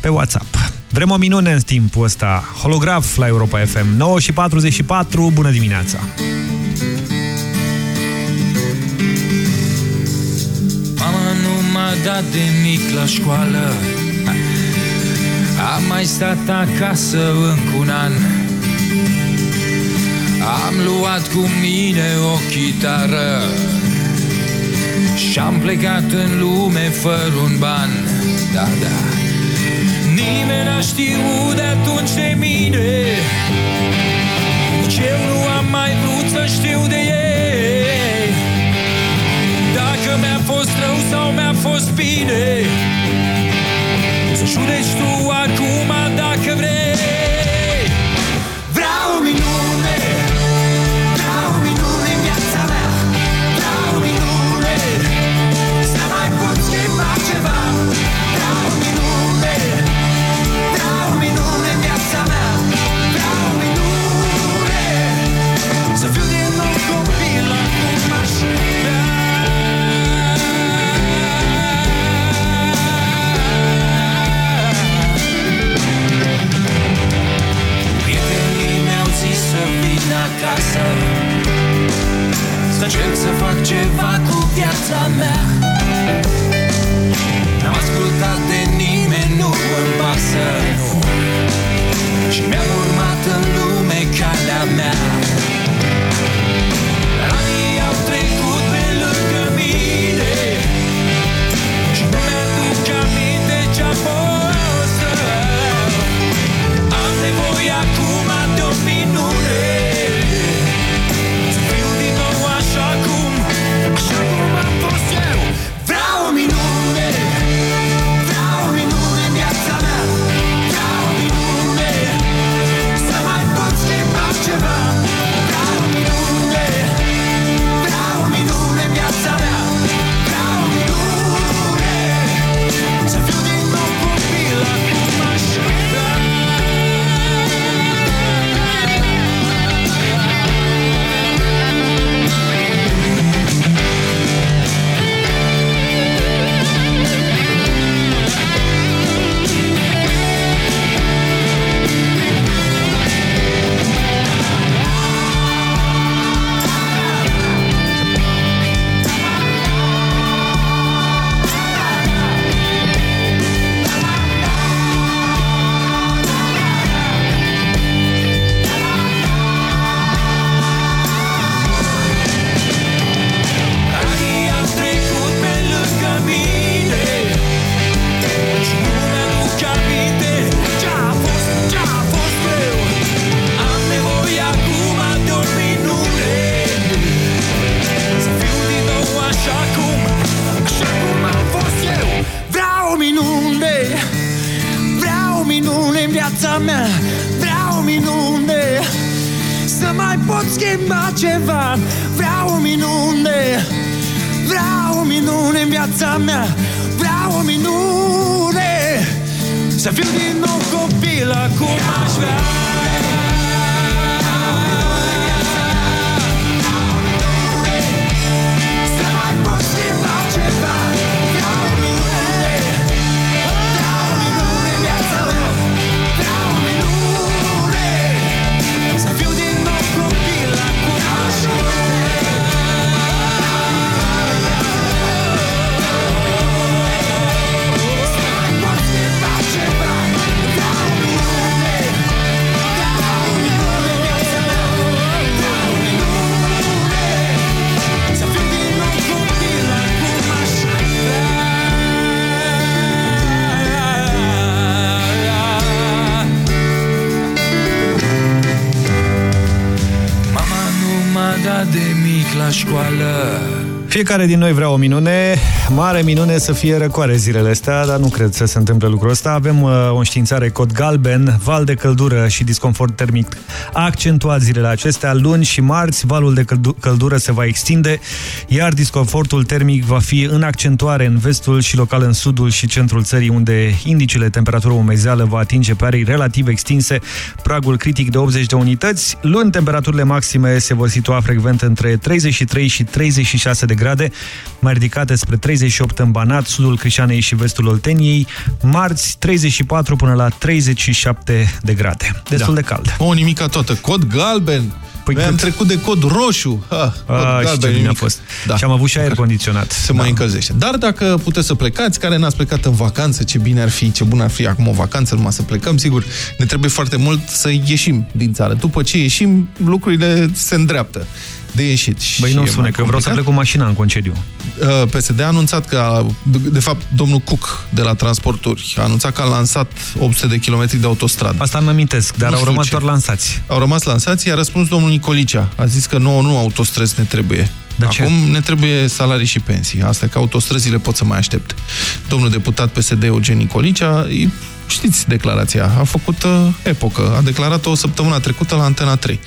pe WhatsApp. Vrem o minune în timpul ăsta. Holograf la Europa FM. 9 și 44. Bună dimineața! Mama nu m-a dat de mic la școală Am mai stat acasă încă un an. Am luat cu mine o chitară Și-am plecat în lume fără un ban. Da, da. Nimeni n-a știut de atunci de mine Fiecare din noi vrea o minune, mare minune să fie răcoare zilele astea, dar nu cred să se întâmple lucrul ăsta. Avem uh, o înștiințare cod galben, val de căldură și disconfort termic accentuat zilele acestea. Luni și marți, valul de căldu- căldură se va extinde, iar disconfortul termic va fi în accentuare în vestul și local în sudul și centrul țării, unde indicele temperatură umezeală va atinge pe arii relativ extinse pragul critic de 80 de unități. Luni, temperaturile maxime se vor situa frecvent între 33 și 36 de grade, mai ridicate spre 38 în Banat, sudul Crișanei și vestul Olteniei, marți 34 până la 37 de grade. Destul Da. de cald. O, nimica toată. Cod galben. Păi Noi am trecut de cod roșu. Ha, cod A, și ce bine a fost. Da. Și am avut și aer condiționat. Se mai încălzește. Dar dacă puteți să plecați, care n-ați plecat în vacanță, ce bine ar fi, ce bun ar fi acum o vacanță, numai să plecăm, sigur, ne trebuie foarte mult să ieșim din țară. După ce ieșim, lucrurile se îndreaptă de ieșit. Băi, Și nu e spune mai că vreau să complicat. plec cu mașina în concediu. Uh, PSD a anunțat că, de fapt, domnul Cook de la Transporturi a anunțat că a lansat 800 de kilometri de autostradă. Asta îmi amintesc, dar Nu au știu rămas ce. doar lansați. Au rămas lansați, i-a răspuns domnul Nicolicea. A zis că nouă nu autostrăzi ne trebuie. De ce? Acum ne trebuie salarii și pensii. Asta e că autostrăzile pot să mai aștepte. Domnul deputat PSD Eugen Nicolicea, îi- știți declarația, a făcut uh, epocă. A declarat-o o săptămână trecută la Antena 3.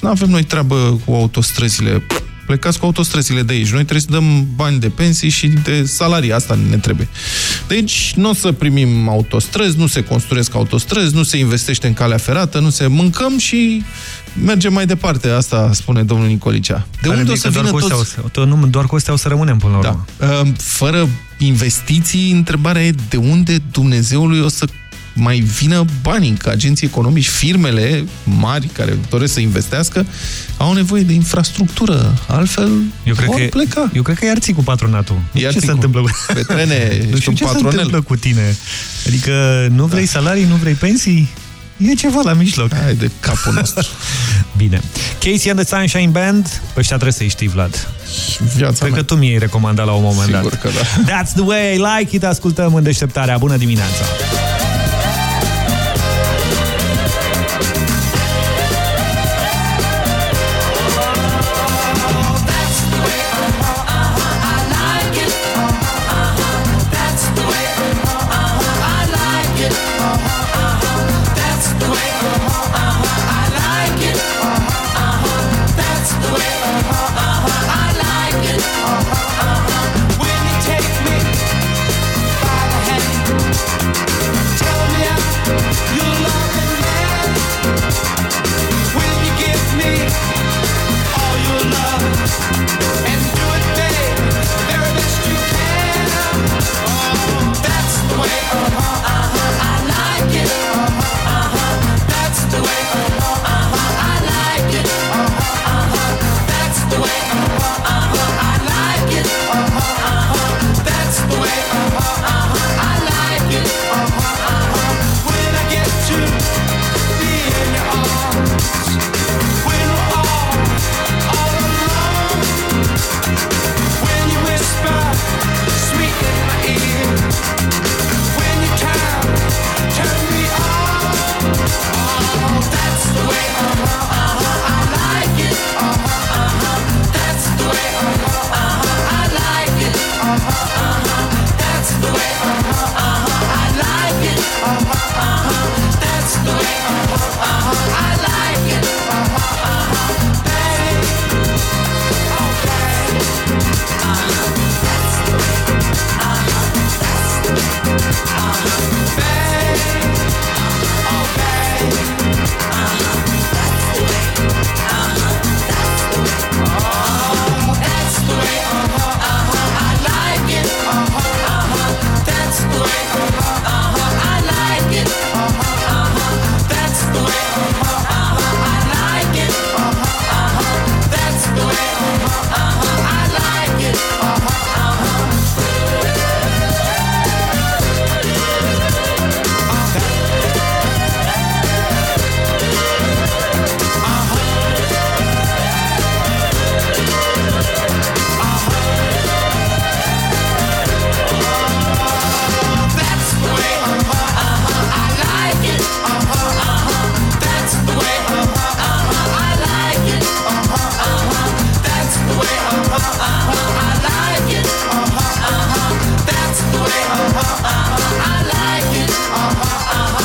Și nu avem noi treabă cu autostrăzile. Plecați cu autostrăzile de aici. Noi trebuie să dăm bani de pensii și de salarii. Asta ne trebuie. Deci nu o să primim autostrăzi, nu se construiesc autostrăzi, nu se investește în calea ferată, nu se mâncăm și mergem mai departe. Asta spune domnul Nicolicea. De Pare unde o mie să că doar vină cu astea toți? o să- Nu, doar cu astea o să rămânem până la urmă. Da. Fără investiții, întrebarea e de unde Dumnezeului o să mai vină banii, că agenții economici, firmele mari care doresc să investească, au nevoie de infrastructură. Altfel, Eu cred, vor că, pleca. eu cred că i-ar ții cu patronatul. Nu I-ar știu ce ții se cu- întâmplă cu... Petrene, nu ești știu un ce se patronel. întâmplă cu tine. Adică nu vrei salarii, nu vrei pensii? E ceva la mijloc. Hai de capul nostru. Bine. Casey and the Sunshine Band, ăștia trebuie să-i știi, Vlad. Viața Cred mea. că tu mi-ai recomandat la un moment Sigur dat. că da. That's the way I like it. Ascultăm în deșteptarea. Bună dimineața!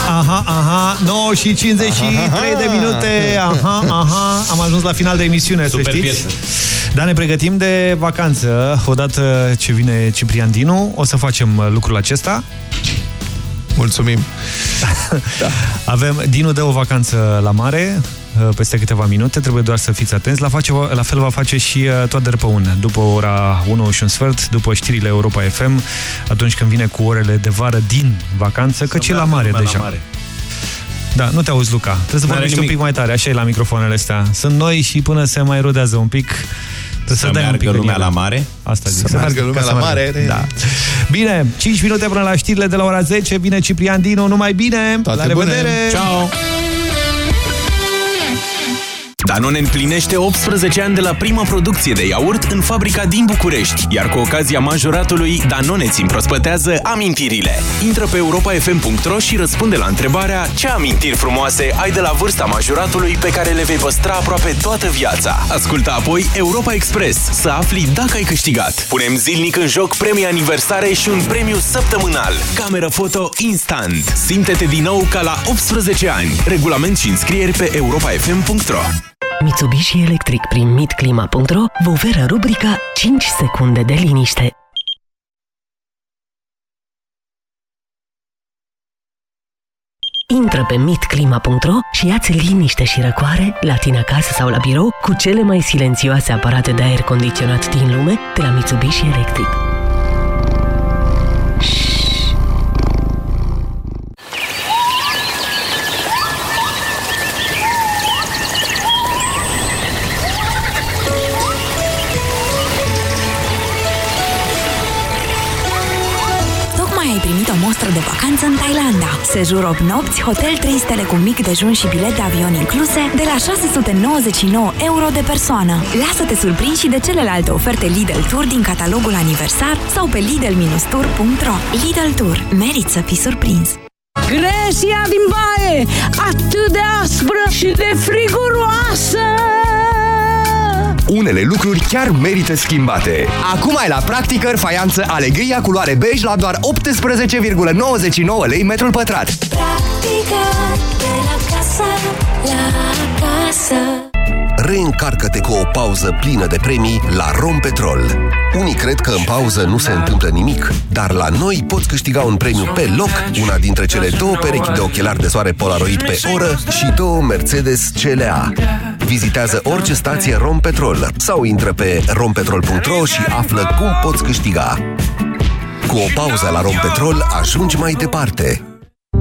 Aha, aha, 9 și 53 aha, aha. de minute. Aha, aha, am ajuns la final de emisiune Super piesă. Da, ne pregătim de vacanță. Odată ce vine Ciprian Dinu O să facem uh, lucrul acesta. Mulțumim. Da. Avem Dinu de o vacanță la mare peste câteva minute, trebuie doar să fiți atenți. La, face, la fel va face și uh, Toader Păun, după ora 1 și un sfert, după știrile Europa FM, atunci când vine cu orele de vară din vacanță, căci e la mare lumea la deja. mare. Da, nu te auzi, Luca. Trebuie să N-are vorbești un nimic. pic mai tare, așa e la microfoanele astea. Sunt noi și până se mai rodează un pic... Trebuie Să dai un meargă pic în lumea ele. la mare? Asta zic. Să meargă lumea ca la să mare, meargă. re- Da. Bine, 5 minute până la știrile de la ora 10. Vine Ciprian Dinu, numai bine. Toate la bune. revedere. Ciao! Danone împlinește 18 ani de la prima producție de iaurt în fabrica din București, iar cu ocazia majoratului, Danone ți împrospătează amintirile. Intră pe europafm.ro și răspunde la întrebarea ce amintiri frumoase ai de la vârsta majoratului pe care le vei păstra aproape toată viața. Ascultă apoi Europa Express să afli dacă ai câștigat. Punem zilnic în joc premii aniversare și un premiu săptămânal. Cameră foto instant. Simte-te din nou ca la 18 ani. Regulament și înscrieri pe europafm.ro Mitsubishi Electric prin mitclima.ro vă oferă rubrica 5 secunde de liniște. Intră pe mitclima.ro și ia-ți liniște și răcoare la tine acasă sau la birou cu cele mai silențioase aparate de aer condiționat din lume de la Mitsubishi Electric. Sejur 8 nopți, hotel 3 stele cu mic dejun și bilet de avion incluse de la 699 euro de persoană. Lasă-te surprins și de celelalte oferte Lidl Tour din catalogul aniversar sau pe lidl-tour.ro Lidl Tour. Merit să fii surprins! Gresia din baie, atât de aspră și de friguroasă! Unele lucruri chiar merită schimbate. Acum ai la Practicăr faianță Alegria culoare bej la doar 18,99 lei metrul pătrat. Practică de la casă la casă Reîncarcă-te cu o pauză plină de premii la Rompetrol. Unii cred că în pauză nu se întâmplă nimic, dar la noi poți câștiga un premiu pe loc, una dintre cele două perechi de ochelari de soare Polaroid pe oră și două Mercedes CLA. Vizitează orice stație Rompetrol sau intră pe rompetrol.ro și află cum poți câștiga. Cu o pauză la Rompetrol ajungi mai departe.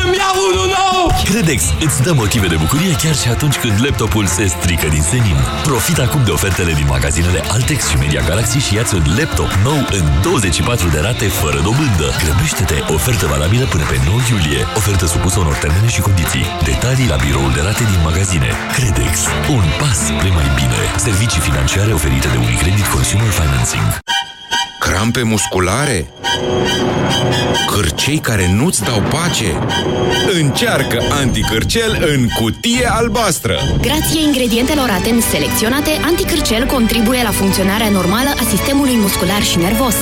Îmi iau unul nou! Credex îți dă motive de bucurie chiar și atunci când laptopul se strică din senin. Profit acum de ofertele din magazinele Altex și Media Galaxy și ia-ți un laptop nou în 24 de rate fără dobândă. Grăbește-te! Ofertă valabilă până pe 9 iulie. Ofertă supusă unor termene și condiții. Detalii la biroul de rate din magazine. Credex. Un pas spre mai bine. Servicii financiare oferite de Unicredit Consumer Financing. Crampe musculare? Cârcei care nu-ți dau pace? Încearcă anticârcel în cutie albastră! Grație ingredientelor atent selecționate, anticârcel contribuie la funcționarea normală a sistemului muscular și nervos.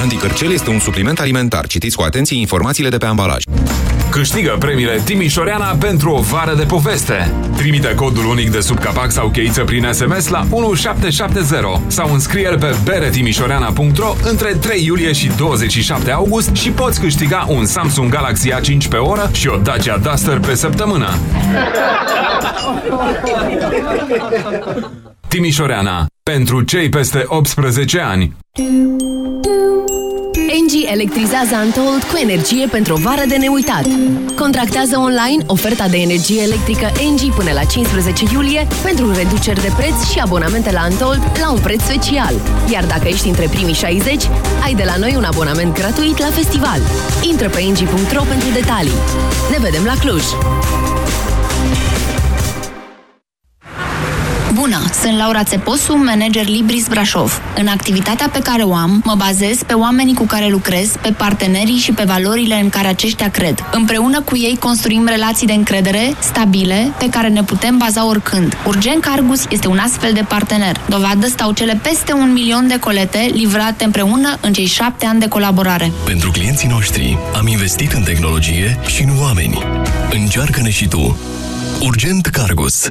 Anticârcel este un supliment alimentar. Citiți cu atenție informațiile de pe ambalaj. Câștigă premiile Timișoreana pentru o vară de poveste. Trimite codul unic de sub capac sau cheiță prin SMS la 1770 sau înscrie-l pe beretimișoreana.ro între 3 iulie și 27 august și poți câștiga un Samsung Galaxy A5 pe oră și o Dacia Duster pe săptămână. Timișoreana. Pentru cei peste 18 ani. Engie electrizează Antold cu energie pentru o vară de neuitat. Contractează online oferta de energie electrică Engie până la 15 iulie pentru reduceri de preț și abonamente la Antold la un preț special. Iar dacă ești între primii 60, ai de la noi un abonament gratuit la festival. Intră pe engie.ro pentru detalii. Ne vedem la Cluj! Bună! Bună, sunt Laura Țeposu, manager Libris Brașov. În activitatea pe care o am, mă bazez pe oamenii cu care lucrez, pe partenerii și pe valorile în care aceștia cred. Împreună cu ei construim relații de încredere, stabile, pe care ne putem baza oricând. Urgent Cargus este un astfel de partener. Dovadă stau cele peste un milion de colete livrate împreună în cei șapte ani de colaborare. Pentru clienții noștri am investit în tehnologie și în oameni. Încearcă-ne și tu. Urgent Cargus.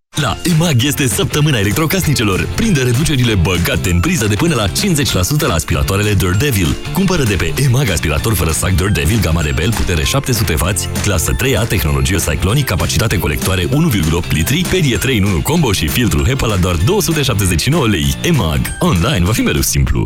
La EMAG este săptămâna electrocasnicelor. Prinde reducerile băgate în priză de până la 50% la aspiratoarele Dirt Devil. Cumpără de pe EMAG aspirator fără sac Dirt Devil, gama Rebel, putere 700W, clasă 3A, tehnologie Cyclonic, capacitate colectoare 1,8 litri, perie 3 în 1 combo și filtru HEPA la doar 279 lei. EMAG. Online va fi mereu simplu.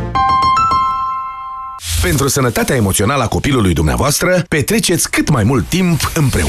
Pentru sănătatea emoțională a copilului dumneavoastră, petreceți cât mai mult timp împreună.